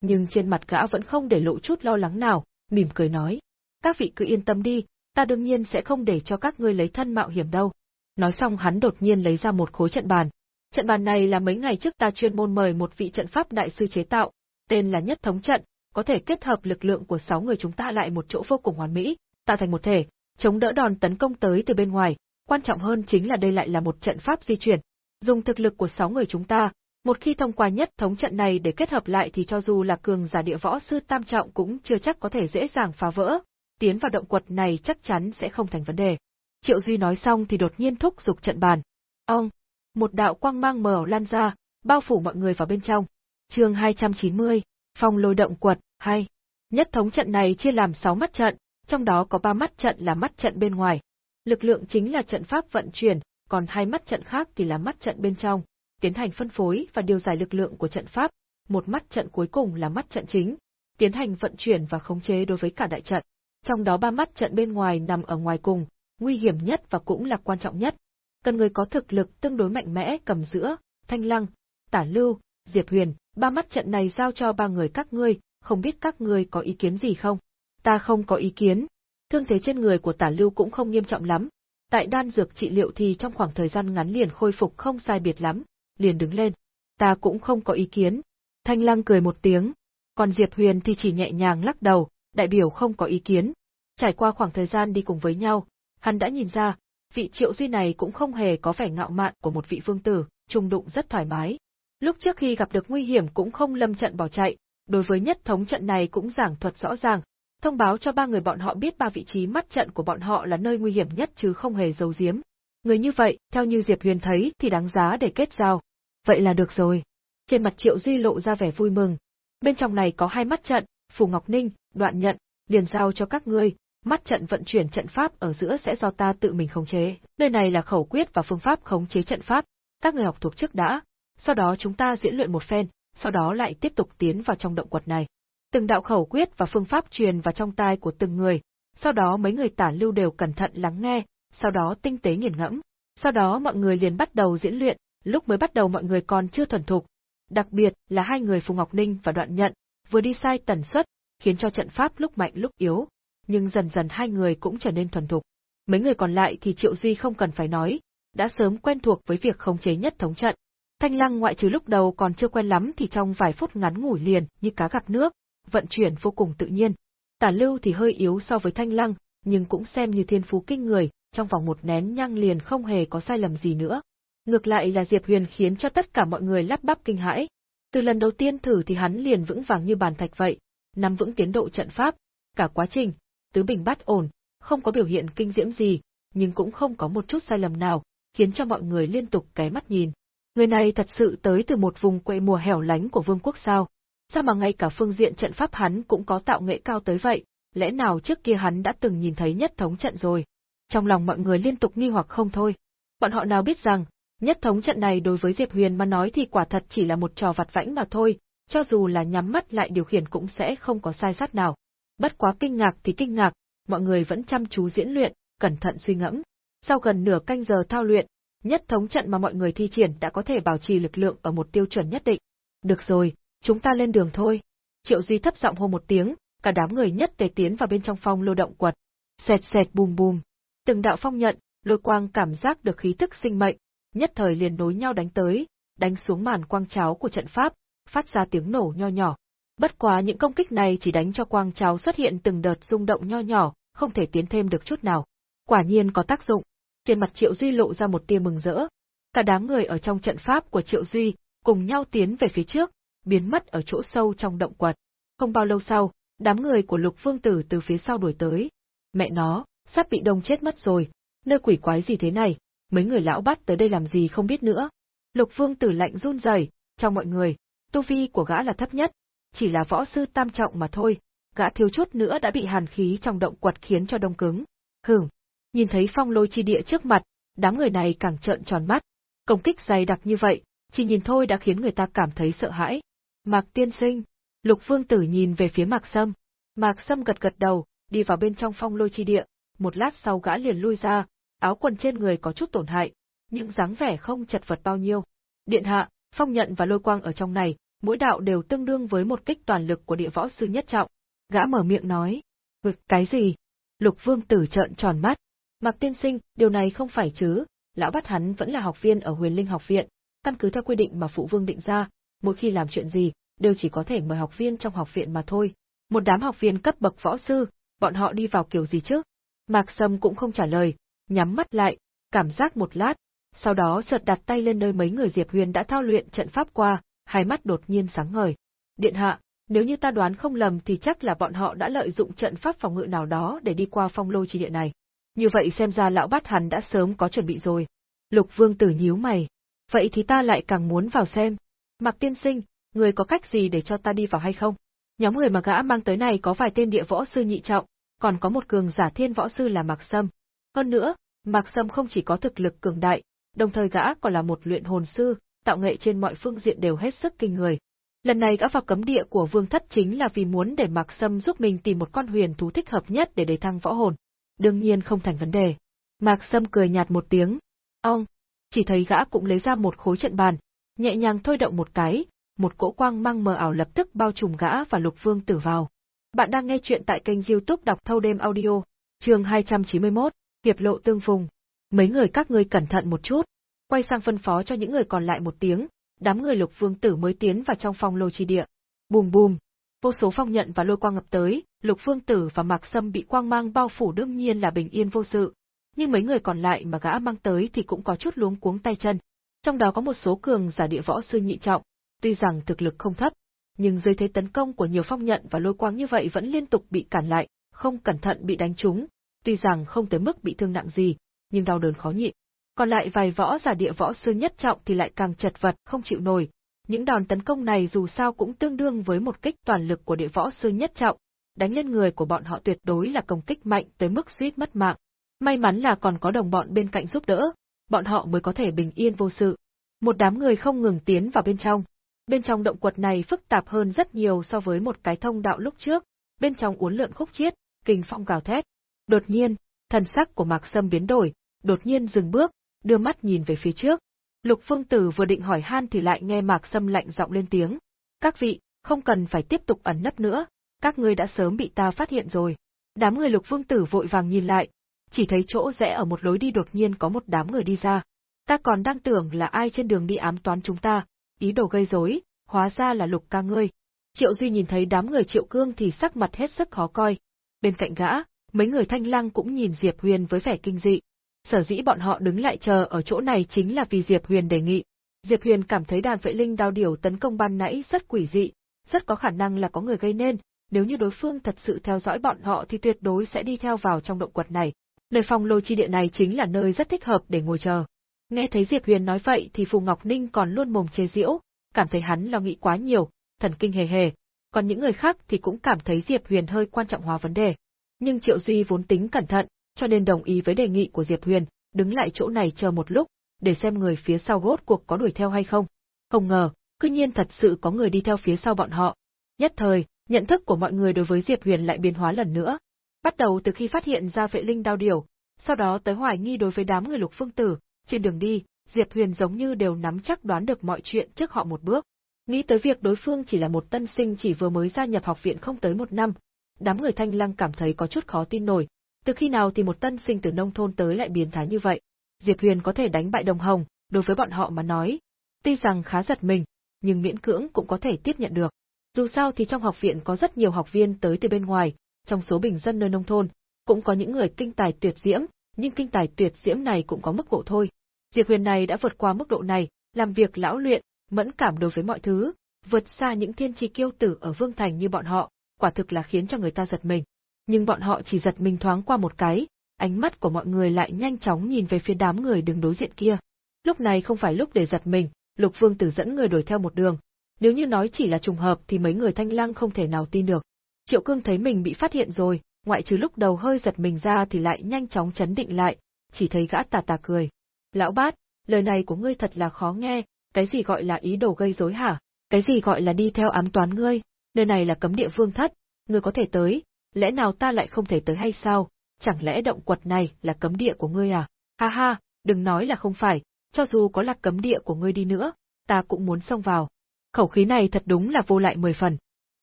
Nhưng trên mặt gã vẫn không để lộ chút lo lắng nào, mỉm cười nói. Các vị cứ yên tâm đi, ta đương nhiên sẽ không để cho các ngươi lấy thân mạo hiểm đâu. Nói xong hắn đột nhiên lấy ra một khối trận bàn. Trận bàn này là mấy ngày trước ta chuyên môn mời một vị trận pháp đại sư chế tạo, tên là Nhất Thống Trận, có thể kết hợp lực lượng của sáu người chúng ta lại một chỗ vô cùng hoàn mỹ, tạo thành một thể, chống đỡ đòn tấn công tới từ bên ngoài, quan trọng hơn chính là đây lại là một trận pháp di chuyển. Dùng thực lực của sáu người chúng ta, một khi thông qua nhất thống trận này để kết hợp lại thì cho dù là cường giả địa võ sư tam trọng cũng chưa chắc có thể dễ dàng phá vỡ, tiến vào động quật này chắc chắn sẽ không thành vấn đề. Triệu Duy nói xong thì đột nhiên thúc giục trận bàn. Ông, một đạo quang mang mờ lan ra, bao phủ mọi người vào bên trong. Chương 290, Phong Lôi động quật, hay. Nhất thống trận này chia làm 6 mắt trận, trong đó có ba mắt trận là mắt trận bên ngoài. Lực lượng chính là trận pháp vận chuyển, còn hai mắt trận khác thì là mắt trận bên trong tiến hành phân phối và điều giải lực lượng của trận pháp, một mắt trận cuối cùng là mắt trận chính, tiến hành vận chuyển và khống chế đối với cả đại trận. Trong đó ba mắt trận bên ngoài nằm ở ngoài cùng, nguy hiểm nhất và cũng là quan trọng nhất. Cần người có thực lực tương đối mạnh mẽ cầm giữa, Thanh Lăng, Tả Lưu, Diệp Huyền, ba mắt trận này giao cho ba người các ngươi, không biết các ngươi có ý kiến gì không? Ta không có ý kiến. Thương thế trên người của Tả Lưu cũng không nghiêm trọng lắm. Tại đan dược trị liệu thì trong khoảng thời gian ngắn liền khôi phục không sai biệt lắm, liền đứng lên. Ta cũng không có ý kiến. Thanh Lăng cười một tiếng, còn Diệp Huyền thì chỉ nhẹ nhàng lắc đầu, đại biểu không có ý kiến. Trải qua khoảng thời gian đi cùng với nhau, hắn đã nhìn ra, vị triệu duy này cũng không hề có vẻ ngạo mạn của một vị vương tử, trung đụng rất thoải mái. Lúc trước khi gặp được nguy hiểm cũng không lâm trận bỏ chạy, đối với nhất thống trận này cũng giảng thuật rõ ràng, thông báo cho ba người bọn họ biết ba vị trí mắt trận của bọn họ là nơi nguy hiểm nhất chứ không hề giấu giếm. Người như vậy, theo như Diệp Huyền thấy thì đáng giá để kết giao. Vậy là được rồi. Trên mặt Triệu Duy lộ ra vẻ vui mừng. Bên trong này có hai mắt trận, Phù Ngọc Ninh, đoạn nhận, liền giao cho các ngươi, mắt trận vận chuyển trận pháp ở giữa sẽ do ta tự mình khống chế. Nơi này là khẩu quyết và phương pháp khống chế trận pháp, các người học thuộc trước đã. Sau đó chúng ta diễn luyện một phen, sau đó lại tiếp tục tiến vào trong động quật này. Từng đạo khẩu quyết và phương pháp truyền vào trong tai của từng người, sau đó mấy người tả lưu đều cẩn thận lắng nghe, sau đó tinh tế nghiền ngẫm. Sau đó mọi người liền bắt đầu diễn luyện, lúc mới bắt đầu mọi người còn chưa thuần thục. Đặc biệt là hai người Phùng Ngọc Ninh và Đoạn Nhận, vừa đi sai tần suất, khiến cho trận pháp lúc mạnh lúc yếu, nhưng dần dần hai người cũng trở nên thuần thục. Mấy người còn lại thì Triệu Duy không cần phải nói, đã sớm quen thuộc với việc khống chế nhất thống trận. Thanh Lăng ngoại trừ lúc đầu còn chưa quen lắm thì trong vài phút ngắn ngủi liền như cá gặp nước, vận chuyển vô cùng tự nhiên. Tả Lưu thì hơi yếu so với Thanh Lăng, nhưng cũng xem như thiên phú kinh người, trong vòng một nén nhang liền không hề có sai lầm gì nữa. Ngược lại là Diệp Huyền khiến cho tất cả mọi người lắp bắp kinh hãi. Từ lần đầu tiên thử thì hắn liền vững vàng như bàn thạch vậy, nắm vững tiến độ trận pháp, cả quá trình, tứ bình bát ổn, không có biểu hiện kinh diễm gì, nhưng cũng không có một chút sai lầm nào, khiến cho mọi người liên tục cái mắt nhìn. Người này thật sự tới từ một vùng quê mùa hẻo lánh của vương quốc sao? Sao mà ngay cả phương diện trận pháp hắn cũng có tạo nghệ cao tới vậy, lẽ nào trước kia hắn đã từng nhìn thấy nhất thống trận rồi? Trong lòng mọi người liên tục nghi hoặc không thôi. Bọn họ nào biết rằng, nhất thống trận này đối với Diệp Huyền mà nói thì quả thật chỉ là một trò vặt vãnh mà thôi, cho dù là nhắm mắt lại điều khiển cũng sẽ không có sai sót nào. Bất quá kinh ngạc thì kinh ngạc, mọi người vẫn chăm chú diễn luyện, cẩn thận suy ngẫm. Sau gần nửa canh giờ thao luyện, nhất thống trận mà mọi người thi triển đã có thể bảo trì lực lượng ở một tiêu chuẩn nhất định. Được rồi, chúng ta lên đường thôi. Triệu Duy thấp giọng hô một tiếng, cả đám người nhất tề tiến vào bên trong phong lô động quật. Xẹt xẹt bùm bùm. Từng đạo phong nhận, lôi quang cảm giác được khí tức sinh mệnh, nhất thời liền nối nhau đánh tới, đánh xuống màn quang cháo của trận pháp, phát ra tiếng nổ nho nhỏ. Bất quá những công kích này chỉ đánh cho quang cháo xuất hiện từng đợt rung động nho nhỏ, không thể tiến thêm được chút nào. Quả nhiên có tác dụng. Trên mặt Triệu Duy lộ ra một tia mừng rỡ. Cả đám người ở trong trận pháp của Triệu Duy cùng nhau tiến về phía trước, biến mất ở chỗ sâu trong động quật. Không bao lâu sau, đám người của Lục Vương Tử từ phía sau đuổi tới. Mẹ nó, sắp bị đông chết mất rồi, nơi quỷ quái gì thế này, mấy người lão bắt tới đây làm gì không biết nữa. Lục Vương Tử lạnh run rẩy, trong mọi người, tu vi của gã là thấp nhất, chỉ là võ sư tam trọng mà thôi, gã thiếu chút nữa đã bị hàn khí trong động quật khiến cho đông cứng. Hửm, nhìn thấy phong lôi chi địa trước mặt, đám người này càng trợn tròn mắt. Công kích dày đặc như vậy, chỉ nhìn thôi đã khiến người ta cảm thấy sợ hãi. Mạc tiên sinh, lục vương tử nhìn về phía Mạc Sâm. Mạc Sâm gật gật đầu, đi vào bên trong phong lôi chi địa, một lát sau gã liền lui ra, áo quần trên người có chút tổn hại, nhưng dáng vẻ không chật vật bao nhiêu. Điện hạ, phong nhận và lôi quang ở trong này, mỗi đạo đều tương đương với một kích toàn lực của địa võ sư nhất trọng. Gã mở miệng nói. Vực cái gì? Lục vương tử trợn tròn mắt. Mạc tiên sinh, điều này không phải chứ, lão bắt hắn vẫn là học viên ở huyền linh học viện, căn cứ theo quy định mà phụ vương định ra, mỗi khi làm chuyện gì, đều chỉ có thể mời học viên trong học viện mà thôi. Một đám học viên cấp bậc võ sư, bọn họ đi vào kiểu gì chứ? Mạc Sâm cũng không trả lời, nhắm mắt lại, cảm giác một lát, sau đó chợt đặt tay lên nơi mấy người Diệp Huyền đã thao luyện trận pháp qua, hai mắt đột nhiên sáng ngời. Điện hạ, nếu như ta đoán không lầm thì chắc là bọn họ đã lợi dụng trận pháp phòng ngự nào đó để đi qua phong lôi chi địa này. Như vậy xem ra lão bát hắn đã sớm có chuẩn bị rồi. Lục vương tử nhíu mày. Vậy thì ta lại càng muốn vào xem. Mạc tiên sinh, người có cách gì để cho ta đi vào hay không? Nhóm người mà gã mang tới này có vài tên địa võ sư nhị trọng, còn có một cường giả thiên võ sư là Mạc Sâm. Hơn nữa, Mạc Sâm không chỉ có thực lực cường đại, đồng thời gã còn là một luyện hồn sư, tạo nghệ trên mọi phương diện đều hết sức kinh người. Lần này gã vào cấm địa của Vương Thất chính là vì muốn để Mạc Sâm giúp mình tìm một con huyền thú thích hợp nhất để đề thăng võ hồn. Đương nhiên không thành vấn đề. Mạc Sâm cười nhạt một tiếng. Ông, chỉ thấy gã cũng lấy ra một khối trận bàn, nhẹ nhàng thôi động một cái, một cỗ quang mang mờ ảo lập tức bao trùm gã và Lục Vương Tử vào. Bạn đang nghe chuyện tại kênh youtube đọc thâu đêm audio, chương 291, Hiệp lộ tương phùng. Mấy người các ngươi cẩn thận một chút. quay sang phân phó cho những người còn lại một tiếng, đám người lục vương tử mới tiến vào trong phong lô chi địa. Bùm bùm, vô số phong nhận và lôi quang ngập tới, lục vương tử và mạc sâm bị quang mang bao phủ đương nhiên là bình yên vô sự. Nhưng mấy người còn lại mà gã mang tới thì cũng có chút luống cuống tay chân. Trong đó có một số cường giả địa võ sư nhị trọng, tuy rằng thực lực không thấp, nhưng dưới thế tấn công của nhiều phong nhận và lôi quang như vậy vẫn liên tục bị cản lại, không cẩn thận bị đánh trúng, tuy rằng không tới mức bị thương nặng gì, nhưng đau đớn khó nhịn. Còn lại vài võ giả địa võ sư nhất trọng thì lại càng chật vật, không chịu nổi. Những đòn tấn công này dù sao cũng tương đương với một kích toàn lực của địa võ sư nhất trọng, đánh lên người của bọn họ tuyệt đối là công kích mạnh tới mức suýt mất mạng. May mắn là còn có đồng bọn bên cạnh giúp đỡ, bọn họ mới có thể bình yên vô sự. Một đám người không ngừng tiến vào bên trong. Bên trong động quật này phức tạp hơn rất nhiều so với một cái thông đạo lúc trước, bên trong uốn lượn khúc chiết, kinh phong gào thét. Đột nhiên, thần sắc của Mạc Sâm biến đổi, đột nhiên dừng bước, đưa mắt nhìn về phía trước. Lục Phương Tử vừa định hỏi han thì lại nghe Mạc Sâm lạnh giọng lên tiếng. Các vị, không cần phải tiếp tục ẩn nấp nữa, các ngươi đã sớm bị ta phát hiện rồi. Đám người Lục Phương Tử vội vàng nhìn lại, chỉ thấy chỗ rẽ ở một lối đi đột nhiên có một đám người đi ra. Ta còn đang tưởng là ai trên đường đi ám toán chúng ta, ý đồ gây rối, hóa ra là Lục ca ngươi. Triệu Duy nhìn thấy đám người Triệu Cương thì sắc mặt hết sức khó coi. Bên cạnh gã, mấy người thanh lăng cũng nhìn Diệp Huyền với vẻ kinh dị. Sở dĩ bọn họ đứng lại chờ ở chỗ này chính là vì Diệp Huyền đề nghị. Diệp Huyền cảm thấy đàn vệ linh đao điểu tấn công ban nãy rất quỷ dị, rất có khả năng là có người gây nên, nếu như đối phương thật sự theo dõi bọn họ thì tuyệt đối sẽ đi theo vào trong động quật này. Nơi phong lô chi địa này chính là nơi rất thích hợp để ngồi chờ. Nghe thấy Diệp Huyền nói vậy thì Phù Ngọc Ninh còn luôn mồm chế giễu, cảm thấy hắn lo nghĩ quá nhiều, thần kinh hề hề, còn những người khác thì cũng cảm thấy Diệp Huyền hơi quan trọng hóa vấn đề. Nhưng Triệu Duy vốn tính cẩn thận, cho nên đồng ý với đề nghị của Diệp Huyền, đứng lại chỗ này chờ một lúc, để xem người phía sau rốt cuộc có đuổi theo hay không. Không ngờ, cư nhiên thật sự có người đi theo phía sau bọn họ. Nhất thời, nhận thức của mọi người đối với Diệp Huyền lại biến hóa lần nữa. Bắt đầu từ khi phát hiện ra vệ linh đao điều, sau đó tới hoài nghi đối với đám người lục phương tử, trên đường đi, Diệp Huyền giống như đều nắm chắc đoán được mọi chuyện trước họ một bước. Nghĩ tới việc đối phương chỉ là một tân sinh chỉ vừa mới gia nhập học viện không tới một năm, đám người thanh lăng cảm thấy có chút khó tin nổi, từ khi nào thì một tân sinh từ nông thôn tới lại biến thái như vậy. Diệp Huyền có thể đánh bại đồng hồng, đối với bọn họ mà nói, tuy rằng khá giật mình, nhưng miễn cưỡng cũng có thể tiếp nhận được. Dù sao thì trong học viện có rất nhiều học viên tới từ bên ngoài, trong số bình dân nơi nông thôn, cũng có những người kinh tài tuyệt diễm, nhưng kinh tài tuyệt diễm này cũng có mức độ thôi. Diệp Huyền này đã vượt qua mức độ này, làm việc lão luyện, mẫn cảm đối với mọi thứ, vượt xa những thiên chi kiêu tử ở Vương Thành như bọn họ, quả thực là khiến cho người ta giật mình. Nhưng bọn họ chỉ giật mình thoáng qua một cái, ánh mắt của mọi người lại nhanh chóng nhìn về phía đám người đứng đối diện kia. Lúc này không phải lúc để giật mình, Lục Vương Tử dẫn người đuổi theo một đường. Nếu như nói chỉ là trùng hợp thì mấy người thanh lăng không thể nào tin được. Triệu Cương thấy mình bị phát hiện rồi, ngoại trừ lúc đầu hơi giật mình ra thì lại nhanh chóng chấn định lại, chỉ thấy gã tà tà cười. Lão bát, lời này của ngươi thật là khó nghe, cái gì gọi là ý đồ gây rối hả? Cái gì gọi là đi theo ám toán ngươi? Nơi này là cấm địa vương thất, ngươi có thể tới, lẽ nào ta lại không thể tới hay sao? Chẳng lẽ động quật này là cấm địa của ngươi à? Ha ha, đừng nói là không phải, cho dù có là cấm địa của ngươi đi nữa, ta cũng muốn xông vào. Khẩu khí này thật đúng là vô lại mười phần.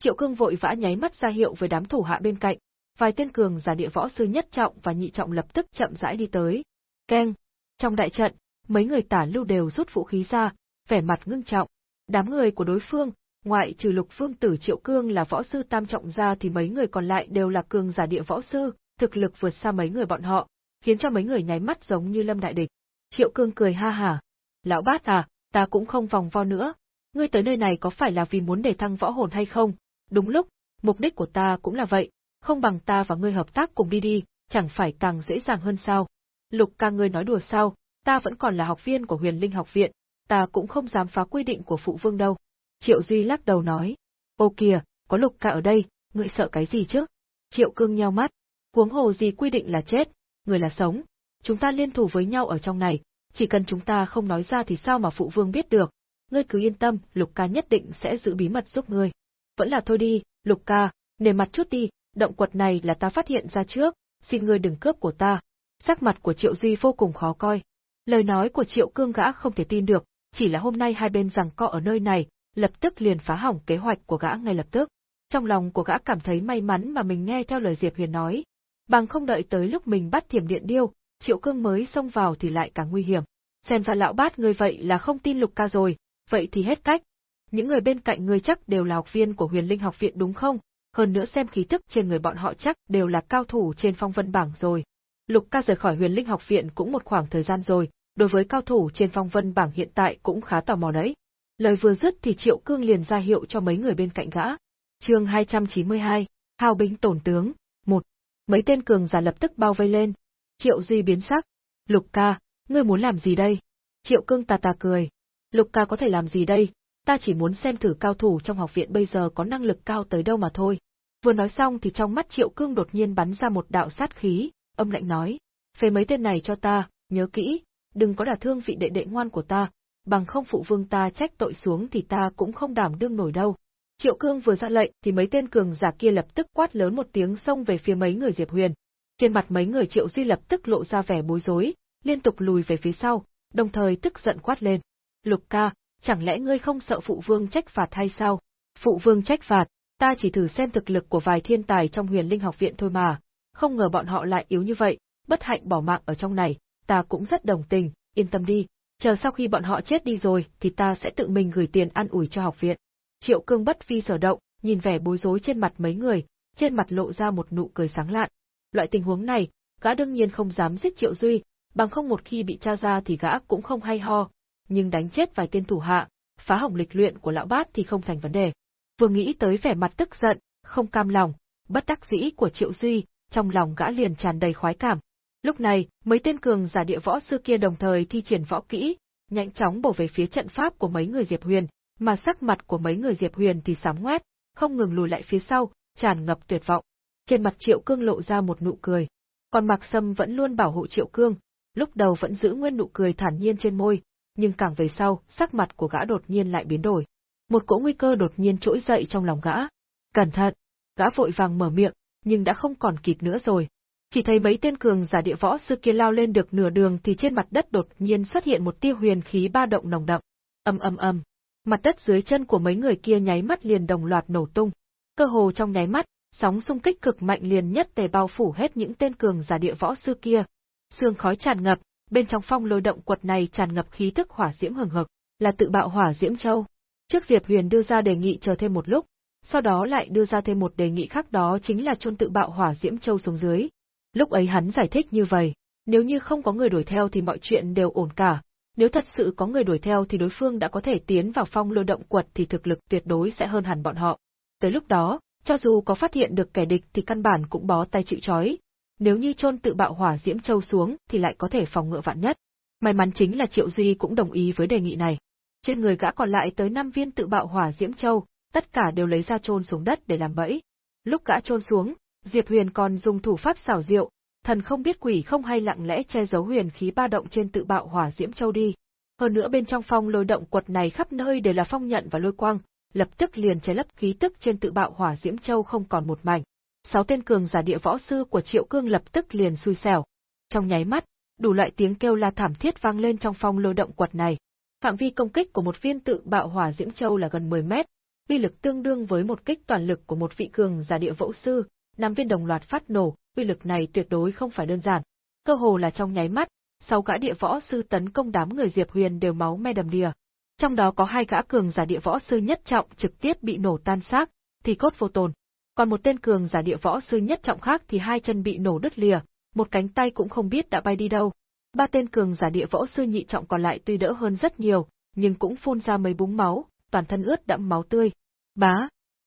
Triệu Cương vội vã nháy mắt ra hiệu với đám thủ hạ bên cạnh, vài tên cường giả địa võ sư nhất trọng và nhị trọng lập tức chậm rãi đi tới. Keng! Trong đại trận, mấy người tả lưu đều rút vũ khí ra, vẻ mặt ngưng trọng. Đám người của đối phương, ngoại trừ lục phương tử triệu cương là võ sư tam trọng ra thì mấy người còn lại đều là cường giả địa võ sư, thực lực vượt xa mấy người bọn họ, khiến cho mấy người nháy mắt giống như lâm đại địch. Triệu cương cười ha hả. Lão bát à, ta cũng không vòng vo nữa. Ngươi tới nơi này có phải là vì muốn để thăng võ hồn hay không? Đúng lúc, mục đích của ta cũng là vậy, không bằng ta và ngươi hợp tác cùng đi đi, chẳng phải càng dễ dàng hơn sao? Lục ca ngươi nói đùa sao, ta vẫn còn là học viên của huyền linh học viện, ta cũng không dám phá quy định của phụ vương đâu. Triệu Duy lắc đầu nói, ô kìa, có lục ca ở đây, ngươi sợ cái gì chứ? Triệu cương nheo mắt, huống hồ gì quy định là chết, người là sống, chúng ta liên thủ với nhau ở trong này, chỉ cần chúng ta không nói ra thì sao mà phụ vương biết được, ngươi cứ yên tâm, lục ca nhất định sẽ giữ bí mật giúp ngươi. Vẫn là thôi đi, lục ca, nề mặt chút đi, động quật này là ta phát hiện ra trước, xin ngươi đừng cướp của ta. Sắc mặt của Triệu Duy vô cùng khó coi. Lời nói của Triệu Cương gã không thể tin được, chỉ là hôm nay hai bên rằng co ở nơi này, lập tức liền phá hỏng kế hoạch của gã ngay lập tức. Trong lòng của gã cảm thấy may mắn mà mình nghe theo lời Diệp Huyền nói. Bằng không đợi tới lúc mình bắt thiểm điện điêu, Triệu Cương mới xông vào thì lại càng nguy hiểm. Xem ra lão bát ngươi vậy là không tin Lục ca rồi, vậy thì hết cách. Những người bên cạnh ngươi chắc đều là học viên của huyền linh học viện đúng không? Hơn nữa xem khí tức trên người bọn họ chắc đều là cao thủ trên phong vân bảng rồi. Lục ca rời khỏi huyền linh học viện cũng một khoảng thời gian rồi, đối với cao thủ trên phong vân bảng hiện tại cũng khá tò mò đấy. Lời vừa dứt thì Triệu Cương liền ra hiệu cho mấy người bên cạnh gã. chương 292, Hào binh tổn tướng, một Mấy tên cường giả lập tức bao vây lên. Triệu Duy biến sắc. Lục ca, ngươi muốn làm gì đây? Triệu Cương tà tà cười. Lục ca có thể làm gì đây? Ta chỉ muốn xem thử cao thủ trong học viện bây giờ có năng lực cao tới đâu mà thôi. Vừa nói xong thì trong mắt Triệu Cương đột nhiên bắn ra một đạo sát khí, âm lạnh nói. Phế mấy tên này cho ta, nhớ kỹ, đừng có đả thương vị đệ đệ ngoan của ta, bằng không phụ vương ta trách tội xuống thì ta cũng không đảm đương nổi đâu. Triệu Cương vừa ra lệnh thì mấy tên cường giả kia lập tức quát lớn một tiếng xông về phía mấy người Diệp Huyền. Trên mặt mấy người Triệu Duy lập tức lộ ra vẻ bối rối, liên tục lùi về phía sau, đồng thời tức giận quát lên. Lục ca, chẳng lẽ ngươi không sợ phụ vương trách phạt hay sao? Phụ vương trách phạt, ta chỉ thử xem thực lực của vài thiên tài trong huyền linh học viện thôi mà, không ngờ bọn họ lại yếu như vậy, bất hạnh bỏ mạng ở trong này, ta cũng rất đồng tình, yên tâm đi, chờ sau khi bọn họ chết đi rồi thì ta sẽ tự mình gửi tiền ăn ủi cho học viện. Triệu cương bất phi sở động, nhìn vẻ bối rối trên mặt mấy người, trên mặt lộ ra một nụ cười sáng lạn. Loại tình huống này, gã đương nhiên không dám giết Triệu Duy, bằng không một khi bị tra ra thì gã cũng không hay ho, nhưng đánh chết vài tên thủ hạ, phá hỏng lịch luyện của lão bát thì không thành vấn đề. Vừa nghĩ tới vẻ mặt tức giận, không cam lòng, bất đắc dĩ của Triệu Duy, trong lòng gã liền tràn đầy khoái cảm. Lúc này, mấy tên cường giả địa võ sư kia đồng thời thi triển võ kỹ, nhanh chóng bổ về phía trận pháp của mấy người Diệp Huyền, mà sắc mặt của mấy người Diệp Huyền thì sám ngoét, không ngừng lùi lại phía sau, tràn ngập tuyệt vọng. Trên mặt Triệu Cương lộ ra một nụ cười. Còn Mạc Sâm vẫn luôn bảo hộ Triệu Cương, lúc đầu vẫn giữ nguyên nụ cười thản nhiên trên môi, nhưng càng về sau, sắc mặt của gã đột nhiên lại biến đổi. Một cỗ nguy cơ đột nhiên trỗi dậy trong lòng gã. Cẩn thận! Gã vội vàng mở miệng, nhưng đã không còn kịp nữa rồi. Chỉ thấy mấy tên cường giả địa võ sư kia lao lên được nửa đường thì trên mặt đất đột nhiên xuất hiện một tia huyền khí ba động nồng đậm. Âm âm âm. Mặt đất dưới chân của mấy người kia nháy mắt liền đồng loạt nổ tung. Cơ hồ trong nháy mắt, sóng xung kích cực mạnh liền nhất tề bao phủ hết những tên cường giả địa võ sư kia. Sương khói tràn ngập, bên trong phong lôi động quật này tràn ngập khí tức hỏa diễm hừng hực, là tự bạo hỏa diễm châu. Trước Diệp Huyền đưa ra đề nghị chờ thêm một lúc, sau đó lại đưa ra thêm một đề nghị khác đó chính là chôn tự bạo hỏa diễm châu xuống dưới. Lúc ấy hắn giải thích như vậy, nếu như không có người đuổi theo thì mọi chuyện đều ổn cả, nếu thật sự có người đuổi theo thì đối phương đã có thể tiến vào phong lôi động quật thì thực lực tuyệt đối sẽ hơn hẳn bọn họ. Tới lúc đó, cho dù có phát hiện được kẻ địch thì căn bản cũng bó tay chịu trói. Nếu như chôn tự bạo hỏa diễm châu xuống thì lại có thể phòng ngựa vạn nhất. May mắn chính là Triệu Duy cũng đồng ý với đề nghị này. Trên người gã còn lại tới 5 viên tự bạo hỏa diễm châu, tất cả đều lấy ra chôn xuống đất để làm bẫy. Lúc gã chôn xuống, Diệp Huyền còn dùng thủ pháp xảo diệu, thần không biết quỷ không hay lặng lẽ che giấu huyền khí ba động trên tự bạo hỏa diễm châu đi. Hơn nữa bên trong phong lôi động quật này khắp nơi đều là phong nhận và lôi quang, lập tức liền che lấp khí tức trên tự bạo hỏa diễm châu không còn một mảnh. Sáu tên cường giả địa võ sư của Triệu Cương lập tức liền xui xẻo. Trong nháy mắt, đủ loại tiếng kêu la thảm thiết vang lên trong phong lôi động quật này. Phạm vi công kích của một viên tự bạo hỏa diễm châu là gần 10 mét, uy lực tương đương với một kích toàn lực của một vị cường giả địa võ sư, năm viên đồng loạt phát nổ, uy lực này tuyệt đối không phải đơn giản. Cơ hồ là trong nháy mắt, sáu gã địa võ sư tấn công đám người Diệp Huyền đều máu me đầm đìa. Trong đó có hai gã cường giả địa võ sư nhất trọng trực tiếp bị nổ tan xác, thì cốt vô tồn. Còn một tên cường giả địa võ sư nhất trọng khác thì hai chân bị nổ đứt lìa, một cánh tay cũng không biết đã bay đi đâu. Ba tên cường giả địa võ sư nhị trọng còn lại tuy đỡ hơn rất nhiều, nhưng cũng phun ra mấy búng máu, toàn thân ướt đẫm máu tươi. Bá!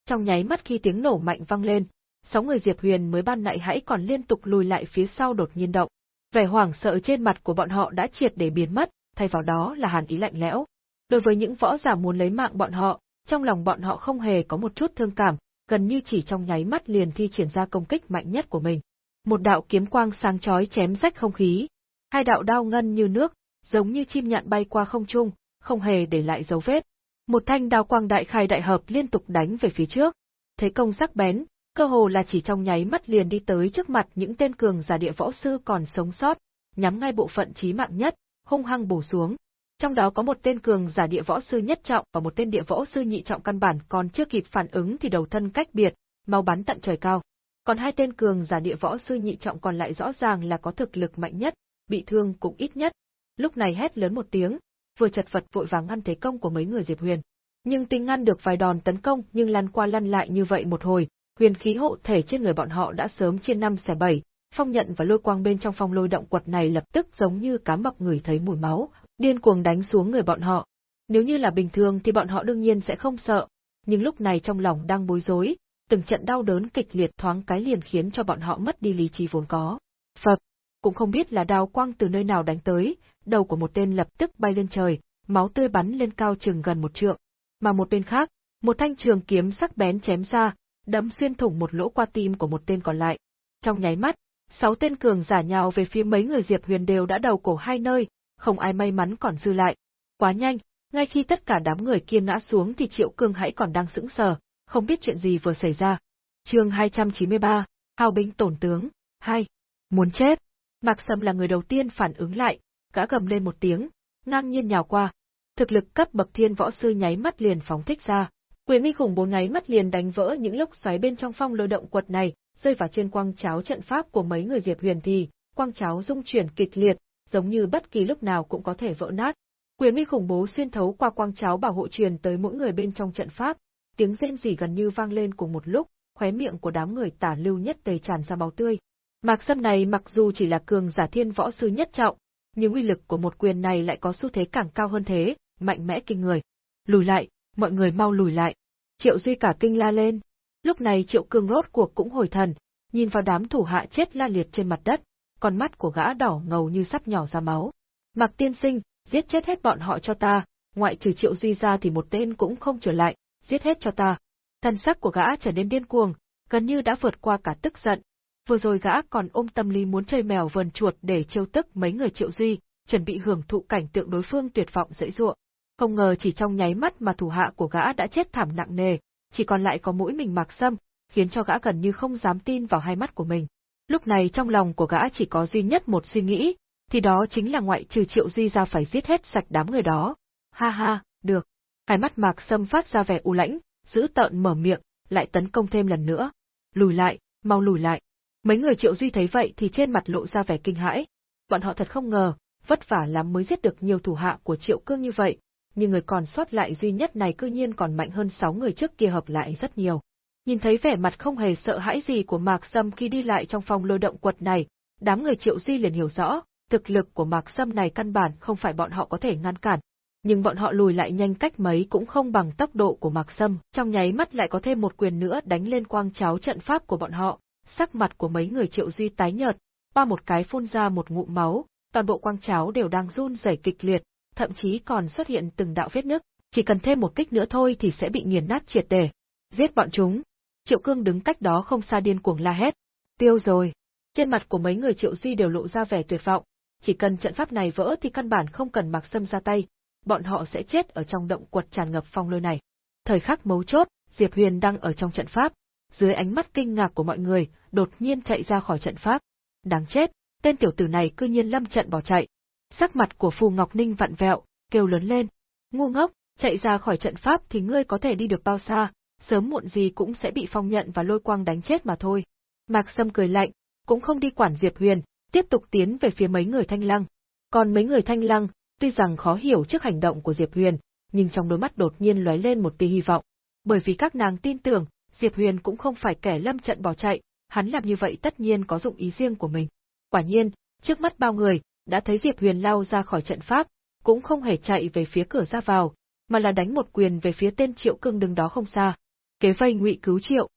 Trong nháy mắt khi tiếng nổ mạnh vang lên, sáu người Diệp Huyền mới ban nãy hãy còn liên tục lùi lại phía sau đột nhiên động. Vẻ hoảng sợ trên mặt của bọn họ đã triệt để biến mất, thay vào đó là hàn ý lạnh lẽo. Đối với những võ giả muốn lấy mạng bọn họ, trong lòng bọn họ không hề có một chút thương cảm, gần như chỉ trong nháy mắt liền thi triển ra công kích mạnh nhất của mình. Một đạo kiếm quang sáng chói chém rách không khí, hai đạo đao ngân như nước, giống như chim nhạn bay qua không trung, không hề để lại dấu vết. Một thanh đao quang đại khai đại hợp liên tục đánh về phía trước. Thế công sắc bén, cơ hồ là chỉ trong nháy mắt liền đi tới trước mặt những tên cường giả địa võ sư còn sống sót, nhắm ngay bộ phận chí mạng nhất, hung hăng bổ xuống. Trong đó có một tên cường giả địa võ sư nhất trọng và một tên địa võ sư nhị trọng căn bản còn chưa kịp phản ứng thì đầu thân cách biệt, mau bắn tận trời cao. Còn hai tên cường giả địa võ sư nhị trọng còn lại rõ ràng là có thực lực mạnh nhất, bị thương cũng ít nhất. lúc này hét lớn một tiếng, vừa chật vật vội vàng ngăn thế công của mấy người Diệp Huyền. Nhưng tính ngăn được vài đòn tấn công nhưng lăn qua lăn lại như vậy một hồi, huyền khí hộ thể trên người bọn họ đã sớm chia năm xẻ bảy, phong nhận và lôi quang bên trong phong lôi động quật này lập tức giống như cá mập người thấy mùi máu, điên cuồng đánh xuống người bọn họ. Nếu như là bình thường thì bọn họ đương nhiên sẽ không sợ, nhưng lúc này trong lòng đang bối rối, từng trận đau đớn kịch liệt thoáng cái liền khiến cho bọn họ mất đi lý trí vốn có. Phập, cũng không biết là đao quang từ nơi nào đánh tới, đầu của một tên lập tức bay lên trời, máu tươi bắn lên cao chừng gần một trượng. Mà một bên khác, một thanh trường kiếm sắc bén chém ra, đấm xuyên thủng một lỗ qua tim của một tên còn lại. Trong nháy mắt, sáu tên cường giả nhào về phía mấy người Diệp Huyền đều đã đầu cổ hai nơi, không ai may mắn còn dư lại. Quá nhanh, ngay khi tất cả đám người kia ngã xuống thì Triệu Cương hãy còn đang sững sờ, không biết chuyện gì vừa xảy ra. Chương 293, Hào binh tổn tướng, 2. Muốn chết. Mạc Sâm là người đầu tiên phản ứng lại, gã gầm lên một tiếng, ngang nhiên nhào qua. Thực lực cấp bậc thiên võ sư nháy mắt liền phóng thích ra, quyền uy khủng bố nháy mắt liền đánh vỡ những lốc xoáy bên trong phong lôi động quật này, rơi vào trên quang cháo trận pháp của mấy người Diệp Huyền thì, quang cháo rung chuyển kịch liệt, giống như bất kỳ lúc nào cũng có thể vỡ nát. Quyền uy khủng bố xuyên thấu qua quang cháo bảo hộ truyền tới mỗi người bên trong trận pháp, tiếng rên rỉ gần như vang lên cùng một lúc, khóe miệng của đám người tả lưu nhất tề tràn ra máu tươi. Mạc Sâm này mặc dù chỉ là cường giả thiên võ sư nhất trọng, nhưng uy lực của một quyền này lại có xu thế càng cao hơn thế, mạnh mẽ kinh người. Lùi lại, mọi người mau lùi lại. Triệu Duy cả kinh la lên. Lúc này Triệu Cương rốt cuộc cũng hồi thần, nhìn vào đám thủ hạ chết la liệt trên mặt đất, con mắt của gã đỏ ngầu như sắp nhỏ ra máu. Mặc Tiên Sinh, giết chết hết bọn họ cho ta, ngoại trừ Triệu Duy ra thì một tên cũng không trở lại, giết hết cho ta. Thần sắc của gã trở nên điên cuồng, gần như đã vượt qua cả tức giận. Vừa rồi gã còn ôm tâm lý muốn chơi mèo vờn chuột để trêu tức mấy người Triệu Duy, chuẩn bị hưởng thụ cảnh tượng đối phương tuyệt vọng dễ dụa. Không ngờ chỉ trong nháy mắt mà thủ hạ của gã đã chết thảm nặng nề, chỉ còn lại có mũi mình mặc sâm, khiến cho gã gần như không dám tin vào hai mắt của mình. Lúc này trong lòng của gã chỉ có duy nhất một suy nghĩ, thì đó chính là ngoại trừ Triệu Duy ra phải giết hết sạch đám người đó. Ha ha, được. Hai mắt Mạc Sâm phát ra vẻ u lãnh, giữ tợn mở miệng, lại tấn công thêm lần nữa. Lùi lại, mau lùi lại. Mấy người Triệu Duy thấy vậy thì trên mặt lộ ra vẻ kinh hãi. Bọn họ thật không ngờ, vất vả lắm mới giết được nhiều thủ hạ của Triệu Cương như vậy, nhưng người còn sót lại duy nhất này cư nhiên còn mạnh hơn sáu người trước kia hợp lại rất nhiều. Nhìn thấy vẻ mặt không hề sợ hãi gì của Mạc Sâm khi đi lại trong phòng lôi động quật này, đám người Triệu Di liền hiểu rõ, thực lực của Mạc Sâm này căn bản không phải bọn họ có thể ngăn cản. Nhưng bọn họ lùi lại nhanh cách mấy cũng không bằng tốc độ của Mạc Sâm, trong nháy mắt lại có thêm một quyền nữa đánh lên quang cháo trận pháp của bọn họ, sắc mặt của mấy người Triệu Duy tái nhợt, ba một cái phun ra một ngụm máu, toàn bộ quang cháo đều đang run rẩy kịch liệt, thậm chí còn xuất hiện từng đạo vết nứt, chỉ cần thêm một kích nữa thôi thì sẽ bị nghiền nát triệt để. Giết bọn chúng. Triệu Cương đứng cách đó không xa điên cuồng la hét. Tiêu rồi. Trên mặt của mấy người Triệu Duy đều lộ ra vẻ tuyệt vọng, chỉ cần trận pháp này vỡ thì căn bản không cần Mạc Sâm ra tay, bọn họ sẽ chết ở trong động quật tràn ngập phong lôi này. Thời khắc mấu chốt, Diệp Huyền đang ở trong trận pháp, dưới ánh mắt kinh ngạc của mọi người, đột nhiên chạy ra khỏi trận pháp. Đáng chết, tên tiểu tử này cư nhiên lâm trận bỏ chạy. Sắc mặt của Phù Ngọc Ninh vặn vẹo, kêu lớn lên. Ngu ngốc, chạy ra khỏi trận pháp thì ngươi có thể đi được bao xa, sớm muộn gì cũng sẽ bị phong nhận và lôi quang đánh chết mà thôi. Mạc Sâm cười lạnh, cũng không đi quản Diệp Huyền, tiếp tục tiến về phía mấy người thanh lăng. Còn mấy người thanh lăng, tuy rằng khó hiểu trước hành động của Diệp Huyền, nhưng trong đôi mắt đột nhiên lóe lên một tia hy vọng. Bởi vì các nàng tin tưởng, Diệp Huyền cũng không phải kẻ lâm trận bỏ chạy, hắn làm như vậy tất nhiên có dụng ý riêng của mình. Quả nhiên, trước mắt bao người, đã thấy Diệp Huyền lao ra khỏi trận pháp, cũng không hề chạy về phía cửa ra vào, mà là đánh một quyền về phía tên Triệu Cương đứng đó không xa. Kế vây ngụy cứu Triệu.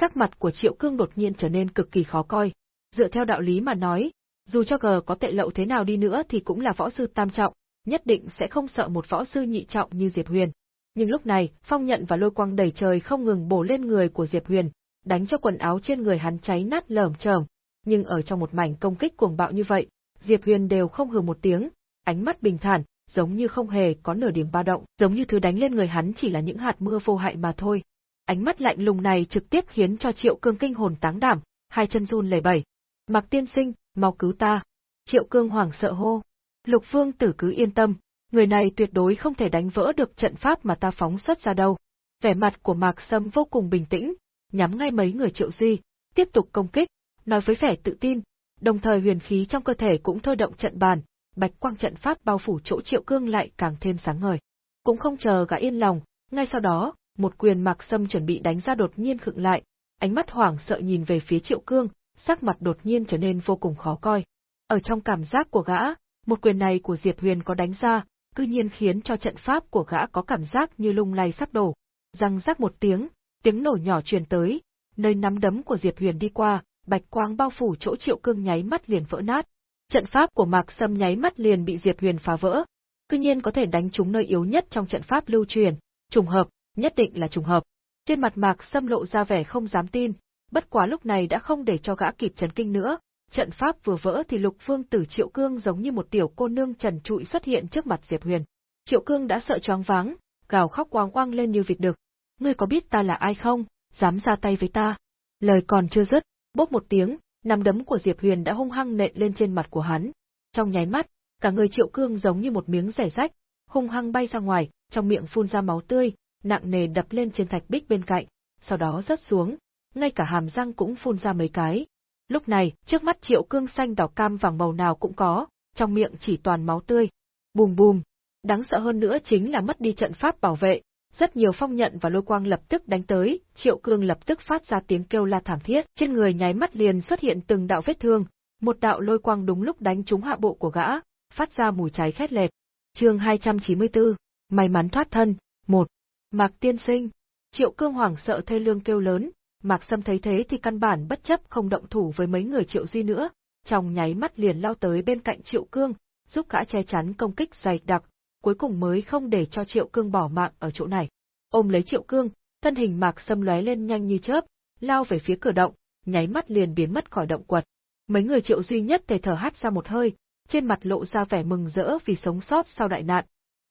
Sắc mặt của Triệu Cương đột nhiên trở nên cực kỳ khó coi. Dựa theo đạo lý mà nói, dù cho gờ có tệ lậu thế nào đi nữa thì cũng là võ sư tam trọng, nhất định sẽ không sợ một võ sư nhị trọng như Diệp Huyền. Nhưng lúc này, phong nhận và lôi quang đầy trời không ngừng bổ lên người của Diệp Huyền, đánh cho quần áo trên người hắn cháy nát lởm chởm. Nhưng ở trong một mảnh công kích cuồng bạo như vậy, Diệp Huyền đều không hừ một tiếng, ánh mắt bình thản, giống như không hề có nửa điểm ba động, giống như thứ đánh lên người hắn chỉ là những hạt mưa vô hại mà thôi. Ánh mắt lạnh lùng này trực tiếp khiến cho Triệu Cương kinh hồn táng đảm, hai chân run lẩy bẩy. Mặc tiên sinh, mau cứu ta. Triệu Cương hoảng sợ hô. Lục Vương tử cứ yên tâm, người này tuyệt đối không thể đánh vỡ được trận pháp mà ta phóng xuất ra đâu. Vẻ mặt của Mạc Sâm vô cùng bình tĩnh, nhắm ngay mấy người Triệu Duy, tiếp tục công kích, nói với vẻ tự tin, đồng thời huyền khí trong cơ thể cũng thôi động trận bàn, bạch quang trận pháp bao phủ chỗ Triệu Cương lại càng thêm sáng ngời. Cũng không chờ gã yên lòng, ngay sau đó, một quyền Mạc Sâm chuẩn bị đánh ra đột nhiên khựng lại, ánh mắt hoảng sợ nhìn về phía Triệu Cương, sắc mặt đột nhiên trở nên vô cùng khó coi. Ở trong cảm giác của gã, một quyền này của Diệp Huyền có đánh ra, cư nhiên khiến cho trận pháp của gã có cảm giác như lung lay sắp đổ. Răng rắc một tiếng, tiếng nổ nhỏ truyền tới, nơi nắm đấm của Diệp Huyền đi qua, bạch quang bao phủ chỗ Triệu Cương nháy mắt liền vỡ nát. Trận pháp của Mạc Sâm nháy mắt liền bị Diệp Huyền phá vỡ, cư nhiên có thể đánh trúng nơi yếu nhất trong trận pháp lưu truyền, trùng hợp, nhất định là trùng hợp. Trên mặt Mạc Sâm lộ ra vẻ không dám tin, bất quá lúc này đã không để cho gã kịp chấn kinh nữa, trận pháp vừa vỡ thì Lục vương Tử Triệu Cương giống như một tiểu cô nương trần trụi xuất hiện trước mặt Diệp Huyền. Triệu Cương đã sợ choáng váng, gào khóc oang oang lên như vịt đực. Ngươi có biết ta là ai không? Dám ra tay với ta? Lời còn chưa dứt, bốp một tiếng, nắm đấm của Diệp Huyền đã hung hăng nện lên trên mặt của hắn. Trong nháy mắt, cả người Triệu Cương giống như một miếng rẻ rách, hung hăng bay ra ngoài, trong miệng phun ra máu tươi, nặng nề đập lên trên thạch bích bên cạnh, sau đó rớt xuống, ngay cả hàm răng cũng phun ra mấy cái. Lúc này, trước mắt Triệu Cương xanh đỏ cam vàng màu nào cũng có, trong miệng chỉ toàn máu tươi. Bùm bùm, đáng sợ hơn nữa chính là mất đi trận pháp bảo vệ, rất nhiều phong nhận và lôi quang lập tức đánh tới, Triệu Cương lập tức phát ra tiếng kêu la thảm thiết, trên người nháy mắt liền xuất hiện từng đạo vết thương, một đạo lôi quang đúng lúc đánh trúng hạ bộ của gã, phát ra mùi cháy khét lẹt. Chương 294, may mắn thoát thân, 1. Mạc tiên sinh. Triệu Cương hoảng sợ thê lương kêu lớn, Mạc Sâm thấy thế thì căn bản bất chấp không động thủ với mấy người Triệu Duy nữa, trong nháy mắt liền lao tới bên cạnh Triệu Cương, giúp gã che chắn công kích dày đặc, cuối cùng mới không để cho Triệu Cương bỏ mạng ở chỗ này. Ôm lấy Triệu Cương, thân hình Mạc Sâm lóe lên nhanh như chớp, lao về phía cửa động, nháy mắt liền biến mất khỏi động quật. Mấy người Triệu Duy nhất thể thở hắt ra một hơi, trên mặt lộ ra vẻ mừng rỡ vì sống sót sau đại nạn,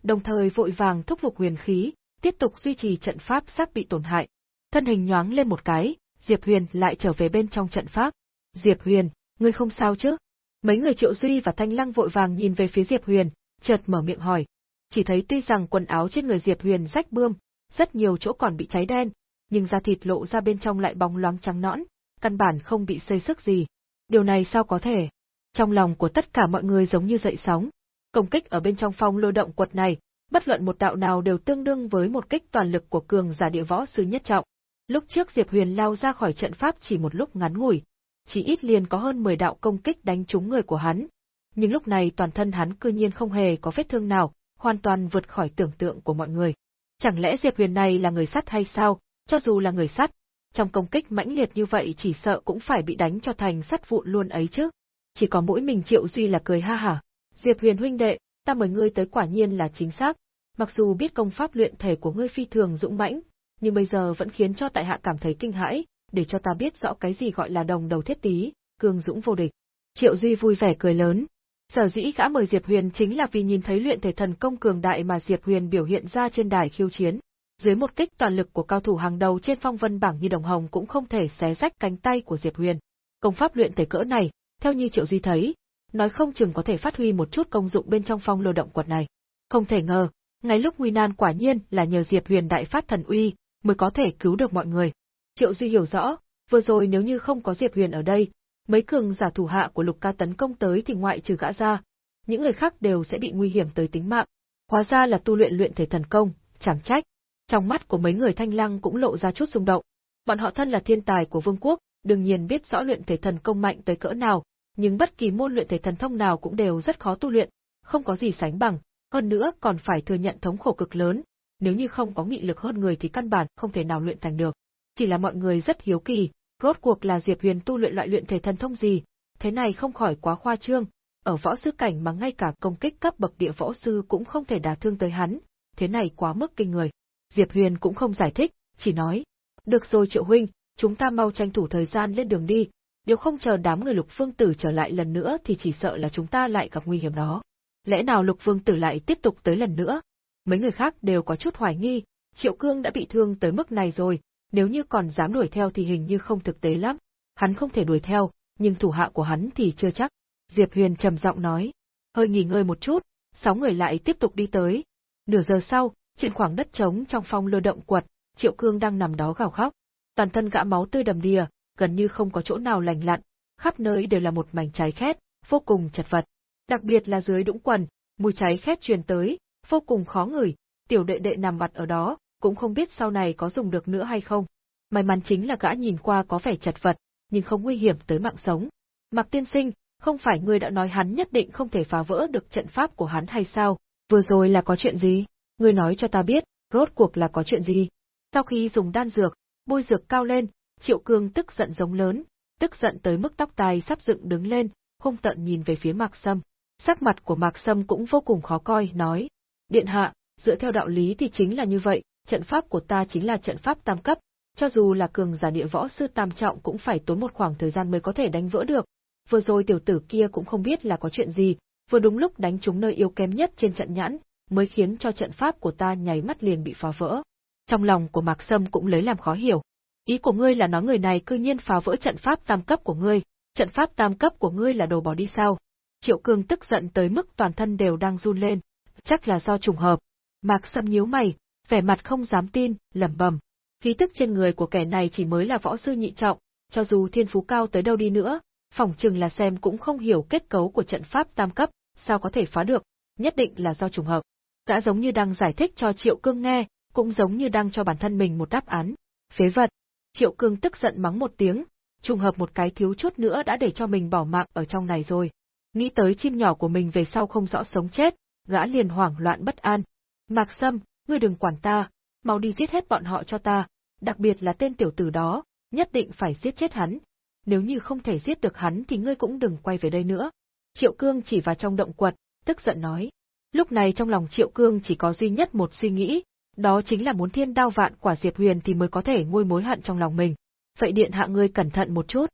đồng thời vội vàng thúc giục huyền khí, tiếp tục duy trì trận pháp sắp bị tổn hại. Thân hình nhoáng lên một cái, Diệp Huyền lại trở về bên trong trận pháp. Diệp Huyền, ngươi không sao chứ? Mấy người Triệu Duy và Thanh Lăng vội vàng nhìn về phía Diệp Huyền, chợt mở miệng hỏi. Chỉ thấy tuy rằng quần áo trên người Diệp Huyền rách bươm, rất nhiều chỗ còn bị cháy đen, nhưng da thịt lộ ra bên trong lại bóng loáng trắng nõn, căn bản không bị xây sức gì. Điều này sao có thể? Trong lòng của tất cả mọi người giống như dậy sóng. Công kích ở bên trong phong lôi động quật này, bất luận một đạo nào đều tương đương với một kích toàn lực của cường giả địa võ sư nhất trọng. Lúc trước Diệp Huyền lao ra khỏi trận pháp chỉ một lúc ngắn ngủi, chỉ ít liền có hơn 10 đạo công kích đánh trúng người của hắn. Nhưng lúc này toàn thân hắn cư nhiên không hề có vết thương nào, hoàn toàn vượt khỏi tưởng tượng của mọi người. Chẳng lẽ Diệp Huyền này là người sắt hay sao? Cho dù là người sắt, trong công kích mãnh liệt như vậy chỉ sợ cũng phải bị đánh cho thành sắt vụn luôn ấy chứ. Chỉ có mỗi mình Triệu Duy là cười ha hả. Diệp Huyền huynh đệ, ta mời ngươi tới quả nhiên là chính xác. Mặc dù biết công pháp luyện thể của ngươi phi thường dũng mãnh, nhưng bây giờ vẫn khiến cho tại hạ cảm thấy kinh hãi, để cho ta biết rõ cái gì gọi là đồng đầu thiết tí, cường dũng vô địch. Triệu Duy vui vẻ cười lớn. Sở dĩ gã mời Diệp Huyền chính là vì nhìn thấy luyện thể thần công cường đại mà Diệp Huyền biểu hiện ra trên đài khiêu chiến. Dưới một kích toàn lực của cao thủ hàng đầu trên phong vân bảng như đồng hồng cũng không thể xé rách cánh tay của Diệp Huyền. Công pháp luyện thể cỡ này, theo như Triệu Duy thấy, nói không chừng có thể phát huy một chút công dụng bên trong phong lô động quật này. Không thể ngờ, ngay lúc nguy nan quả nhiên là nhờ Diệp Huyền đại phát thần uy, mới có thể cứu được mọi người. Triệu Duy hiểu rõ, vừa rồi nếu như không có Diệp Huyền ở đây, mấy cường giả thủ hạ của Lục Ca tấn công tới thì ngoại trừ gã ra, những người khác đều sẽ bị nguy hiểm tới tính mạng. Hóa ra là tu luyện luyện thể thần công, chẳng trách. Trong mắt của mấy người thanh lăng cũng lộ ra chút rung động. Bọn họ thân là thiên tài của vương quốc, đương nhiên biết rõ luyện thể thần công mạnh tới cỡ nào, nhưng bất kỳ môn luyện thể thần thông nào cũng đều rất khó tu luyện, không có gì sánh bằng, hơn nữa còn phải thừa nhận thống khổ cực lớn, nếu như không có nghị lực hơn người thì căn bản không thể nào luyện thành được. Chỉ là mọi người rất hiếu kỳ, rốt cuộc là Diệp Huyền tu luyện loại luyện thể thần thông gì, thế này không khỏi quá khoa trương, ở võ sư cảnh mà ngay cả công kích cấp bậc địa võ sư cũng không thể đả thương tới hắn, thế này quá mức kinh người. Diệp Huyền cũng không giải thích, chỉ nói, được rồi Triệu Huynh, chúng ta mau tranh thủ thời gian lên đường đi, nếu không chờ đám người lục phương tử trở lại lần nữa thì chỉ sợ là chúng ta lại gặp nguy hiểm đó. Lẽ nào lục vương tử lại tiếp tục tới lần nữa? Mấy người khác đều có chút hoài nghi, Triệu Cương đã bị thương tới mức này rồi, nếu như còn dám đuổi theo thì hình như không thực tế lắm. Hắn không thể đuổi theo, nhưng thủ hạ của hắn thì chưa chắc. Diệp Huyền trầm giọng nói. Hơi nghỉ ngơi một chút, sáu người lại tiếp tục đi tới. Nửa giờ sau, trên khoảng đất trống trong phong lơ động quật, Triệu Cương đang nằm đó gào khóc. Toàn thân gã máu tươi đầm đìa, gần như không có chỗ nào lành lặn, khắp nơi đều là một mảnh cháy khét, vô cùng chật vật. Đặc biệt là dưới đũng quần, mùi cháy khét truyền tới, vô cùng khó ngửi, tiểu đệ đệ nằm mặt ở đó, cũng không biết sau này có dùng được nữa hay không. May mắn chính là gã nhìn qua có vẻ chật vật, nhưng không nguy hiểm tới mạng sống. Mạc tiên sinh, không phải ngươi đã nói hắn nhất định không thể phá vỡ được trận pháp của hắn hay sao? Vừa rồi là có chuyện gì? Ngươi nói cho ta biết, rốt cuộc là có chuyện gì? Sau khi dùng đan dược, bôi dược cao lên, Triệu Cương tức giận giống lớn, tức giận tới mức tóc tai sắp dựng đứng lên, hung tận nhìn về phía Mạc Sâm. Sắc mặt của Mạc Sâm cũng vô cùng khó coi, nói: "Điện hạ, dựa theo đạo lý thì chính là như vậy, trận pháp của ta chính là trận pháp tam cấp, cho dù là cường giả địa võ sư tam trọng cũng phải tốn một khoảng thời gian mới có thể đánh vỡ được. Vừa rồi tiểu tử kia cũng không biết là có chuyện gì, vừa đúng lúc đánh trúng nơi yếu kém nhất trên trận nhãn, mới khiến cho trận pháp của ta nháy mắt liền bị phá vỡ. Trong lòng của Mạc Sâm cũng lấy làm khó hiểu. Ý của ngươi là nói người này cư nhiên phá vỡ trận pháp tam cấp của ngươi, trận pháp tam cấp của ngươi là đồ bỏ đi sao? Triệu Cương tức giận tới mức toàn thân đều đang run lên, chắc là do trùng hợp. Mạc Sâm nhíu mày, vẻ mặt không dám tin, lẩm bẩm. Khí tức trên người của kẻ này chỉ mới là võ sư nhị trọng, cho dù thiên phú cao tới đâu đi nữa, phỏng chừng là xem cũng không hiểu kết cấu của trận pháp tam cấp, sao có thể phá được, nhất định là do trùng hợp. Gã giống như đang giải thích cho Triệu Cương nghe, cũng giống như đang cho bản thân mình một đáp án. Phế vật. Triệu Cương tức giận mắng một tiếng, trùng hợp một cái thiếu chút nữa đã để cho mình bỏ mạng ở trong này rồi. Nghĩ tới chim nhỏ của mình về sau không rõ sống chết, gã liền hoảng loạn bất an. Mạc Sâm, ngươi đừng quản ta, mau đi giết hết bọn họ cho ta, đặc biệt là tên tiểu tử đó, nhất định phải giết chết hắn. Nếu như không thể giết được hắn thì ngươi cũng đừng quay về đây nữa. Triệu Cương chỉ vào trong động quật, tức giận nói. Lúc này trong lòng Triệu Cương chỉ có duy nhất một suy nghĩ, đó chính là muốn thiên đao vạn quả Diệp Huyền thì mới có thể nguôi mối hận trong lòng mình. Vậy điện hạ ngươi cẩn thận một chút.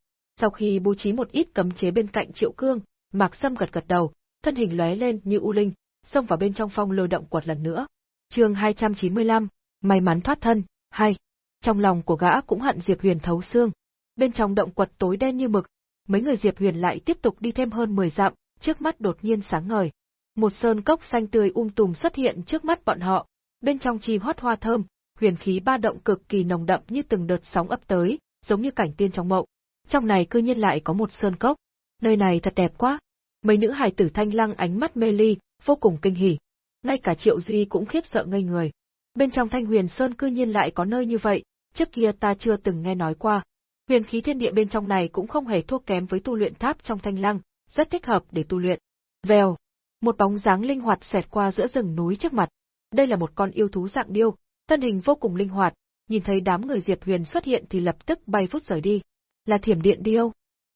Sau khi bố trí một ít cấm chế bên cạnh Triệu Cương, Mạc Sâm gật gật đầu, thân hình lóe lên như u linh, xông vào bên trong phong lôi động quật lần nữa. Chương 295, may mắn thoát thân, hay. Trong lòng của gã cũng hận Diệp Huyền thấu xương. Bên trong động quật tối đen như mực, mấy người Diệp Huyền lại tiếp tục đi thêm hơn 10 dặm, trước mắt đột nhiên sáng ngời. Một sơn cốc xanh tươi um tùm xuất hiện trước mắt bọn họ, bên trong chim hót hoa thơm, huyền khí ba động cực kỳ nồng đậm như từng đợt sóng ấp tới, giống như cảnh tiên trong mộng. Trong này cư nhiên lại có một sơn cốc. Nơi này thật đẹp quá. Mấy nữ hài tử thanh lăng ánh mắt mê ly, vô cùng kinh hỉ. Ngay cả Triệu Duy cũng khiếp sợ ngây người. Bên trong Thanh Huyền Sơn cư nhiên lại có nơi như vậy, trước kia ta chưa từng nghe nói qua. Huyền khí thiên địa bên trong này cũng không hề thua kém với tu luyện tháp trong Thanh Lăng, rất thích hợp để tu luyện. Vèo, một bóng dáng linh hoạt xẹt qua giữa rừng núi trước mặt. Đây là một con yêu thú dạng điêu, thân hình vô cùng linh hoạt, nhìn thấy đám người Diệp Huyền xuất hiện thì lập tức bay vút rời đi. Là thiểm điện điêu.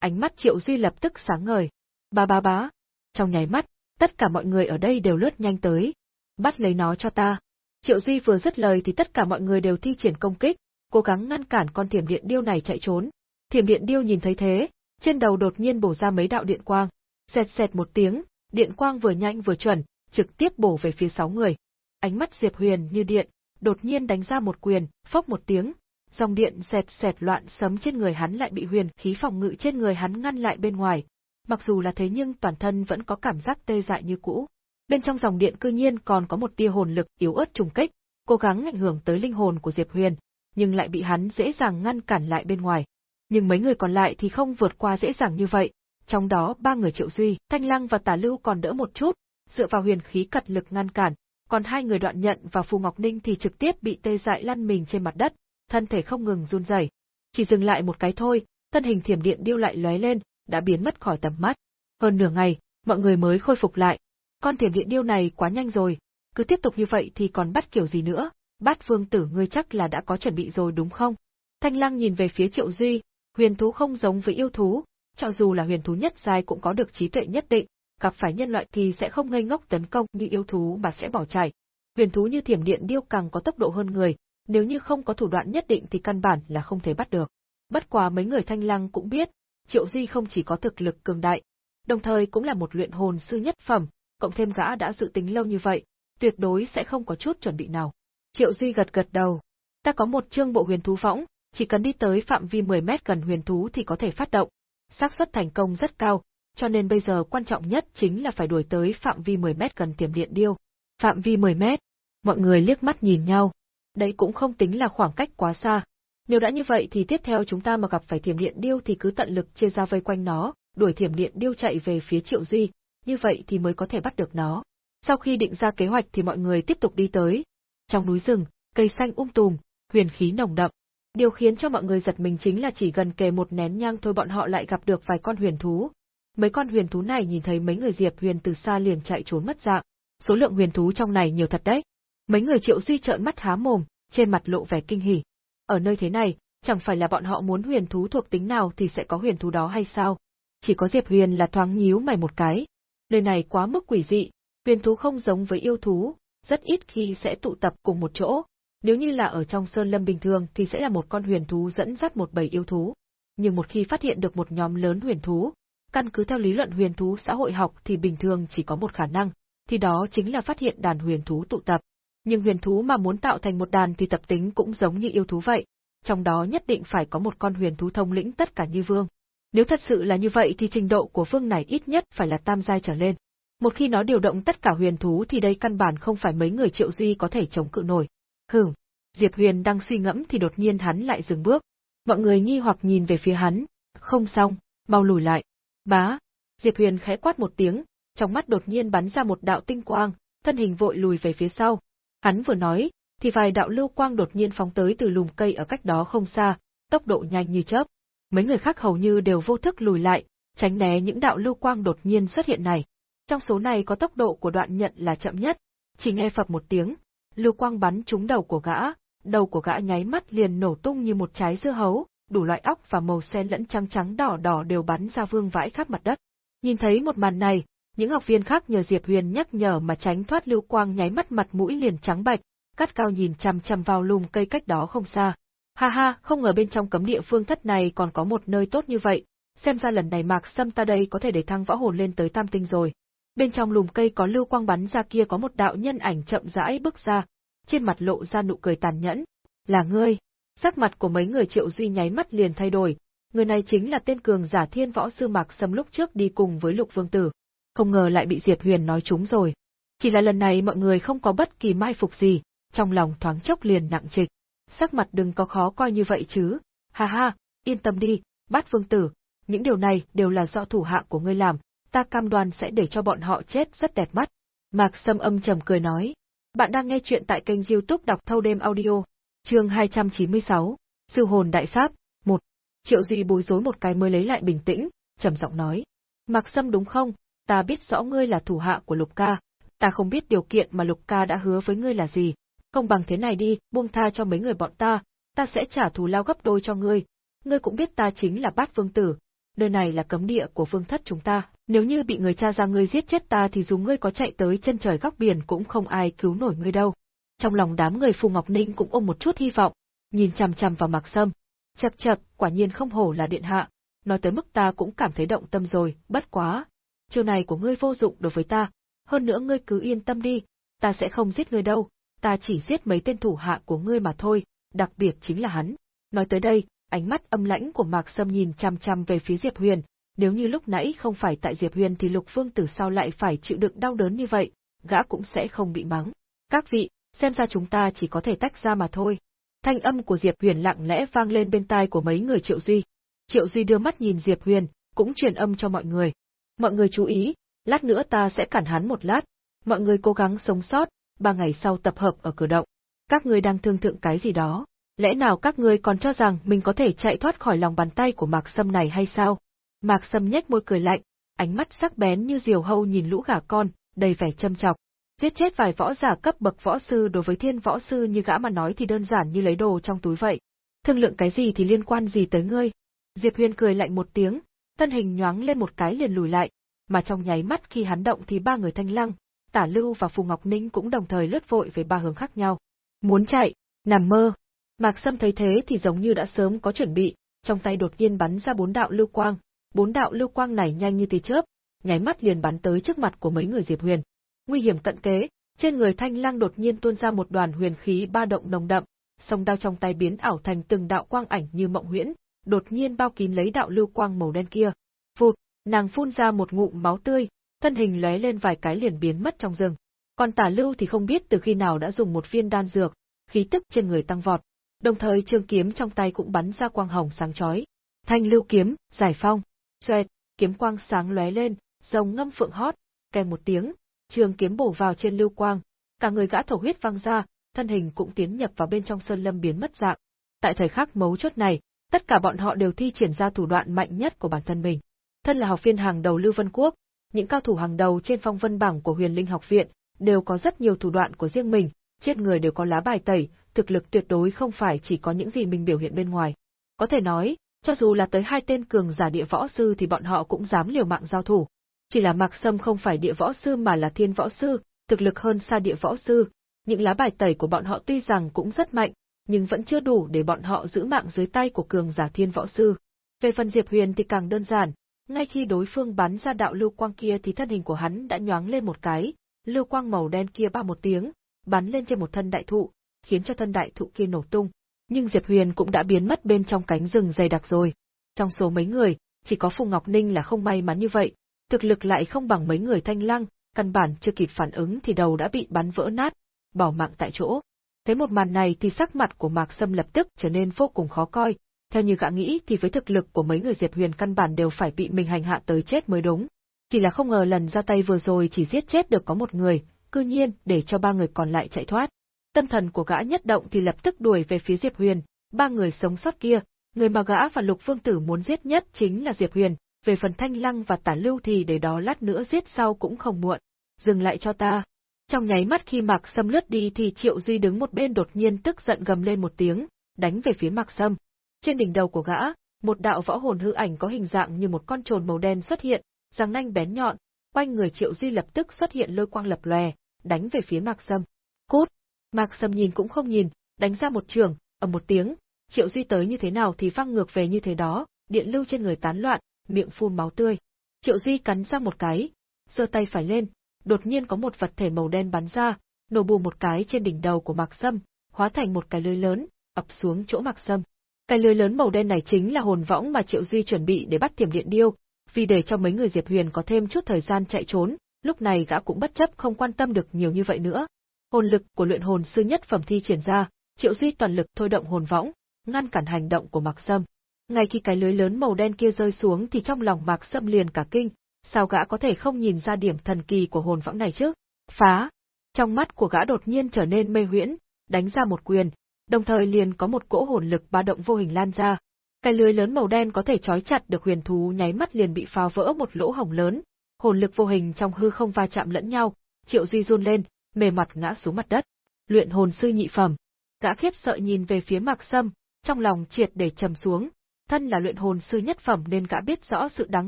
Ánh mắt Triệu Duy lập tức sáng ngời. Ba ba bá. Trong nháy mắt, tất cả mọi người ở đây đều lướt nhanh tới. Bắt lấy nó cho ta. Triệu Duy vừa dứt lời thì tất cả mọi người đều thi triển công kích, cố gắng ngăn cản con thiểm điện điêu này chạy trốn. Thiểm điện điêu nhìn thấy thế, trên đầu đột nhiên bổ ra mấy đạo điện quang. Xẹt xẹt một tiếng, điện quang vừa nhanh vừa chuẩn, trực tiếp bổ về phía sáu người. Ánh mắt Diệp Huyền như điện, đột nhiên đánh ra một quyền, phốc một tiếng, dòng điện xẹt xẹt loạn sấm trên người hắn lại bị huyền khí phòng ngự trên người hắn ngăn lại bên ngoài. Mặc dù là thế nhưng toàn thân vẫn có cảm giác tê dại như cũ. Bên trong dòng điện cư nhiên còn có một tia hồn lực yếu ớt trùng kích, cố gắng ảnh hưởng tới linh hồn của Diệp Huyền, nhưng lại bị hắn dễ dàng ngăn cản lại bên ngoài. Nhưng mấy người còn lại thì không vượt qua dễ dàng như vậy, trong đó ba người Triệu Duy, Thanh Lăng và Tả Lưu còn đỡ một chút, dựa vào huyền khí cật lực ngăn cản, còn hai người Đoạn Nhận và Phù Ngọc Ninh thì trực tiếp bị tê dại lăn mình trên mặt đất, thân thể không ngừng run rẩy. Chỉ dừng lại một cái thôi, thân hình thiểm điện điêu lại lóe lên, đã biến mất khỏi tầm mắt. Hơn nửa ngày, mọi người mới khôi phục lại. Con thiểm điện điêu này quá nhanh rồi, cứ tiếp tục như vậy thì còn bắt kiểu gì nữa, bát vương tử ngươi chắc là đã có chuẩn bị rồi đúng không? Thanh Lăng nhìn về phía Triệu Duy, huyền thú không giống với yêu thú, cho dù là huyền thú nhất giai cũng có được trí tuệ nhất định, gặp phải nhân loại thì sẽ không ngây ngốc tấn công như yêu thú mà sẽ bỏ chạy. Huyền thú như thiểm điện điêu càng có tốc độ hơn người, nếu như không có thủ đoạn nhất định thì căn bản là không thể bắt được. Bất quá mấy người thanh lăng cũng biết, Triệu Duy không chỉ có thực lực cường đại, đồng thời cũng là một luyện hồn sư nhất phẩm, cộng thêm gã đã dự tính lâu như vậy, tuyệt đối sẽ không có chút chuẩn bị nào. Triệu Duy gật gật đầu. Ta có một chương bộ huyền thú võng, chỉ cần đi tới phạm vi 10 mét gần huyền thú thì có thể phát động. xác suất thành công rất cao, cho nên bây giờ quan trọng nhất chính là phải đuổi tới phạm vi 10 mét gần tiềm điện điêu. Phạm vi 10 mét. Mọi người liếc mắt nhìn nhau. Đấy cũng không tính là khoảng cách quá xa. Nếu đã như vậy thì tiếp theo chúng ta mà gặp phải thiểm điện điêu thì cứ tận lực chia ra vây quanh nó, đuổi thiểm điện điêu chạy về phía Triệu Duy, như vậy thì mới có thể bắt được nó. Sau khi định ra kế hoạch thì mọi người tiếp tục đi tới. Trong núi rừng, cây xanh um tùm, huyền khí nồng đậm. Điều khiến cho mọi người giật mình chính là chỉ gần kề một nén nhang thôi bọn họ lại gặp được vài con huyền thú. Mấy con huyền thú này nhìn thấy mấy người Diệp Huyền từ xa liền chạy trốn mất dạng. Số lượng huyền thú trong này nhiều thật đấy. Mấy người Triệu Duy trợn mắt há mồm, trên mặt lộ vẻ kinh hỉ. Ở nơi thế này, chẳng phải là bọn họ muốn huyền thú thuộc tính nào thì sẽ có huyền thú đó hay sao? Chỉ có Diệp Huyền là thoáng nhíu mày một cái. Nơi này quá mức quỷ dị, huyền thú không giống với yêu thú, rất ít khi sẽ tụ tập cùng một chỗ. Nếu như là ở trong sơn lâm bình thường thì sẽ là một con huyền thú dẫn dắt một bầy yêu thú. Nhưng một khi phát hiện được một nhóm lớn huyền thú, căn cứ theo lý luận huyền thú xã hội học thì bình thường chỉ có một khả năng, thì đó chính là phát hiện đàn huyền thú tụ tập. Nhưng huyền thú mà muốn tạo thành một đàn thì tập tính cũng giống như yêu thú vậy, trong đó nhất định phải có một con huyền thú thông lĩnh tất cả như vương. Nếu thật sự là như vậy thì trình độ của vương này ít nhất phải là tam giai trở lên. Một khi nó điều động tất cả huyền thú thì đây căn bản không phải mấy người triệu duy có thể chống cự nổi. Hửm, Diệp Huyền đang suy ngẫm thì đột nhiên hắn lại dừng bước. Mọi người nghi hoặc nhìn về phía hắn. Không xong, mau lùi lại. Bá. Diệp Huyền khẽ quát một tiếng, trong mắt đột nhiên bắn ra một đạo tinh quang, thân hình vội lùi về phía sau. Hắn vừa nói, thì vài đạo lưu quang đột nhiên phóng tới từ lùm cây ở cách đó không xa, tốc độ nhanh như chớp. Mấy người khác hầu như đều vô thức lùi lại, tránh né những đạo lưu quang đột nhiên xuất hiện này. Trong số này có tốc độ của đoạn nhận là chậm nhất, chỉ nghe phập một tiếng, lưu quang bắn trúng đầu của gã, đầu của gã nháy mắt liền nổ tung như một trái dưa hấu, đủ loại óc và màu xen lẫn trắng trắng đỏ đỏ đều bắn ra vương vãi khắp mặt đất. Nhìn thấy một màn này, những học viên khác nhờ Diệp Huyền nhắc nhở mà tránh thoát lưu quang nháy mắt mặt mũi liền trắng bạch, cắt cao nhìn chằm chằm vào lùm cây cách đó không xa. Ha ha, không ngờ bên trong cấm địa phương thất này còn có một nơi tốt như vậy, xem ra lần này Mạc Sâm ta đây có thể để thăng võ hồn lên tới tam tinh rồi. Bên trong lùm cây có lưu quang bắn ra kia có một đạo nhân ảnh chậm rãi bước ra, trên mặt lộ ra nụ cười tàn nhẫn. Là ngươi. Sắc mặt của mấy người triệu duy nháy mắt liền thay đổi, người này chính là tên cường giả thiên võ sư Mạc Sâm lúc trước đi cùng với lục vương tử. Không ngờ lại bị Diệp Huyền nói trúng rồi. Chỉ là lần này mọi người không có bất kỳ mai phục gì, trong lòng thoáng chốc liền nặng trịch. Sắc mặt đừng có khó coi như vậy chứ, ha ha, yên tâm đi, bát vương tử, những điều này đều là do thủ hạ của ngươi làm, ta cam đoan sẽ để cho bọn họ chết rất đẹp mắt. Mạc Sâm âm trầm cười nói. Bạn đang nghe chuyện tại kênh youtube đọc thâu đêm audio, chương 296, Sư hồn đại pháp, 1. Triệu Duy bối rối một cái mới lấy lại bình tĩnh, trầm giọng nói. Mạc Sâm đúng không, ta biết rõ ngươi là thủ hạ của Lục Ca, ta không biết điều kiện mà Lục Ca đã hứa với ngươi là gì, không bằng thế này đi, buông tha cho mấy người bọn ta, ta sẽ trả thù lao gấp đôi cho ngươi. Ngươi cũng biết ta chính là bát vương tử, nơi này là cấm địa của vương thất chúng ta, nếu như bị người cha ra ngươi giết chết ta thì dù ngươi có chạy tới chân trời góc biển cũng không ai cứu nổi ngươi đâu. Trong lòng đám người Phù Ngọc Ninh cũng ôm một chút hy vọng, nhìn chằm chằm vào Mạc Sâm. Chậc chậc, quả nhiên không hổ là điện hạ, nói tới mức ta cũng cảm thấy động tâm rồi, bất quá. Chiêu này của ngươi vô dụng đối với ta, hơn nữa ngươi cứ yên tâm đi, ta sẽ không giết ngươi đâu, ta chỉ giết mấy tên thủ hạ của ngươi mà thôi, đặc biệt chính là hắn. Nói tới đây, ánh mắt âm lãnh của Mạc Sâm nhìn chăm chăm về phía Diệp Huyền, nếu như lúc nãy không phải tại Diệp Huyền thì Lục Vương Tử sao lại phải chịu đựng đau đớn như vậy, gã cũng sẽ không bị mắng. Các vị, xem ra chúng ta chỉ có thể tách ra mà thôi. Thanh âm của Diệp Huyền lặng lẽ vang lên bên tai của mấy người Triệu Duy. Triệu Duy đưa mắt nhìn Diệp Huyền, cũng truyền âm cho mọi người. Mọi người chú ý, lát nữa ta sẽ cản hắn một lát. Mọi người cố gắng sống sót, ba ngày sau tập hợp ở cửa động. Các ngươi đang thương thượng cái gì đó? Lẽ nào các ngươi còn cho rằng mình có thể chạy thoát khỏi lòng bàn tay của Mạc Sâm này hay sao? Mạc Sâm nhếch môi cười lạnh, ánh mắt sắc bén như diều hâu nhìn lũ gà con, đầy vẻ châm chọc. Giết chết vài võ giả cấp bậc võ sư đối với thiên võ sư như gã mà nói thì đơn giản như lấy đồ trong túi vậy. Thương lượng cái gì thì liên quan gì tới ngươi? Diệp Huyên cười lạnh một tiếng, thân hình nhoáng lên một cái liền lùi lại, mà trong nháy mắt khi hắn động thì ba người thanh lăng, Tả Lưu và Phù Ngọc Ninh cũng đồng thời lướt vội về ba hướng khác nhau. Muốn chạy, nằm mơ. Mạc Sâm thấy thế thì giống như đã sớm có chuẩn bị, trong tay đột nhiên bắn ra bốn đạo lưu quang, bốn đạo lưu quang này nhanh như tia chớp, nháy mắt liền bắn tới trước mặt của mấy người Diệp Huyền. Nguy hiểm cận kế, trên người Thanh Lang đột nhiên tuôn ra một đoàn huyền khí ba động nồng đậm, song đao trong tay biến ảo thành từng đạo quang ảnh như mộng huyễn, đột nhiên bao kín lấy đạo lưu quang màu đen kia. Phụt, nàng phun ra một ngụm máu tươi, thân hình lóe lên vài cái liền biến mất trong rừng. Còn Tả Lưu thì không biết từ khi nào đã dùng một viên đan dược, khí tức trên người tăng vọt, đồng thời trường kiếm trong tay cũng bắn ra quang hồng sáng chói. Thanh lưu kiếm, giải phong, xoẹt, kiếm quang sáng lóe lên, rồng ngâm phượng hót, kèm một tiếng, trường kiếm bổ vào trên lưu quang, cả người gã thổ huyết văng ra, thân hình cũng tiến nhập vào bên trong sơn lâm biến mất dạng. Tại thời khắc mấu chốt này, tất cả bọn họ đều thi triển ra thủ đoạn mạnh nhất của bản thân mình. Thân là học viên hàng đầu Lưu Vân Quốc, những cao thủ hàng đầu trên phong vân bảng của Huyền Linh học viện đều có rất nhiều thủ đoạn của riêng mình, chết người đều có lá bài tẩy, thực lực tuyệt đối không phải chỉ có những gì mình biểu hiện bên ngoài. Có thể nói, cho dù là tới hai tên cường giả địa võ sư thì bọn họ cũng dám liều mạng giao thủ. Chỉ là Mạc Sâm không phải địa võ sư mà là thiên võ sư, thực lực hơn xa địa võ sư. Những lá bài tẩy của bọn họ tuy rằng cũng rất mạnh, nhưng vẫn chưa đủ để bọn họ giữ mạng dưới tay của cường giả thiên võ sư. Về phần Diệp Huyền thì càng đơn giản, ngay khi đối phương bắn ra đạo lưu quang kia thì thân hình của hắn đã nhoáng lên một cái, lưu quang màu đen kia ba một tiếng, bắn lên trên một thân đại thụ, khiến cho thân đại thụ kia nổ tung. Nhưng Diệp Huyền cũng đã biến mất bên trong cánh rừng dày đặc rồi. Trong số mấy người, chỉ có Phùng Ngọc Ninh là không may mắn như vậy, thực lực lại không bằng mấy người thanh lăng, căn bản chưa kịp phản ứng thì đầu đã bị bắn vỡ nát, bỏ mạng tại chỗ. Thấy một màn này thì sắc mặt của Mạc Sâm lập tức trở nên vô cùng khó coi, theo như gã nghĩ thì với thực lực của mấy người Diệp Huyền căn bản đều phải bị mình hành hạ tới chết mới đúng. Chỉ là không ngờ lần ra tay vừa rồi chỉ giết chết được có một người, cư nhiên để cho ba người còn lại chạy thoát. Tâm thần của gã nhất động thì lập tức đuổi về phía Diệp Huyền, ba người sống sót kia, người mà gã và Lục Vương Tử muốn giết nhất chính là Diệp Huyền, về phần Thanh Lăng và Tả Lưu thì để đó lát nữa giết sau cũng không muộn. Dừng lại cho ta. Trong nháy mắt khi Mạc Sâm lướt đi thì Triệu Duy đứng một bên đột nhiên tức giận gầm lên một tiếng, đánh về phía Mạc Sâm. Trên đỉnh đầu của gã, một đạo võ hồn hư ảnh có hình dạng như một con trồn màu đen xuất hiện, răng nanh bén nhọn, quanh người Triệu Duy lập tức xuất hiện lôi quang lập lòe, đánh về phía Mạc Sâm. Cút! Mạc Sâm nhìn cũng không nhìn, đánh ra một trường, ầm một tiếng, Triệu Duy tới như thế nào thì văng ngược về như thế đó, điện lưu trên người tán loạn, miệng phun máu tươi. Triệu Duy cắn ra một cái, giơ tay phải lên, đột nhiên có một vật thể màu đen bắn ra, nổ bù một cái trên đỉnh đầu của Mạc Sâm, hóa thành một cái lưới lớn, ập xuống chỗ Mạc Sâm. Cái lưới lớn màu đen này chính là hồn võng mà Triệu Duy chuẩn bị để bắt Thiểm Điện Điêu, vì để cho mấy người Diệp Huyền có thêm chút thời gian chạy trốn, lúc này gã cũng bất chấp không quan tâm được nhiều như vậy nữa. Hồn lực của luyện hồn sư nhất phẩm thi triển ra, Triệu Duy toàn lực thôi động hồn võng, ngăn cản hành động của Mạc Sâm. Ngay khi cái lưới lớn màu đen kia rơi xuống thì trong lòng Mạc Sâm liền cả kinh, sao gã có thể không nhìn ra điểm thần kỳ của hồn võng này chứ? Phá! Trong mắt của gã đột nhiên trở nên mê huyễn, đánh ra một quyền, đồng thời liền có một cỗ hồn lực ba động vô hình lan ra. Cái lưới lớn màu đen có thể trói chặt được huyền thú nháy mắt liền bị phá vỡ một lỗ hổng lớn, hồn lực vô hình trong hư không va chạm lẫn nhau, Triệu Duy run lên, mề mặt ngã xuống mặt đất. Luyện hồn sư nhị phẩm. Gã khiếp sợ nhìn về phía Mạc Sâm, trong lòng triệt để trầm xuống, thân là luyện hồn sư nhất phẩm nên gã biết rõ sự đáng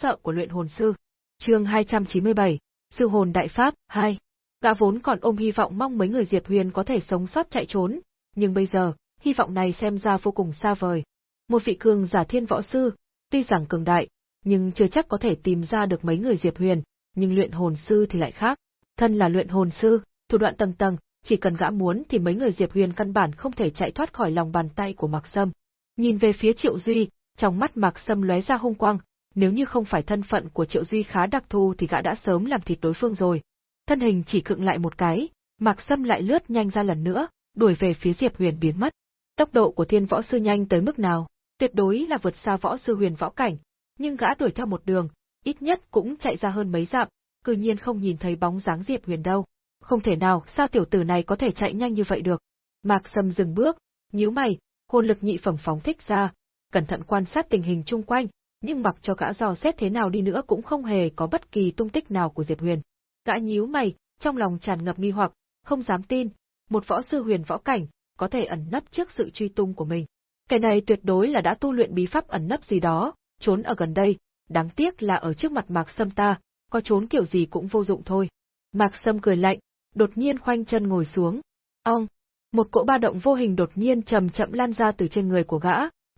sợ của luyện hồn sư. Chương 297, Sư hồn đại pháp 2. Gã vốn còn ôm hy vọng mong mấy người Diệp Huyền có thể sống sót chạy trốn, nhưng bây giờ, hy vọng này xem ra vô cùng xa vời. Một vị cường giả thiên võ sư, tuy rằng cường đại, nhưng chưa chắc có thể tìm ra được mấy người Diệp Huyền, nhưng luyện hồn sư thì lại khác. Thân là luyện hồn sư, thủ đoạn tầng tầng, chỉ cần gã muốn thì mấy người Diệp Huyền căn bản không thể chạy thoát khỏi lòng bàn tay của Mạc Sâm. Nhìn về phía Triệu Duy, trong mắt Mạc Sâm lóe ra hung quang, nếu như không phải thân phận của Triệu Duy khá đặc thù thì gã đã sớm làm thịt đối phương rồi. Thân hình chỉ cựng lại một cái, Mạc Sâm lại lướt nhanh ra lần nữa, đuổi về phía Diệp Huyền biến mất. Tốc độ của thiên võ sư nhanh tới mức nào? Tuyệt đối là vượt xa võ sư huyền võ cảnh, nhưng gã đuổi theo một đường, ít nhất cũng chạy ra hơn mấy dặm, cư nhiên không nhìn thấy bóng dáng Diệp Huyền đâu. Không thể nào, sao tiểu tử này có thể chạy nhanh như vậy được? Mạc Sâm dừng bước, nhíu mày, hồn lực nhị phẩm phóng thích ra, cẩn thận quan sát tình hình chung quanh, nhưng mặc cho gã dò xét thế nào đi nữa cũng không hề có bất kỳ tung tích nào của Diệp Huyền. Gã nhíu mày, trong lòng tràn ngập nghi hoặc, không dám tin, một võ sư huyền võ cảnh, có thể ẩn nấp trước sự truy tung của mình. Cái này tuyệt đối là đã tu luyện bí pháp ẩn nấp gì đó, trốn ở gần đây, đáng tiếc là ở trước mặt Mạc Sâm ta, có trốn kiểu gì cũng vô dụng thôi. Mạc Sâm cười lạnh, đột nhiên khoanh chân ngồi xuống. Ong! Một cỗ ba động vô hình đột nhiên chậm chậm lan ra từ trên người của gã,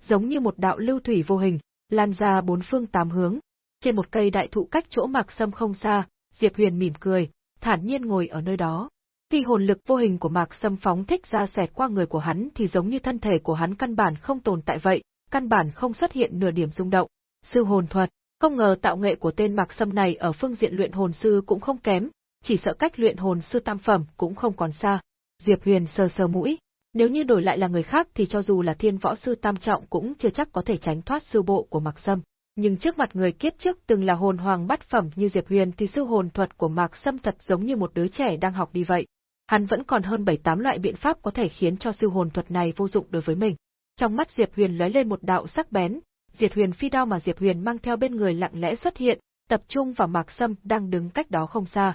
giống như một đạo lưu thủy vô hình, lan ra bốn phương tám hướng. Trên một cây đại thụ cách chỗ Mạc Sâm không xa, Diệp Huyền mỉm cười, thản nhiên ngồi ở nơi đó. Khi hồn lực vô hình của Mạc Sâm phóng thích ra xẹt qua người của hắn thì giống như thân thể của hắn căn bản không tồn tại vậy, căn bản không xuất hiện nửa điểm rung động. Sư hồn thuật, không ngờ tạo nghệ của tên Mạc Sâm này ở phương diện luyện hồn sư cũng không kém, chỉ sợ cách luyện hồn sư tam phẩm cũng không còn xa. Diệp Huyền sờ sờ mũi, nếu như đổi lại là người khác thì cho dù là thiên võ sư tam trọng cũng chưa chắc có thể tránh thoát sư bộ của Mạc Sâm. nhưng trước mặt người kiếp trước từng là hồn hoàng bát phẩm như Diệp Huyền thì sư hồn thuật của Mạc Sâm thật giống như một đứa trẻ đang học đi vậy. Hắn vẫn còn hơn 7-8 loại biện pháp có thể khiến cho sư hồn thuật này vô dụng đối với mình. Trong mắt Diệp Huyền lóe lên một đạo sắc bén, Diệt Huyền phi đao mà Diệp Huyền mang theo bên người lặng lẽ xuất hiện, tập trung vào Mạc Sâm đang đứng cách đó không xa.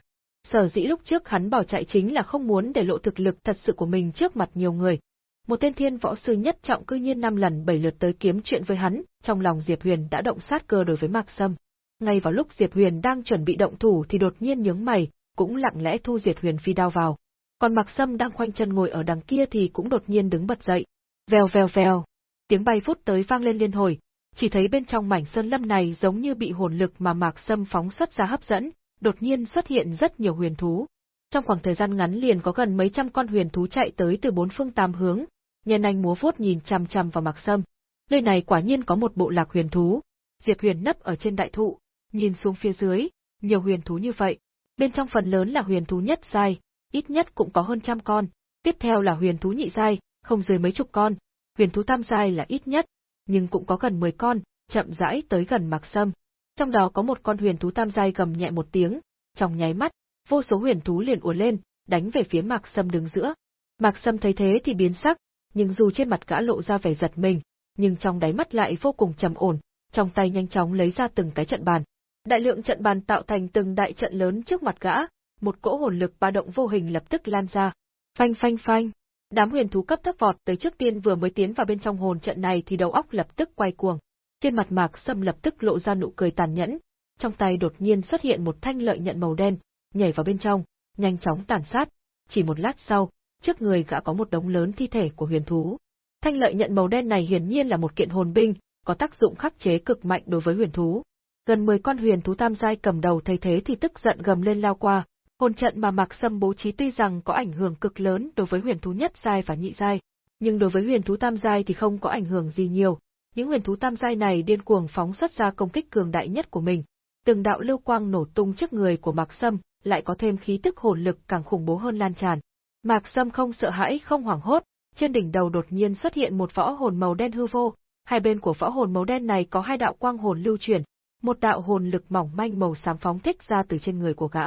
Sở dĩ lúc trước hắn bỏ chạy chính là không muốn để lộ thực lực thật sự của mình trước mặt nhiều người. Một tên thiên võ sư nhất trọng cư nhiên năm lần bảy lượt tới kiếm chuyện với hắn, trong lòng Diệp Huyền đã động sát cơ đối với Mạc Sâm. Ngay vào lúc Diệp Huyền đang chuẩn bị động thủ thì đột nhiên nhướng mày, cũng lặng lẽ thu Diệp Huyền phi đao vào. Còn Mạc Sâm đang khoanh chân ngồi ở đằng kia thì cũng đột nhiên đứng bật dậy. Vèo vèo vèo, tiếng bay vút tới vang lên liên hồi, chỉ thấy bên trong mảnh sơn lâm này giống như bị hồn lực mà Mạc Sâm phóng xuất ra hấp dẫn, đột nhiên xuất hiện rất nhiều huyền thú. Trong khoảng thời gian ngắn liền có gần mấy trăm con huyền thú chạy tới từ bốn phương tám hướng, nhân anh múa vuốt nhìn chằm chằm vào Mạc Sâm. Nơi này quả nhiên có một bộ lạc huyền thú. Diệp Huyền nấp ở trên đại thụ, nhìn xuống phía dưới, nhiều huyền thú như vậy. Bên trong phần lớn là huyền thú nhất giai, ít nhất cũng có hơn trăm con. Tiếp theo là huyền thú nhị giai, không dưới mấy chục con. Huyền thú tam giai là ít nhất, nhưng cũng có gần 10 con, chậm rãi tới gần Mạc Sâm. Trong đó có một con huyền thú tam giai gầm nhẹ một tiếng, trong nháy mắt, vô số huyền thú liền ùa lên, đánh về phía Mạc Sâm đứng giữa. Mạc Sâm thấy thế thì biến sắc, nhưng dù trên mặt gã lộ ra vẻ giật mình, nhưng trong đáy mắt lại vô cùng trầm ổn, trong tay nhanh chóng lấy ra từng cái trận bàn. Đại lượng trận bàn tạo thành từng đại trận lớn trước mặt gã, một cỗ hồn lực ba động vô hình lập tức lan ra. Phanh phanh phanh, Đám huyền thú cấp thấp vọt tới trước tiên vừa mới tiến vào bên trong hồn trận này thì đầu óc lập tức quay cuồng. Trên mặt Mạc Sâm lập tức lộ ra nụ cười tàn nhẫn, trong tay đột nhiên xuất hiện một thanh lợi nhận màu đen, nhảy vào bên trong, nhanh chóng tàn sát. Chỉ một lát sau, trước người gã có một đống lớn thi thể của huyền thú. Thanh lợi nhận màu đen này hiển nhiên là một kiện hồn binh, có tác dụng khắc chế cực mạnh đối với huyền thú. Gần 10 con huyền thú tam giai cầm đầu thấy thế thì tức giận gầm lên lao qua, Hồn trận mà Mạc Sâm bố trí tuy rằng có ảnh hưởng cực lớn đối với huyền thú nhất giai và nhị giai, nhưng đối với huyền thú tam giai thì không có ảnh hưởng gì nhiều. Những huyền thú tam giai này điên cuồng phóng xuất ra công kích cường đại nhất của mình. Từng đạo lưu quang nổ tung trước người của Mạc Sâm, lại có thêm khí tức hồn lực càng khủng bố hơn lan tràn. Mạc Sâm không sợ hãi không hoảng hốt, trên đỉnh đầu đột nhiên xuất hiện một võ hồn màu đen hư vô, hai bên của võ hồn màu đen này có hai đạo quang hồn lưu chuyển, một đạo hồn lực mỏng manh màu xám phóng thích ra từ trên người của gã,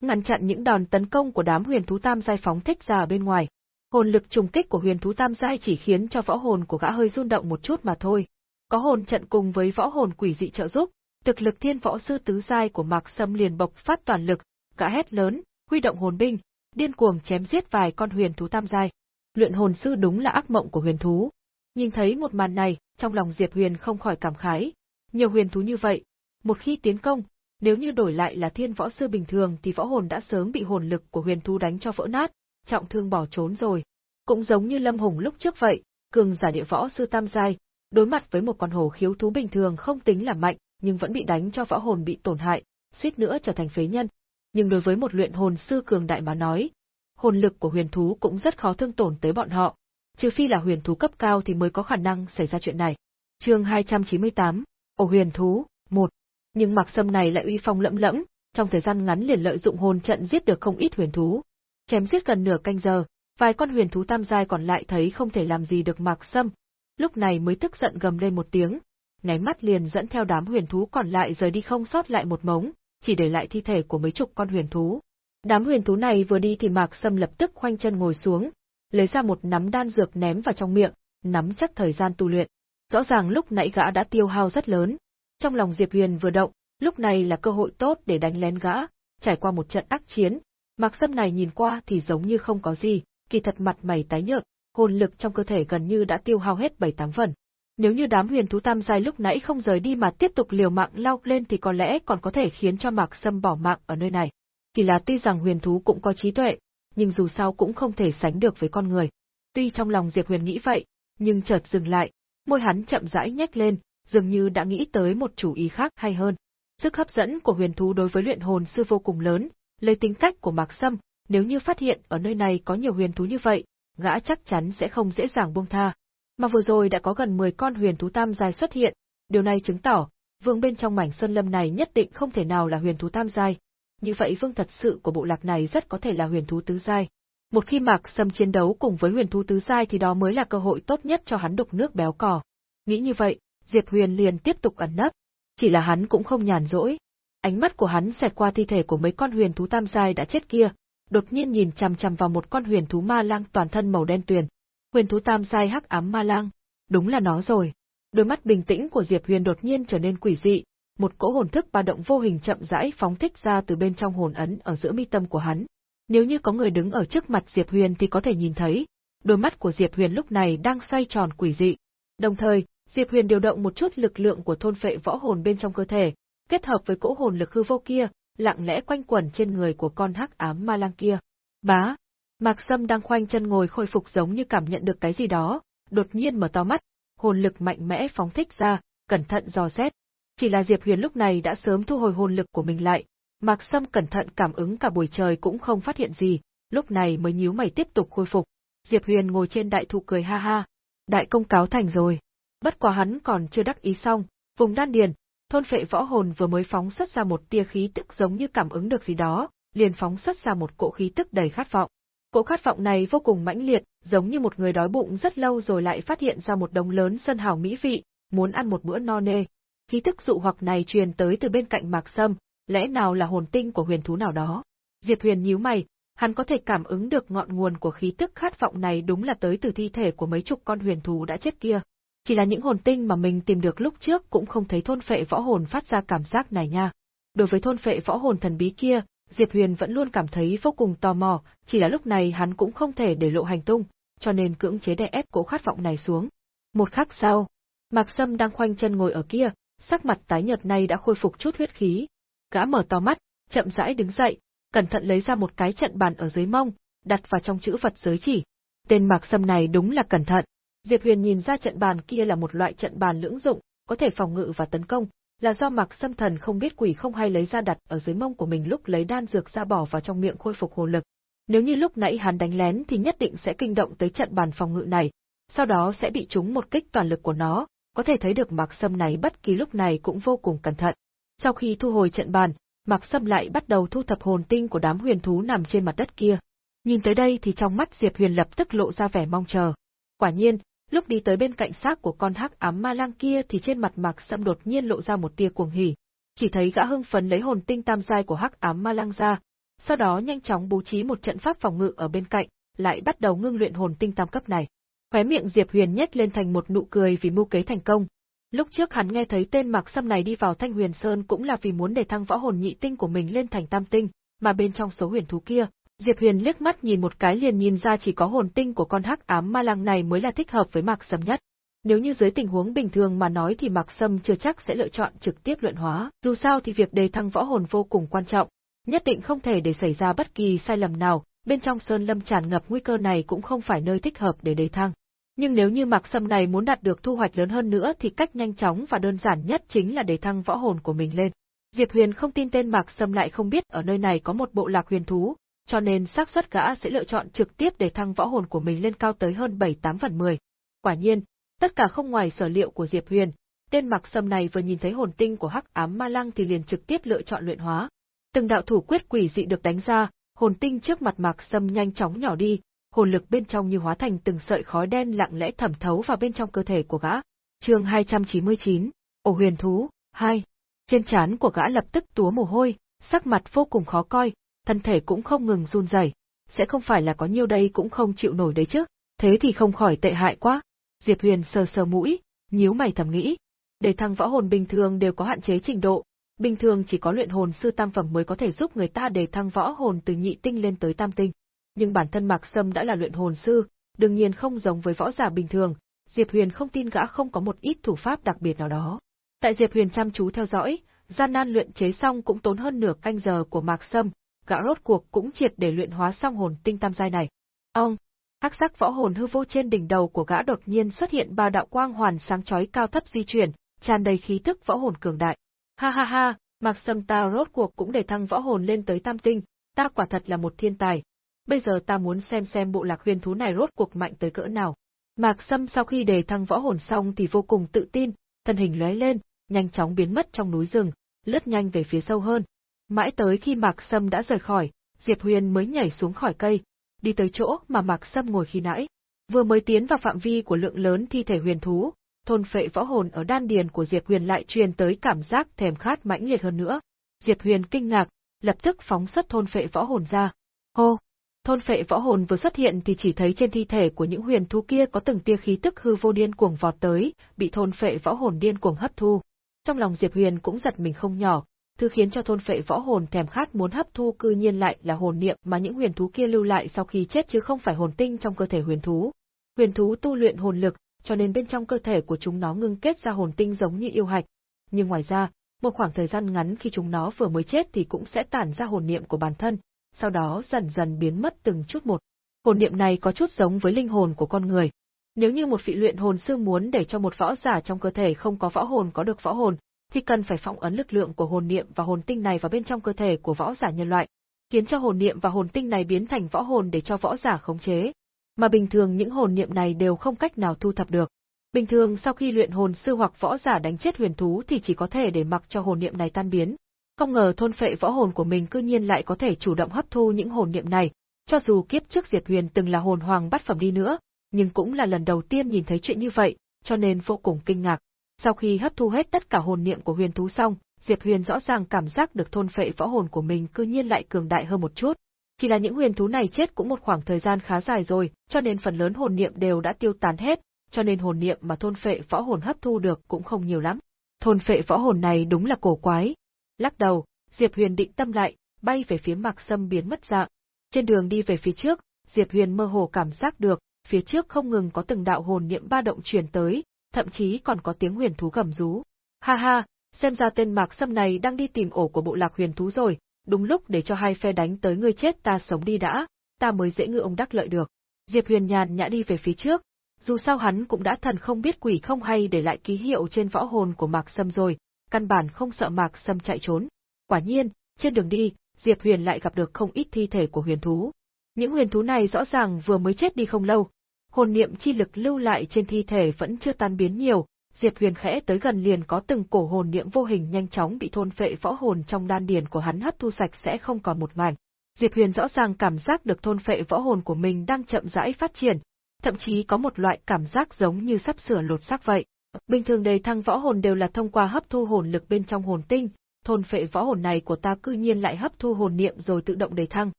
ngăn chặn những đòn tấn công của đám huyền thú tam giai phóng thích ra ở bên ngoài. Hồn lực trùng kích của huyền thú tam giai chỉ khiến cho võ hồn của gã hơi run động một chút mà thôi. Có hồn trận cùng với võ hồn quỷ dị trợ giúp, thực lực thiên võ sư tứ giai của Mạc Sâm liền bộc phát toàn lực, gã hét lớn, huy động hồn binh, điên cuồng chém giết vài con huyền thú tam giai. Luyện hồn sư đúng là ác mộng của huyền thú. Nhìn thấy một màn này, trong lòng Diệp Huyền không khỏi cảm khái. Nhiều huyền thú như vậy, một khi tiến công, nếu như đổi lại là thiên võ sư bình thường thì võ hồn đã sớm bị hồn lực của huyền thú đánh cho vỡ nát, trọng thương bỏ trốn rồi. Cũng giống như Lâm Hùng lúc trước vậy, cường giả địa võ sư tam giai, đối mặt với một con hổ khiếu thú bình thường không tính là mạnh, nhưng vẫn bị đánh cho võ hồn bị tổn hại, suýt nữa trở thành phế nhân. Nhưng đối với một luyện hồn sư cường đại mà nói, hồn lực của huyền thú cũng rất khó thương tổn tới bọn họ, trừ phi là huyền thú cấp cao thì mới có khả năng xảy ra chuyện này. Chương 298, Ổ huyền thú, 1 nhưng Mạc Sâm này lại uy phong lẫm lẫm, trong thời gian ngắn liền lợi dụng hồn trận giết được không ít huyền thú. Chém giết gần nửa canh giờ, vài con huyền thú tam giai còn lại thấy không thể làm gì được Mạc Sâm, lúc này mới tức giận gầm lên một tiếng, nháy mắt liền dẫn theo đám huyền thú còn lại rời đi không sót lại một mống, chỉ để lại thi thể của mấy chục con huyền thú. Đám huyền thú này vừa đi thì Mạc Sâm lập tức khoanh chân ngồi xuống, lấy ra một nắm đan dược ném vào trong miệng, nắm chắc thời gian tu luyện. Rõ ràng lúc nãy gã đã tiêu hao rất lớn, trong lòng Diệp Huyền vừa động, lúc này là cơ hội tốt để đánh lén gã, trải qua một trận ác chiến. Mạc Sâm này nhìn qua thì giống như không có gì, kỳ thật mặt mày tái nhợt, hồn lực trong cơ thể gần như đã tiêu hao hết bảy tám phần. Nếu như đám huyền thú tam giai lúc nãy không rời đi mà tiếp tục liều mạng lao lên thì có lẽ còn có thể khiến cho Mạc Sâm bỏ mạng ở nơi này. Chỉ là tuy rằng huyền thú cũng có trí tuệ, nhưng dù sao cũng không thể sánh được với con người. Tuy trong lòng Diệp Huyền nghĩ vậy, nhưng chợt dừng lại, môi hắn chậm rãi nhếch lên, dường như đã nghĩ tới một chủ ý khác hay hơn. Sức hấp dẫn của huyền thú đối với luyện hồn sư vô cùng lớn, lấy tính cách của Mạc Sâm, nếu như phát hiện ở nơi này có nhiều huyền thú như vậy, gã chắc chắn sẽ không dễ dàng buông tha. Mà vừa rồi đã có gần 10 con huyền thú tam giai xuất hiện, điều này chứng tỏ, vương bên trong mảnh sơn lâm này nhất định không thể nào là huyền thú tam giai. Như vậy vương thật sự của bộ lạc này rất có thể là huyền thú tứ giai. Một khi Mạc Sâm chiến đấu cùng với huyền thú tứ giai thì đó mới là cơ hội tốt nhất cho hắn đục nước béo cò. Nghĩ như vậy, Diệp Huyền liền tiếp tục ẩn nấp. Chỉ là hắn cũng không nhàn rỗi. Ánh mắt của hắn xẹt qua thi thể của mấy con huyền thú tam giai đã chết kia, đột nhiên nhìn chằm chằm vào một con huyền thú ma lang toàn thân màu đen tuyền. Huyền thú tam giai hắc ám ma lang, đúng là nó rồi. Đôi mắt bình tĩnh của Diệp Huyền đột nhiên trở nên quỷ dị, một cỗ hồn thức ba động vô hình chậm rãi phóng thích ra từ bên trong hồn ấn ở giữa mi tâm của hắn. Nếu như có người đứng ở trước mặt Diệp Huyền thì có thể nhìn thấy, đôi mắt của Diệp Huyền lúc này đang xoay tròn quỷ dị. Đồng thời, Diệp Huyền điều động một chút lực lượng của thôn phệ võ hồn bên trong cơ thể, kết hợp với cỗ hồn lực hư vô kia, lặng lẽ quanh quẩn trên người của con hắc ám ma lang kia. Bá, Mạc Sâm đang khoanh chân ngồi khôi phục giống như cảm nhận được cái gì đó, đột nhiên mở to mắt, hồn lực mạnh mẽ phóng thích ra, cẩn thận dò xét. Chỉ là Diệp Huyền lúc này đã sớm thu hồi hồn lực của mình lại, Mạc Sâm cẩn thận cảm ứng cả buổi trời cũng không phát hiện gì, lúc này mới nhíu mày tiếp tục khôi phục. Diệp Huyền ngồi trên đại thụ cười ha ha, đại công cáo thành rồi. Bất quá hắn còn chưa đắc ý xong, vùng đan điền, thôn phệ võ hồn vừa mới phóng xuất ra một tia khí tức giống như cảm ứng được gì đó, liền phóng xuất ra một cỗ khí tức đầy khát vọng. Cỗ khát vọng này vô cùng mãnh liệt, giống như một người đói bụng rất lâu rồi lại phát hiện ra một đống lớn sân hào mỹ vị, muốn ăn một bữa no nê. Khí tức dụ hoặc này truyền tới từ bên cạnh Mạc Sâm, lẽ nào là hồn tinh của huyền thú nào đó? Diệp Huyền nhíu mày, hắn có thể cảm ứng được ngọn nguồn của khí tức khát vọng này đúng là tới từ thi thể của mấy chục con huyền thú đã chết kia. Chỉ là những hồn tinh mà mình tìm được lúc trước cũng không thấy thôn phệ võ hồn phát ra cảm giác này nha. Đối với thôn phệ võ hồn thần bí kia, Diệp Huyền vẫn luôn cảm thấy vô cùng tò mò, chỉ là lúc này hắn cũng không thể để lộ hành tung, cho nên cưỡng chế đè ép cỗ khát vọng này xuống. Một khắc sau, Mạc Sâm đang khoanh chân ngồi ở kia, sắc mặt tái nhợt này đã khôi phục chút huyết khí. Gã mở to mắt, chậm rãi đứng dậy, cẩn thận lấy ra một cái trận bàn ở dưới mông, đặt vào trong chữ vật giới chỉ. Tên Mạc Sâm này đúng là cẩn thận. Diệp Huyền nhìn ra trận bàn kia là một loại trận bàn lưỡng dụng, có thể phòng ngự và tấn công, là do Mạc Sâm Thần không biết quỷ không hay lấy ra đặt ở dưới mông của mình lúc lấy đan dược ra bỏ vào trong miệng khôi phục hồn lực. Nếu như lúc nãy hắn đánh lén thì nhất định sẽ kinh động tới trận bàn phòng ngự này, sau đó sẽ bị trúng một kích toàn lực của nó, có thể thấy được Mạc Sâm này bất kỳ lúc này cũng vô cùng cẩn thận. Sau khi thu hồi trận bàn, Mạc Sâm lại bắt đầu thu thập hồn tinh của đám huyền thú nằm trên mặt đất kia. Nhìn tới đây thì trong mắt Diệp Huyền lập tức lộ ra vẻ mong chờ. Quả nhiên, lúc đi tới bên cạnh xác của con hắc ám ma lang kia thì trên mặt Mạc Sâm đột nhiên lộ ra một tia cuồng hỉ. Chỉ thấy gã hưng phấn lấy hồn tinh tam giai của hắc ám ma lang ra, sau đó nhanh chóng bố trí một trận pháp phòng ngự ở bên cạnh, lại bắt đầu ngưng luyện hồn tinh tam cấp này. Khóe miệng Diệp Huyền nhếch lên thành một nụ cười vì mưu kế thành công. Lúc trước hắn nghe thấy tên Mạc Sâm này đi vào Thanh Huyền Sơn cũng là vì muốn để thăng võ hồn nhị tinh của mình lên thành tam tinh, mà bên trong số huyền thú kia, Diệp Huyền liếc mắt nhìn một cái liền nhìn ra chỉ có hồn tinh của con hắc ám ma lang này mới là thích hợp với Mạc Sâm nhất. Nếu như dưới tình huống bình thường mà nói thì Mạc Sâm chưa chắc sẽ lựa chọn trực tiếp luyện hóa, dù sao thì việc đề thăng võ hồn vô cùng quan trọng, nhất định không thể để xảy ra bất kỳ sai lầm nào, bên trong sơn lâm tràn ngập nguy cơ này cũng không phải nơi thích hợp để đề thăng. Nhưng nếu như Mạc Sâm này muốn đạt được thu hoạch lớn hơn nữa thì cách nhanh chóng và đơn giản nhất chính là đề thăng võ hồn của mình lên. Diệp Huyền không tin tên Mạc Sâm lại không biết ở nơi này có một bộ lạc huyền thú, cho nên xác suất gã sẽ lựa chọn trực tiếp để thăng võ hồn của mình lên cao tới hơn 7-8 phần 10. Quả nhiên, tất cả không ngoài sở liệu của Diệp Huyền, tên Mặc Sâm này vừa nhìn thấy hồn tinh của Hắc Ám Ma Lăng thì liền trực tiếp lựa chọn luyện hóa. Từng đạo thủ quyết quỷ dị được đánh ra, hồn tinh trước mặt Mặc Sâm nhanh chóng nhỏ đi, hồn lực bên trong như hóa thành từng sợi khói đen lặng lẽ thẩm thấu vào bên trong cơ thể của gã. Chương 299, Ổ Huyền thú 2. Trên trán của gã lập tức túa mồ hôi, sắc mặt vô cùng khó coi, thân thể cũng không ngừng run rẩy. Sẽ không phải là có nhiêu đây cũng không chịu nổi đấy chứ, thế thì không khỏi tệ hại quá. Diệp Huyền sờ sờ mũi, nhíu mày thầm nghĩ. Để thăng võ hồn bình thường đều có hạn chế trình độ, bình thường chỉ có luyện hồn sư tam phẩm mới có thể giúp người ta để thăng võ hồn từ nhị tinh lên tới tam tinh. Nhưng bản thân Mạc Sâm đã là luyện hồn sư, đương nhiên không giống với võ giả bình thường, Diệp Huyền không tin gã không có một ít thủ pháp đặc biệt nào đó. Tại Diệp Huyền chăm chú theo dõi, gian nan luyện chế xong cũng tốn hơn nửa canh giờ của Mạc Sâm, gã rốt cuộc cũng triệt để luyện hóa xong hồn tinh tam giai này. Ông, hắc sắc võ hồn hư vô trên đỉnh đầu của gã đột nhiên xuất hiện ba đạo quang hoàn sáng chói cao thấp di chuyển, tràn đầy khí tức võ hồn cường đại. Ha ha ha, Mạc Sâm ta rốt cuộc cũng để thăng võ hồn lên tới tam tinh, ta quả thật là một thiên tài. Bây giờ ta muốn xem xem bộ lạc huyền thú này rốt cuộc mạnh tới cỡ nào. Mạc Sâm sau khi đề thăng võ hồn xong thì vô cùng tự tin, thân hình lóe lên, nhanh chóng biến mất trong núi rừng, lướt nhanh về phía sâu hơn. Mãi tới khi Mạc Sâm đã rời khỏi, Diệp Huyền mới nhảy xuống khỏi cây, đi tới chỗ mà Mạc Sâm ngồi khi nãy. Vừa mới tiến vào phạm vi của lượng lớn thi thể huyền thú, thôn phệ võ hồn ở đan điền của Diệp Huyền lại truyền tới cảm giác thèm khát mãnh liệt hơn nữa. Diệp Huyền kinh ngạc, lập tức phóng xuất thôn phệ võ hồn ra. Hô! Thôn phệ võ hồn vừa xuất hiện thì chỉ thấy trên thi thể của những huyền thú kia có từng tia khí tức hư vô điên cuồng vọt tới, bị thôn phệ võ hồn điên cuồng hấp thu. Trong lòng Diệp Huyền cũng giật mình không nhỏ, thứ khiến cho thôn phệ võ hồn thèm khát muốn hấp thu cư nhiên lại là hồn niệm mà những huyền thú kia lưu lại sau khi chết chứ không phải hồn tinh trong cơ thể huyền thú. Huyền thú tu luyện hồn lực, cho nên bên trong cơ thể của chúng nó ngưng kết ra hồn tinh giống như yêu hạch. Nhưng ngoài ra, một khoảng thời gian ngắn khi chúng nó vừa mới chết thì cũng sẽ tản ra hồn niệm của bản thân, sau đó dần dần biến mất từng chút một. Hồn niệm này có chút giống với linh hồn của con người. Nếu như một vị luyện hồn sư muốn để cho một võ giả trong cơ thể không có võ hồn có được võ hồn, thì cần phải phong ấn lực lượng của hồn niệm và hồn tinh này vào bên trong cơ thể của võ giả nhân loại, khiến cho hồn niệm và hồn tinh này biến thành võ hồn để cho võ giả khống chế. Mà bình thường những hồn niệm này đều không cách nào thu thập được. Bình thường sau khi luyện hồn sư hoặc võ giả đánh chết huyền thú thì chỉ có thể để mặc cho hồn niệm này tan biến. Không ngờ thôn phệ võ hồn của mình cư nhiên lại có thể chủ động hấp thu những hồn niệm này, cho dù kiếp trước Diệp Huyền từng là hồn hoàng bắt phẩm đi nữa, nhưng cũng là lần đầu tiên nhìn thấy chuyện như vậy, cho nên vô cùng kinh ngạc. Sau khi hấp thu hết tất cả hồn niệm của huyền thú xong, Diệp Huyền rõ ràng cảm giác được thôn phệ võ hồn của mình cư nhiên lại cường đại hơn một chút. Chỉ là những huyền thú này chết cũng một khoảng thời gian khá dài rồi, cho nên phần lớn hồn niệm đều đã tiêu tán hết, cho nên hồn niệm mà thôn phệ võ hồn hấp thu được cũng không nhiều lắm. Thôn phệ võ hồn này đúng là cổ quái. Lắc đầu, Diệp Huyền định tâm lại, bay về phía Mạc Sâm biến mất dạng. Trên đường đi về phía trước, Diệp Huyền mơ hồ cảm giác được, phía trước không ngừng có từng đạo hồn niệm ba động truyền tới, thậm chí còn có tiếng huyền thú gầm rú. Ha ha, xem ra tên Mạc Sâm này đang đi tìm ổ của bộ lạc huyền thú rồi, đúng lúc để cho hai phe đánh tới ngươi chết ta sống đi đã, ta mới dễ ngư ông đắc lợi được. Diệp Huyền nhàn nhã đi về phía trước, dù sao hắn cũng đã thần không biết quỷ không hay để lại ký hiệu trên võ hồn của Mạc Sâm rồi, căn bản không sợ Mạc Sâm chạy trốn. Quả nhiên, trên đường đi, Diệp Huyền lại gặp được không ít thi thể của huyền thú. Những huyền thú này rõ ràng vừa mới chết đi không lâu, hồn niệm chi lực lưu lại trên thi thể vẫn chưa tan biến nhiều, Diệp Huyền khẽ tới gần liền có từng cổ hồn niệm vô hình nhanh chóng bị thôn phệ võ hồn trong đan điền của hắn hấp thu sạch sẽ không còn một mảnh. Diệp Huyền rõ ràng cảm giác được thôn phệ võ hồn của mình đang chậm rãi phát triển, thậm chí có một loại cảm giác giống như sắp sửa lột xác vậy. Bình thường đề thăng võ hồn đều là thông qua hấp thu hồn lực bên trong hồn tinh, thôn phệ võ hồn này của ta cư nhiên lại hấp thu hồn niệm rồi tự động đề thăng.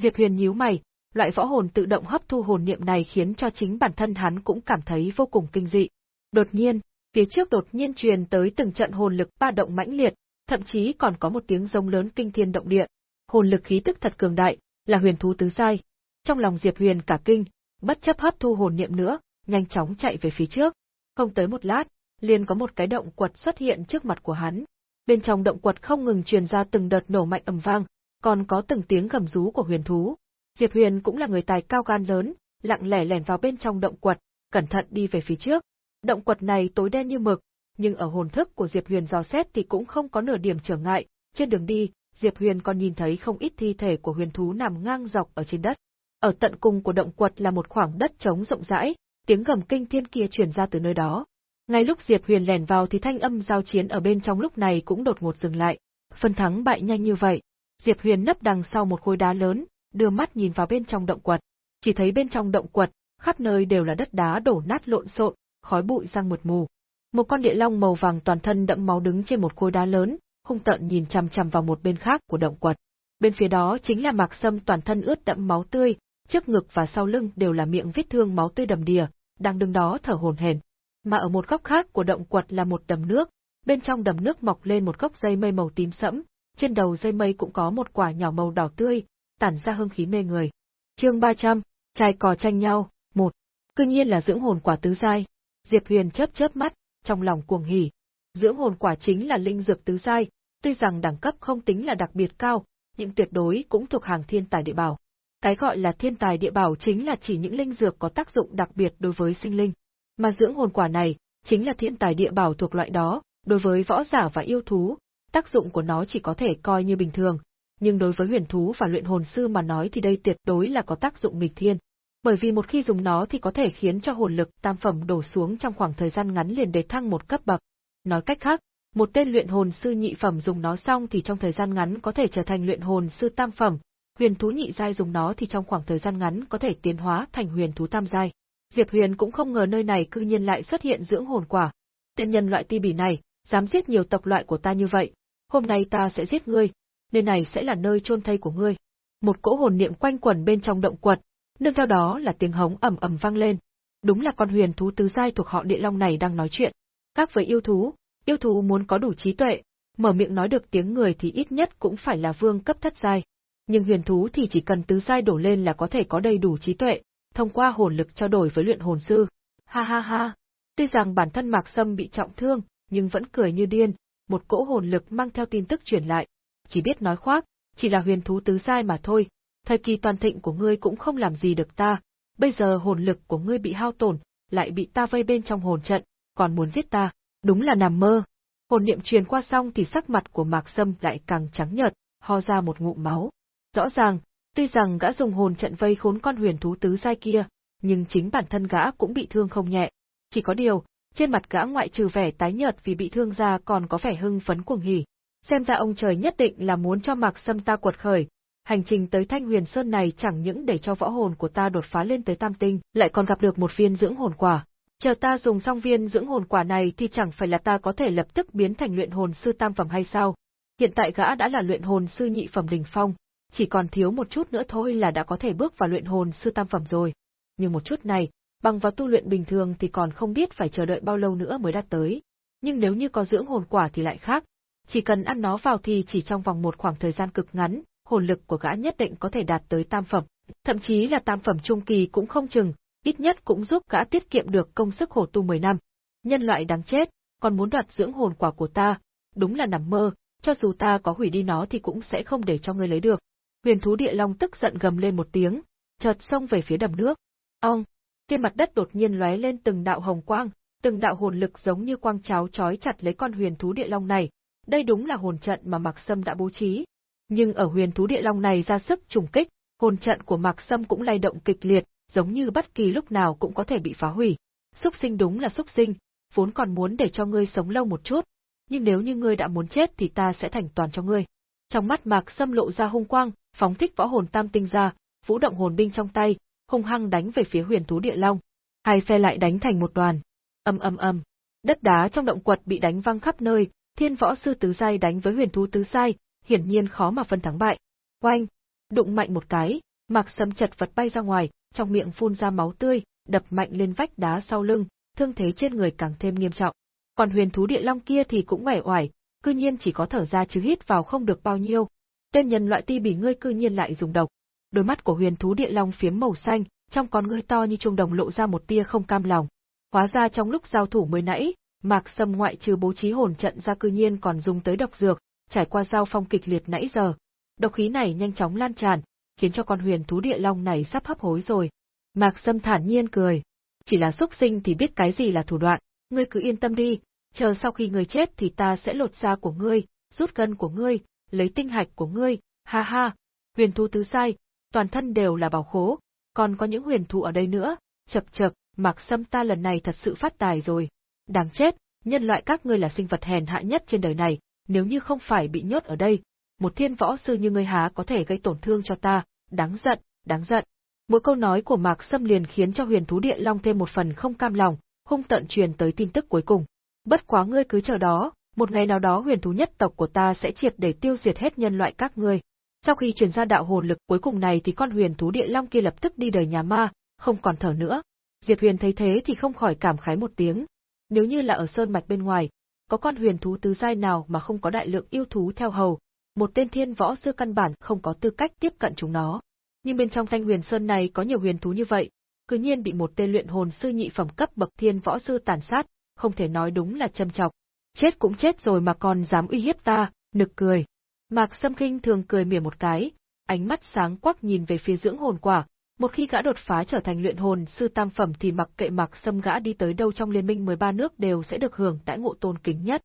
Diệp Huyền nhíu mày, loại võ hồn tự động hấp thu hồn niệm này khiến cho chính bản thân hắn cũng cảm thấy vô cùng kinh dị. Đột nhiên, phía trước đột nhiên truyền tới từng trận hồn lực ba động mãnh liệt, thậm chí còn có một tiếng rống lớn kinh thiên động địa. Hồn lực khí tức thật cường đại, là huyền thú tứ sai. Trong lòng Diệp Huyền cả kinh, bất chấp hấp thu hồn niệm nữa, nhanh chóng chạy về phía trước. Không tới một lát, liền có một cái động quật xuất hiện trước mặt của hắn. Bên trong động quật không ngừng truyền ra từng đợt nổ mạnh ầm vang, còn có từng tiếng gầm rú của huyền thú. Diệp Huyền cũng là người tài cao gan lớn, lặng lẽ lẻn vào bên trong động quật, cẩn thận đi về phía trước. Động quật này tối đen như mực, nhưng ở hồn thức của Diệp Huyền dò xét thì cũng không có nửa điểm trở ngại, trên đường đi, Diệp Huyền còn nhìn thấy không ít thi thể của huyền thú nằm ngang dọc ở trên đất. Ở tận cùng của động quật là một khoảng đất trống rộng rãi, tiếng gầm kinh thiên kia truyền ra từ nơi đó. Ngay lúc Diệp Huyền lẻn vào thì thanh âm giao chiến ở bên trong lúc này cũng đột ngột dừng lại. Phân thắng bại nhanh như vậy. Diệp Huyền nấp đằng sau một khối đá lớn, đưa mắt nhìn vào bên trong động quật. Chỉ thấy bên trong động quật, khắp nơi đều là đất đá đổ nát lộn xộn, khói bụi răng mượt mù. Một con địa long màu vàng toàn thân đẫm máu đứng trên một khối đá lớn, hung tợn nhìn chằm chằm vào một bên khác của động quật. Bên phía đó chính là Mạc Sâm toàn thân ướt đẫm máu tươi, trước ngực và sau lưng đều là miệng vết thương máu tươi đầm đìa, đang đứng đó thở hổn hển. Mà ở một góc khác của động quật là một đầm nước, bên trong đầm nước mọc lên một gốc dây mây màu tím sẫm, trên đầu dây mây cũng có một quả nhỏ màu đỏ tươi, tản ra hương khí mê người. Chương 300, trai cò tranh nhau, một. Cư nhiên là dưỡng hồn quả tứ giai. Diệp Huyền chớp chớp mắt, trong lòng cuồng hỉ. Dưỡng hồn quả chính là linh dược tứ giai, tuy rằng đẳng cấp không tính là đặc biệt cao, nhưng tuyệt đối cũng thuộc hàng thiên tài địa bảo. Cái gọi là thiên tài địa bảo chính là chỉ những linh dược có tác dụng đặc biệt đối với sinh linh. Mà dưỡng hồn quả này, chính là thiên tài địa bảo thuộc loại đó, đối với võ giả và yêu thú, tác dụng của nó chỉ có thể coi như bình thường, nhưng đối với huyền thú và luyện hồn sư mà nói thì đây tuyệt đối là có tác dụng nghịch thiên. Bởi vì một khi dùng nó thì có thể khiến cho hồn lực tam phẩm đổ xuống trong khoảng thời gian ngắn liền để thăng một cấp bậc. Nói cách khác, một tên luyện hồn sư nhị phẩm dùng nó xong thì trong thời gian ngắn có thể trở thành luyện hồn sư tam phẩm, huyền thú nhị giai dùng nó thì trong khoảng thời gian ngắn có thể tiến hóa thành huyền thú tam giai. Diệp Huyền cũng không ngờ nơi này cư nhiên lại xuất hiện dưỡng hồn quả, Tiện nhân loại ti bỉ này, dám giết nhiều tộc loại của ta như vậy, hôm nay ta sẽ giết ngươi, nơi này sẽ là nơi chôn thây của ngươi. Một cỗ hồn niệm quanh quẩn bên trong động quật, nương theo đó là tiếng hống ầm ầm vang lên. Đúng là con huyền thú tứ giai thuộc họ Địa Long này đang nói chuyện. Các với yêu thú, yêu thú muốn có đủ trí tuệ, mở miệng nói được tiếng người thì ít nhất cũng phải là vương cấp thất giai. Nhưng huyền thú thì chỉ cần tứ giai đổ lên là có thể có đầy đủ trí tuệ, thông qua hồn lực trao đổi với luyện hồn sư. Ha ha ha. Tuy rằng bản thân Mạc Sâm bị trọng thương, nhưng vẫn cười như điên, một cỗ hồn lực mang theo tin tức truyền lại. Chỉ biết nói khoác, chỉ là huyền thú tứ giai mà thôi, thời kỳ toàn thịnh của ngươi cũng không làm gì được ta, bây giờ hồn lực của ngươi bị hao tổn, lại bị ta vây bên trong hồn trận, còn muốn giết ta, đúng là nằm mơ. Hồn niệm truyền qua xong thì sắc mặt của Mạc Sâm lại càng trắng nhợt, ho ra một ngụm máu. Rõ ràng, tuy rằng gã dùng hồn trận vây khốn con huyền thú tứ giai kia, nhưng chính bản thân gã cũng bị thương không nhẹ. Chỉ có điều, trên mặt gã ngoại trừ vẻ tái nhợt vì bị thương ra còn có vẻ hưng phấn cuồng hỉ. Xem ra ông trời nhất định là muốn cho Mạc Sâm ta quật khởi, hành trình tới Thanh Huyền Sơn này chẳng những để cho võ hồn của ta đột phá lên tới tam tinh, lại còn gặp được một viên dưỡng hồn quả. Chờ ta dùng xong viên dưỡng hồn quả này thì chẳng phải là ta có thể lập tức biến thành luyện hồn sư tam phẩm hay sao? Hiện tại gã đã là luyện hồn sư nhị phẩm đỉnh phong, chỉ còn thiếu một chút nữa thôi là đã có thể bước vào luyện hồn sư tam phẩm rồi. Nhưng một chút này, bằng vào tu luyện bình thường thì còn không biết phải chờ đợi bao lâu nữa mới đạt tới. Nhưng nếu như có dưỡng hồn quả thì lại khác, chỉ cần ăn nó vào thì chỉ trong vòng một khoảng thời gian cực ngắn, hồn lực của gã nhất định có thể đạt tới tam phẩm, thậm chí là tam phẩm trung kỳ cũng không chừng, ít nhất cũng giúp gã tiết kiệm được công sức khổ tu 10 năm. Nhân loại đáng chết, còn muốn đoạt dưỡng hồn quả của ta, đúng là nằm mơ, cho dù ta có hủy đi nó thì cũng sẽ không để cho ngươi lấy được. Huyền thú địa long tức giận gầm lên một tiếng, chợt xông về phía đầm nước. Ong, trên mặt đất đột nhiên lóe lên từng đạo hồng quang, từng đạo hồn lực giống như quang cháo chói chặt lấy con huyền thú địa long này. Đây đúng là hồn trận mà Mạc Sâm đã bố trí. Nhưng ở huyền thú địa long này ra sức trùng kích, hồn trận của Mạc Sâm cũng lay động kịch liệt, giống như bất kỳ lúc nào cũng có thể bị phá hủy. Súc sinh đúng là súc sinh, vốn còn muốn để cho ngươi sống lâu một chút, nhưng nếu như ngươi đã muốn chết thì ta sẽ thành toàn cho ngươi. Trong mắt Mạc Sâm lộ ra hung quang, phóng thích võ hồn tam tinh ra, vũ động hồn binh trong tay, hung hăng đánh về phía huyền thú địa long. Hai phe lại đánh thành một đoàn. Âm âm âm. Đất đá trong động quật bị đánh văng khắp nơi, thiên võ sư tứ giai đánh với huyền thú tứ giai, hiển nhiên khó mà phân thắng bại. Oanh! Đụng mạnh một cái, Mạc Sâm chật vật bay ra ngoài, trong miệng phun ra máu tươi, đập mạnh lên vách đá sau lưng, thương thế trên người càng thêm nghiêm trọng. Còn huyền thú địa long kia thì cũng uể oải, cư nhiên chỉ có thở ra chứ hít vào không được bao nhiêu. Tên nhân loại ti bỉ ngươi cư nhiên lại dùng độc. Đôi mắt của huyền thú địa long phiếm màu xanh, trong con ngươi to như trung đồng lộ ra một tia không cam lòng. Hóa ra trong lúc giao thủ mới nãy, Mạc Sâm ngoại trừ bố trí hồn trận ra cư nhiên còn dùng tới độc dược, trải qua giao phong kịch liệt nãy giờ. Độc khí này nhanh chóng lan tràn, khiến cho con huyền thú địa long này sắp hấp hối rồi. Mạc Sâm thản nhiên cười. Chỉ là xuất sinh thì biết cái gì là thủ đoạn, ngươi cứ yên tâm đi, chờ sau khi ngươi chết thì ta sẽ lột da của ngươi, rút gân của ngươi, lấy tinh hạch của ngươi, ha ha. Huyền thú tứ sai, toàn thân đều là bảo khố, còn có những huyền thú ở đây nữa, chập chập, Mạc Sâm ta lần này thật sự phát tài rồi. Đáng chết, nhân loại các ngươi là sinh vật hèn hạ nhất trên đời này, nếu như không phải bị nhốt ở đây, một thiên võ sư như ngươi há có thể gây tổn thương cho ta, đáng giận, đáng giận. Mỗi câu nói của Mạc Sâm liền khiến cho huyền thú địa long thêm một phần không cam lòng, hung tận truyền tới tin tức cuối cùng. Bất quá ngươi cứ chờ đó, một ngày nào đó huyền thú nhất tộc của ta sẽ triệt để tiêu diệt hết nhân loại các ngươi. Sau khi truyền ra đạo hồn lực cuối cùng này thì con huyền thú địa long kia lập tức đi đời nhà ma, không còn thở nữa. diệp huyền thấy thế thì không khỏi cảm khái một tiếng. Nếu như là ở sơn mạch bên ngoài, có con huyền thú tứ giai nào mà không có đại lượng yêu thú theo hầu, một tên thiên võ sư căn bản không có tư cách tiếp cận chúng nó. Nhưng bên trong thanh huyền sơn này có nhiều huyền thú như vậy, cứ nhiên bị một tên luyện hồn sư nhị phẩm cấp bậc thiên võ sư tàn sát, không thể nói đúng là châm chọc. Chết cũng chết rồi mà còn dám uy hiếp ta, nực cười. Mạc Sâm Kinh thường cười mỉa một cái, ánh mắt sáng quắc nhìn về phía dưỡng hồn quả, một khi gã đột phá trở thành luyện hồn, sư tam phẩm thì mặc kệ mặc xâm gã đi tới đâu trong liên minh 13 nước đều sẽ được hưởng đãi ngộ tôn kính nhất.